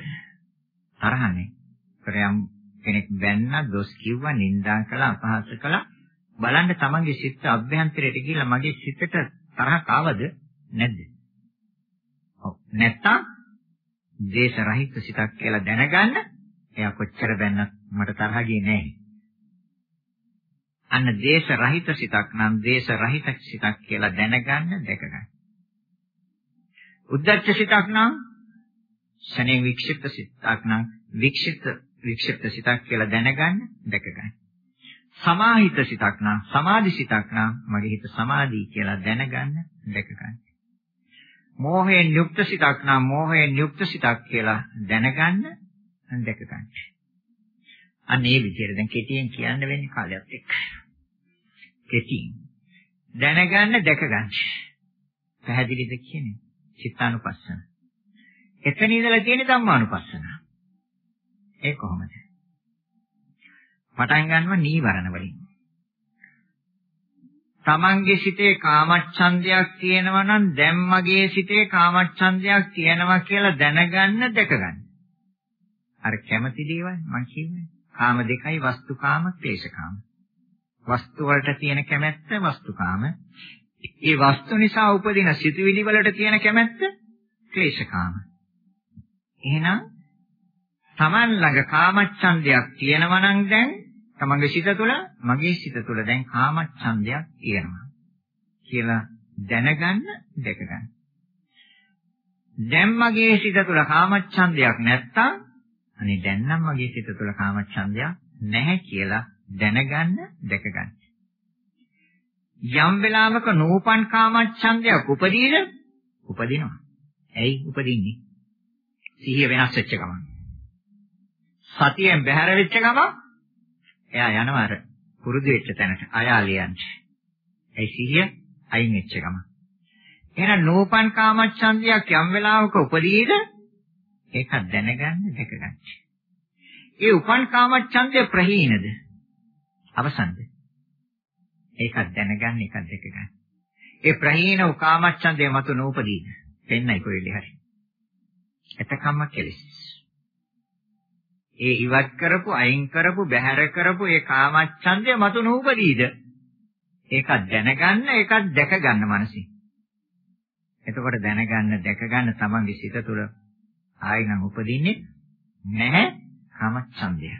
Speaker 1: තරහනේ ප්‍රයම් කෙනෙක් බැන්න දොස් කිව්වා නින්දා කළා අපහාස කළා බලන්න තමන්ගේ සිත අභ්‍යන්තරයට ගිහිල්ලා මගේ සිතට තරහක් ආවද නැද්ද? ඔව් නැත්තම් දේශ රහිත සිතක් කියලා දැනගන්න එයා කොච්චර බැන්නත් මට තරහ ගියේ නැහැ. අන්න දේශ රහිත සිතක් නම් දේශ රහිත සිතක් කියලා දැනගන්න දැකගන්න. උද්දච්ච සිතක් නම් ශනේ වික්ෂිප්ත සිතක් නම් වික්ෂිප්ත වික්ෂිප්ත සිතක් කියලා දැනගන්න දැකගන්න. සමාහිත සිතක් නම් සමාධි සිතක් නම් මගේ හිත සමාධි කියලා දැනගන්න දැකගන්න. මෝහයෙන් යුක්ත සිතක් නම් මෝහයෙන් යුක්ත සිතක් කියලා දැනගන්න දැකගන්න. අන්න ඒ විදිහට දැන් කෙටියෙන් කියන්න වෙන්නේ කාලයත් එක්ක. කෙටියෙන් දැනගන්න දැකගන්න. පැහැදිලිද කියන්නේ? චිත්තානුපස්සන. එතන ඉඳලා තියෙන ධම්මානුපස්සන. ඒ කොහොමද? පටන් ගන්නවා නීවරණ වලින්. තමන්ගේ සිතේ කාමච්ඡන්දයක් තියෙනවා නම් දැන් මගේ සිතේ කාමච්ඡන්දයක් තියෙනවා කියලා දැනගන්න දැකගන්න. අර කැමති දේවල් මං කියන්නේ. කාම දෙකයි වස්තුකාම, ක්ලේශකාම. වස්තු වලට තියෙන කැමැත්ත වස්තුකාම. ඒ වස්තු නිසා උපදින සිතුවිලි වලට තියෙන කැමැත්ත ක්ලේශකාම. එහෙනම් Taman ළඟ කාමච්ඡන්දයක් තියෙනවා නම් දැන් තමන්ගේ සිත තුළ මගේ සිත තුළ දැන් කාමච්ඡන්දයක් තියෙනවා කියලා දැනගන්න දැකගන්න. දැන් මගේ සිත තුළ කාමච්ඡන්දයක් නැත්තම් අනේ දැන් නම් මගේ සිත තුළ කාමච්ඡන්දයක් නැහැ කියලා දැනගන්න දැකගන්න. යම් වෙලාවක නූපන් කාමච්ඡන්දයක් උපදීද? උපදිනවා. ඇයි උපදින්නේ? සිහිය වෙනස් වෙච්ච ගමන්. සතියෙන් බැහැර වෙච්ච ගමන් එයා යනවා අර පුරුදු වෙච්ච තැනට අයාලියන්ට. ඒ සිහිය අයින් වෙච්ච ගම. එහෙනම් නෝපන් කාමච්ඡන්දියක් යම් වෙලාවක උපදීද ඒක දැනගන්න දැකගන්න. ඒ උපන් කාමච්ඡන්දය ප්‍රහීනද? අවසන්ද? ඒක දැනගන්න ඒක දැකගන්න. ඒ ප්‍රහීන උකාමච්ඡන්දය මත නූපදීද? දෙන්නයි කොහෙද හරි. එතකම්ම කෙලෙස්. ඒ ඉවත් කරපු අයින් කරපු බැහැර කරපු ඒ කාමච්ඡන්දය මතු නූපදීද? ඒක දැනගන්න ඒකත් දැක ගන්න මනසින්. එතකොට දැනගන්න දැක ගන්න තමන්ගේ සිත තුළ ආයිනම් උපදින්නේ නැහැ කාමච්ඡන්දය.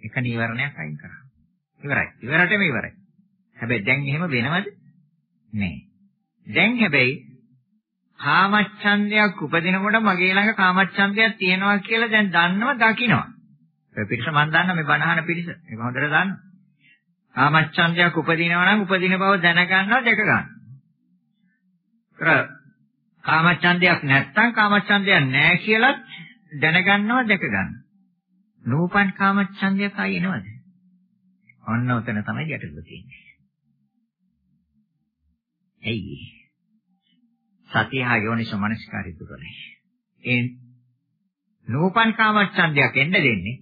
Speaker 1: එක නීවරණයක් අයින් කරා. ඉවරයි. ඉවරටම ඉවරයි. හැබැයි දැන් එහෙම වෙනවද? නැහැ. දැන් හැබැයි කාමච්ඡන්දයක් උපදිනකොට මගේ ළඟ කාමච්ඡන්දයක් තියෙනවා කියලා දැන් දන්නව දකින්නවා. ඔය පිරිස මම දන්නා මේ බණහන පිරිස. ඒක හොඳට දන්නවා. කාමච්ඡන්දයක් උපදිනවා නම් උපදින බව දැනගන්නවා දැක ගන්නවා. කාමච්ඡන්දයක් නැත්තම් කාමච්ඡන්දයක් නැහැ කියලා දැනගන්නවා දැක ගන්නවා. නූපන් කාමච්ඡන්දයක් ආයි එනවද? ඔන්න උතන තමයි ගැටලුව තියෙන්නේ. ඇයි? සතිය හා යෝනිසෝ මනස්කාරය දුරයි. ඒ නූපන් කාමච්ඡන්දයක් එන්න දෙන්නේ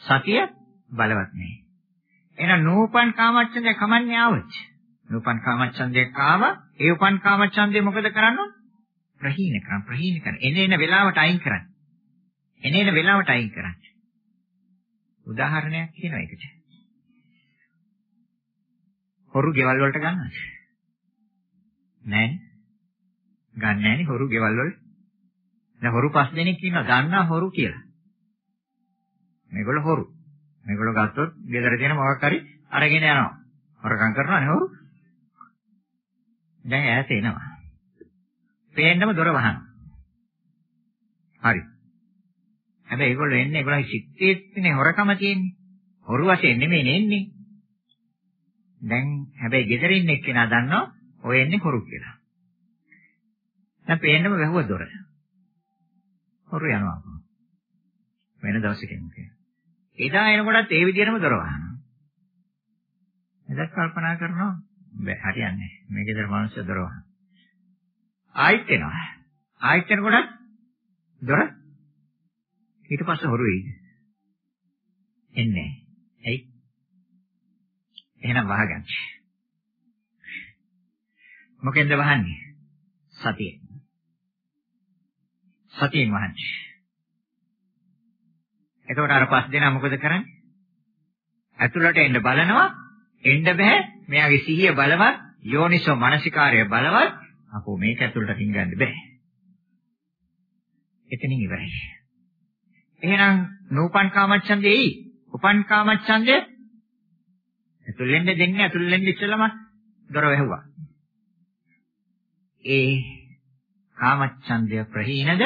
Speaker 1: සතිය බලවත් නැහැ. එහෙනම් නූපන් කාමච්ඡන්දය කමන්නේ ආවොත්. නූපන් කාමච්ඡන්දය කාව ඒ උපන් කාමච්ඡන්දය මොකද කරන්නේ? ප්‍රහීන කරන ප්‍රහීන කරන. එන එන වෙලාවට අයින් කරන්න. එන එන වෙලාවට අයින් කරන්න. උදාහරණයක් කියනවා ඒකට. හොරු ගෙවල් වලට ගන්නවද? නෑ. ගන්න නෑනේ හොරු ගෙවල් වල. දැන් හොරු පස් දෙනෙක් ඉන්නවා ගන්නා හොරු කියලා. මේගොල්ලෝ හොරු. මේගොල්ලෝ ගත්තොත් ගෙදර තියෙන මොකක් හරි අරගෙන යනවා. හොරකම් කරනවානේ හොරු. දැන් ඈත එනවා. පේන්නම දොර වහනවා. හරි. හැබැයි ඒගොල්ලෝ එන්නේ ඒගොල්ලන්ගේ සිත්තේනේ හොරකම තියෙන්නේ. හොරු වශයෙන් නෙමෙයි එන්නේ. දැන් හැබැයි ගෙදර ඉන්න එක්කෙනා දන්නවා ඔය එන්නේ හොරු කියලා. දැන් පේන්නම වැහුව දොර. හොරු යනවා. වෙන දවසකින් කියලා. එදා එනකොටත් ඒ විදිහටම දොර වහනවා. එදත් කල්පනා කරනවා බෑ හරියන්නේ. මේ ගෙදර මිනිස්සු දොර වහන. ආයිත් එනවා. ආයිත් එනකොටත් දොර ඊට පස්සේ හොරු එයිද? එන්නේ. ඇයි? එහෙනම් වහගන්න. මොකෙන්ද වහන්නේ? සතියෙන්. සතියෙන් වහන්නේ. එතකොට අර පස් දෙනා මොකද කරන්නේ? ඇතුළට එන්න බලනවා. එන්න බෑ. මෙයාගේ සිහිය බලවත්, යෝනිසෝ මනසිකාරය බලවත්. අපෝ මේක ඇතුළට රින්ගන්න බෑ. එතනින් ඉවරයි. එහෙනම් නූපන් කාමච්ඡන්දේ එයි. උපන් කාමච්ඡන්දේ ඇතුළෙන්ද දෙන්නේ ඇතුළෙන්ද ඉස්සලම දොර වැහුවා. ඒ කාමච්ඡන්දය ප්‍රහීනද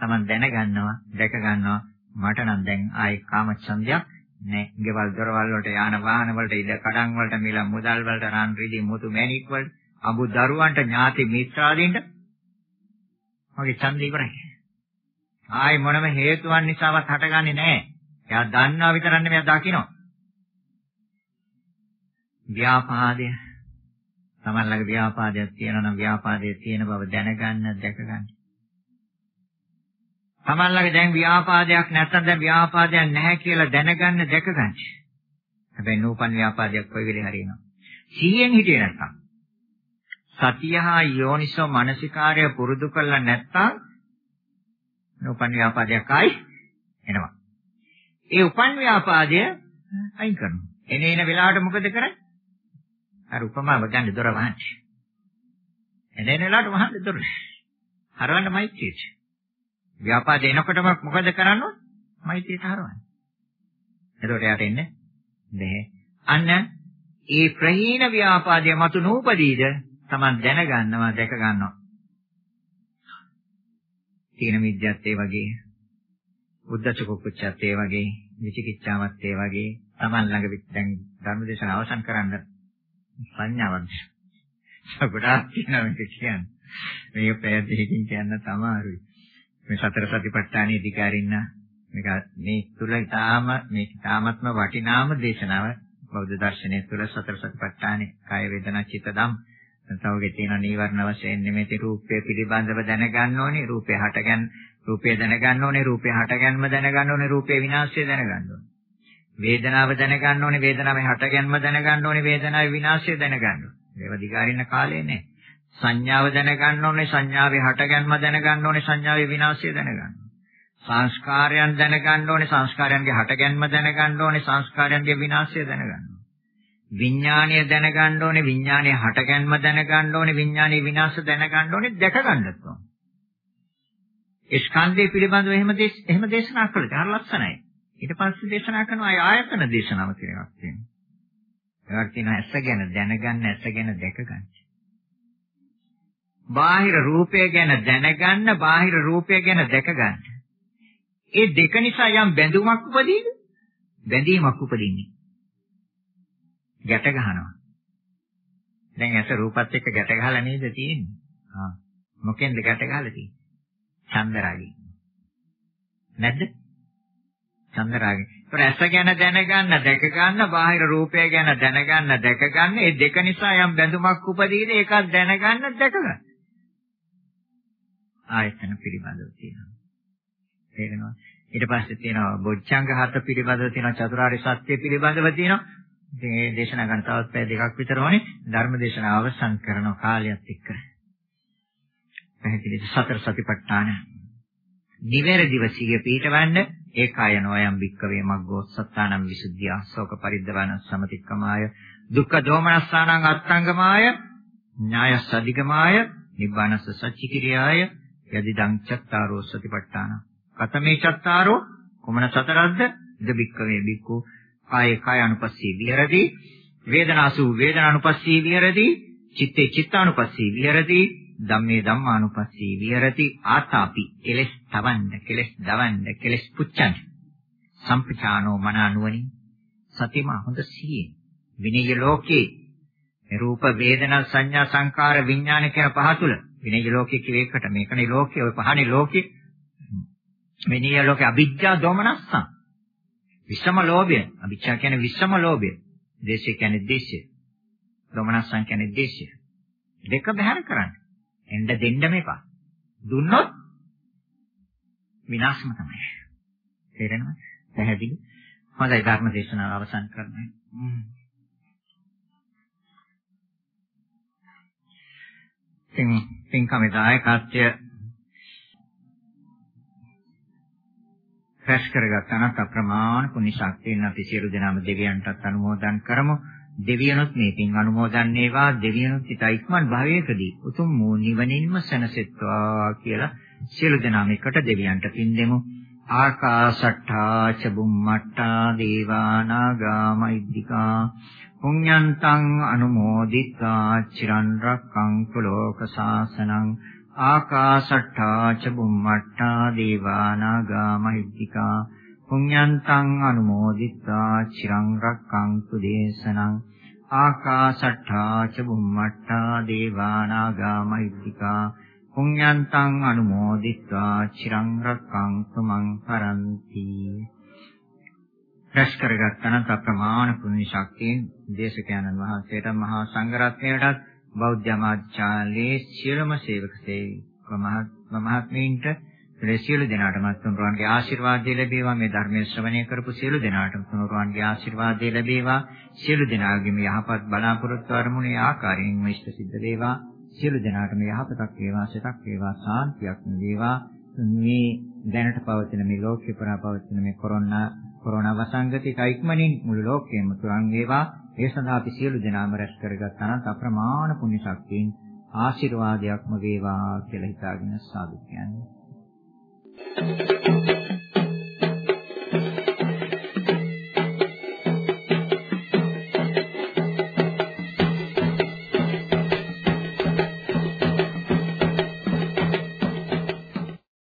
Speaker 1: Taman දැනගන්නවා, දැක ගන්නවා මට නම් දැන් ආයේ කාමච්ඡන්දයක් නෑ. ගෙවල් දොරවල් වලට යාන වාහන වලට ඉඩ කඩන් වලට මිල මුදල් වලට රන් රිදී මුතු මැණික් වලට අඹු දරුවන්ට ඥාති මිත්‍රාදීන්ට මගේ ඡන්දය ඉවරයි. ආයි මොනම හේතුවක් නිසාවත් හටගන්නේ නැහැ. එයා දන්නවා විතරක් නෙමෙයි එයා දකිනවා. ව්‍යාපාදය තමන් ළඟ ව්‍යාපාදයක් තියෙනවා නම් ව්‍යාපාදයේ තියෙන බව දැනගන්න දැකගන්න. තමන් ළඟ දැන් ව්‍යාපාදයක් නැත්නම් දැන් ව්‍යාපාදයක් නැහැ කියලා දැනගන්න දැකගන්න. හැබැයි නූපන් ව්‍යාපාදයක් කොයි වෙලේ හරියනවා. සිහියෙන් හිටියේ නැත්නම් සතිය හා යෝනිසෝ මනසිකාරය පුරුදු කළා නැත්නම් නූපන් ව්‍යාපාදයක් ආයි එනවා. ඒ උපන් ව්‍යාපාදය අයින් කරනවා. එන එන වෙලාවට මොකද කරන්නේ? අර උපමාව ගන්න දොර වහන්නේ. එන එන වෙලාවට වහන්නේ දොර. හරවන්න මෛත්‍රියට. ව්‍යාපාද එනකොටම මොකද කරන්නේ? මෛත්‍රියට හරවන්නේ. එතකොට යාට එන්නේ නැහැ. අන්න ඒ ප්‍රහීන ව්‍යාපාදයේ මතු නූපදීද Taman දැනගන්නවා දැක ගන්නවා. තීන විද්‍යාවත් ඒ වගේ උද්දච්ච කුච්චත් ඒ වගේ විචිකිච්ඡාවත් ඒ වගේ Taman ළඟ දැන් ධර්මදේශන අවසන් කරන්න සංඥාවක් ගොඩාක් තියෙනවා මේක කියන්නේ. මේක පැය දෙකකින් කියන්න තමාරුයි. මේ සතර සතිපට්ඨානයේ අධිකාරින්න මේක මේ තුල ඊටාම මේ ඊටාමත්ම වටිනාම දේශනාව බෞද්ධ දර්ශනයේ තුල සතර සතිපට්ඨානේ කාය වේදනා චිත්ත ධම් තවගේ තියෙන නීවරණ වශයෙන් නෙමෙයි රූපය පිළිබඳව දැනගන්න ඕනේ රූපය හටගන්න රූපය දැනගන්න ඕනේ රූපය හටගන්ම දැනගන්න ඕනේ රූපේ විනාශය දැනගන්න ඕනේ වේදනාව දැනගන්න ඕනේ වේදනාවේ හටගන්ම දැනගන්න ඕනේ වේදනාවේ විනාශය දැනගන්න ඕනේ. ඒව දිගාරින්න කාලේ නෑ. සංඥාව දැනගන්න ඕනේ සංඥාවේ හටගන්ම දැනගන්න ඕනේ සංඥාවේ විනාශය දැනගන්න. සංස්කාරයන් දැනගන්න ඕනේ සංස්කාරයන්ගේ හටගන්ම දැනගන්න ඕනේ සංස්කාරයන්ගේ විනාශය දැනගන්න. විඥානය දැනගන්න ඕනේ විඥානයේ හටගන්ම දැනගන්න ඕනේ විඥානයේ විනාශය දැනගන්න ඕනේ දැක ගන්නත් ඕනේ. ස්කන්ධය පිළිබඳව එහෙම එහෙම දේශනා කළා. හරි ලස්සනයි. ඊට පස්සේ දේශනා කරන අය ආයතන දේශනාව කියලා එකක් තියෙනවා. ඒකට කියනවා ඇස ගැන දැනගන්න ඇස ගැන දැකගන්න. බාහිර රූපය ගැන දැනගන්න බාහිර රූපය ගැන දැකගන්න. ඒ දෙක නිසා යම් බැඳුමක් උපදීද? බැඳීමක් උපදින්නේ. ගැට ගන්නවා. දැන් ඇස රූපත් එක්ක ගැට ගහලා නේද තියෙන්නේ? ආ. මොකෙන්ද ගැට ගහලා තියෙන්නේ? චන්දරාගෙන්. නැද්ද? චන්දරාගය. ඒතර ඇස ගැන දැනගන්න, දැක ගන්න, බාහිර රූපය ගැන දැනගන්න, දැක ගන්න. මේ දෙක නිසා යම් බැඳුමක් උපදීද ඒකත් දැනගන්න, දැක ගන්න. ආයතන පිළිබඳව තියෙනවා. තේරෙනවද? ඊට පස්සේ තියෙනවා බොජ්ජංග හත පිළිබඳව තියෙනවා, චතුරාර්ය සත්‍ය පිළිබඳව තියෙනවා. ඉතින් මේ දේශනා ගන්න තවත් පැය දෙකක් විතර ඕනේ. ධර්ම දේශනාව අවසන් කරන කාලයත් එක්ක. පැහැදිලිද? සතර සතිපට්ඨාන. නිවැරදිව සිහිය පිටවන්න ඒකායනෝයම් වික්කවේ මග්ගෝ සත්තානම් විසුද්ධිය ශෝක පරිද්දවන සමතික්කමාය දුක්ඛ දෝමනස්සානං අත්තංගමාය ඥායස් අධිගමාය නිබ්බානස්ස සච්චිකිරියාය යදිදං චත්තාරෝ සතිපට්ඨාන. කතමේ චත්තාරෝ කුමන සතරද්ද ඉද වික්කවේ වික්කු කායේ කාය අනුපස්සී විහෙරති වේදනාසු වේදනානුපස්සී විහෙරති චිත්තේ චිත්තානුපස්සී විහෙරති ධම්මේ ධම්මානුපස්සී විහෙරති. ආතාපි කෙලස් තවන්න කෙලස් දවන්න කෙලස් පුච්චන්න. සම්පචානෝ මනානුවණි. සතිමා හොඳ සිහියේ විනය ලෝකේ රූප වේදනා සංඥා සංකාර විඥාන කියන පහ තුල විනය ලෝකයේ කිවේකට මේකනේ ලෝකයේ ඔය පහනේ ලෝකයේ විනය ලෝකයේ අවිද්‍යා දෝමනස්සං විෂම ලෝභය. අවිච්ඡා කියන්නේ විෂම ලෝභය. දේශය කියන්නේ දේශය. දෝමනස්සං කියන්නේ දේශය. දෙක බහැර කරන්න. එන්න දෙන්න මේපා දුන්නොත් විනාශම තමයි. තේරෙනවද? පැහැදිලි. හොඳයි ධර්ම දේශනාව අවසන් කරන්න. ඉතින් පින්කමේ දායකත්වය රැස් කරගත්තා නම් අප්‍රමාණ පුණ්‍ය ශක්තියෙන් අපි සියලු දෙනාම දෙවියන්ටත් අනුමෝදන් කරමු. දෙවියනුත් මේ පින් අනුමෝදන් වේවා දෙවියනුත් ිත ඉක්මන් භවයකදී උතුම් වූ නිවනින්ම සැනසෙත්වා කියලා සියලු දෙනාම එකට දෙවියන්ට පින් දෙමු. ආකාශට්ඨා චබුම්මට්ඨා දේවානාගා මෛද්దికා පුඤ්ඤන්තං අනුමෝදිතා චිරන් රක්ඛන්තු ලෝක සාසනං ආකාශට්ඨා චබුම්මට්ඨා දේවානාගා මෛද්దికා පුඤ්ඤන්තං අනුමෝදිත්වා චිරං රක්ඛන්තු දේශනං ආකාශට්ඨා ච බුම්මට්ඨා දේවා නාග මහිද්దికා පුඤ්ඤන්තං අනුමෝදිත්වා චිරං රක්ඛන්තු මං පරන්ති රැස් කරගත්තනත් අප්‍රමාණ පුණ්‍ය ශක්තියෙන් දේශකයන්න් වහන්සේට මහා සංඝරත්නයටත් බෞද්ධ අමාත්‍යාලයේ සියලුම සේවක සේවික මහත්මීන්ට සියලු දෙනාටම තුන්රුවන්ගේ ආශිර්වාදය ලැබේවා. මේ ධර්මයේ ශ්‍රවණය කරපු සියලු දෙනාටම තුන්රුවන්ගේ ආශිර්වාදය ලැබේවා. සියලු දෙනාගේම යහපත් බලාපොරොත්තු අරමුණේ ආකාරයෙන්ම ඉෂ්ට සිද්ධ වේවා. සියලු දෙනාටම යහපතක් වේවා සිතක් වේවා සාන්තියක් වේවා. මේ දැනට පවතින මේ ලෝකේ පුරා පවතින මේ කොරෝනා කොරෝනා වසංගතයට ඉක්මනින් මුළු ලෝකෙම තුරන් වේවා. ඒ සඳහා අපි සියලු දෙනාම රැස් කරගත් අනන්ත අප්‍රමාණ පුණ්‍ය ශක්තියෙන් ආශිර්වාදයක්ම වේවා කියලා හිතාගෙන සාදු කියන්නේ. Thank you.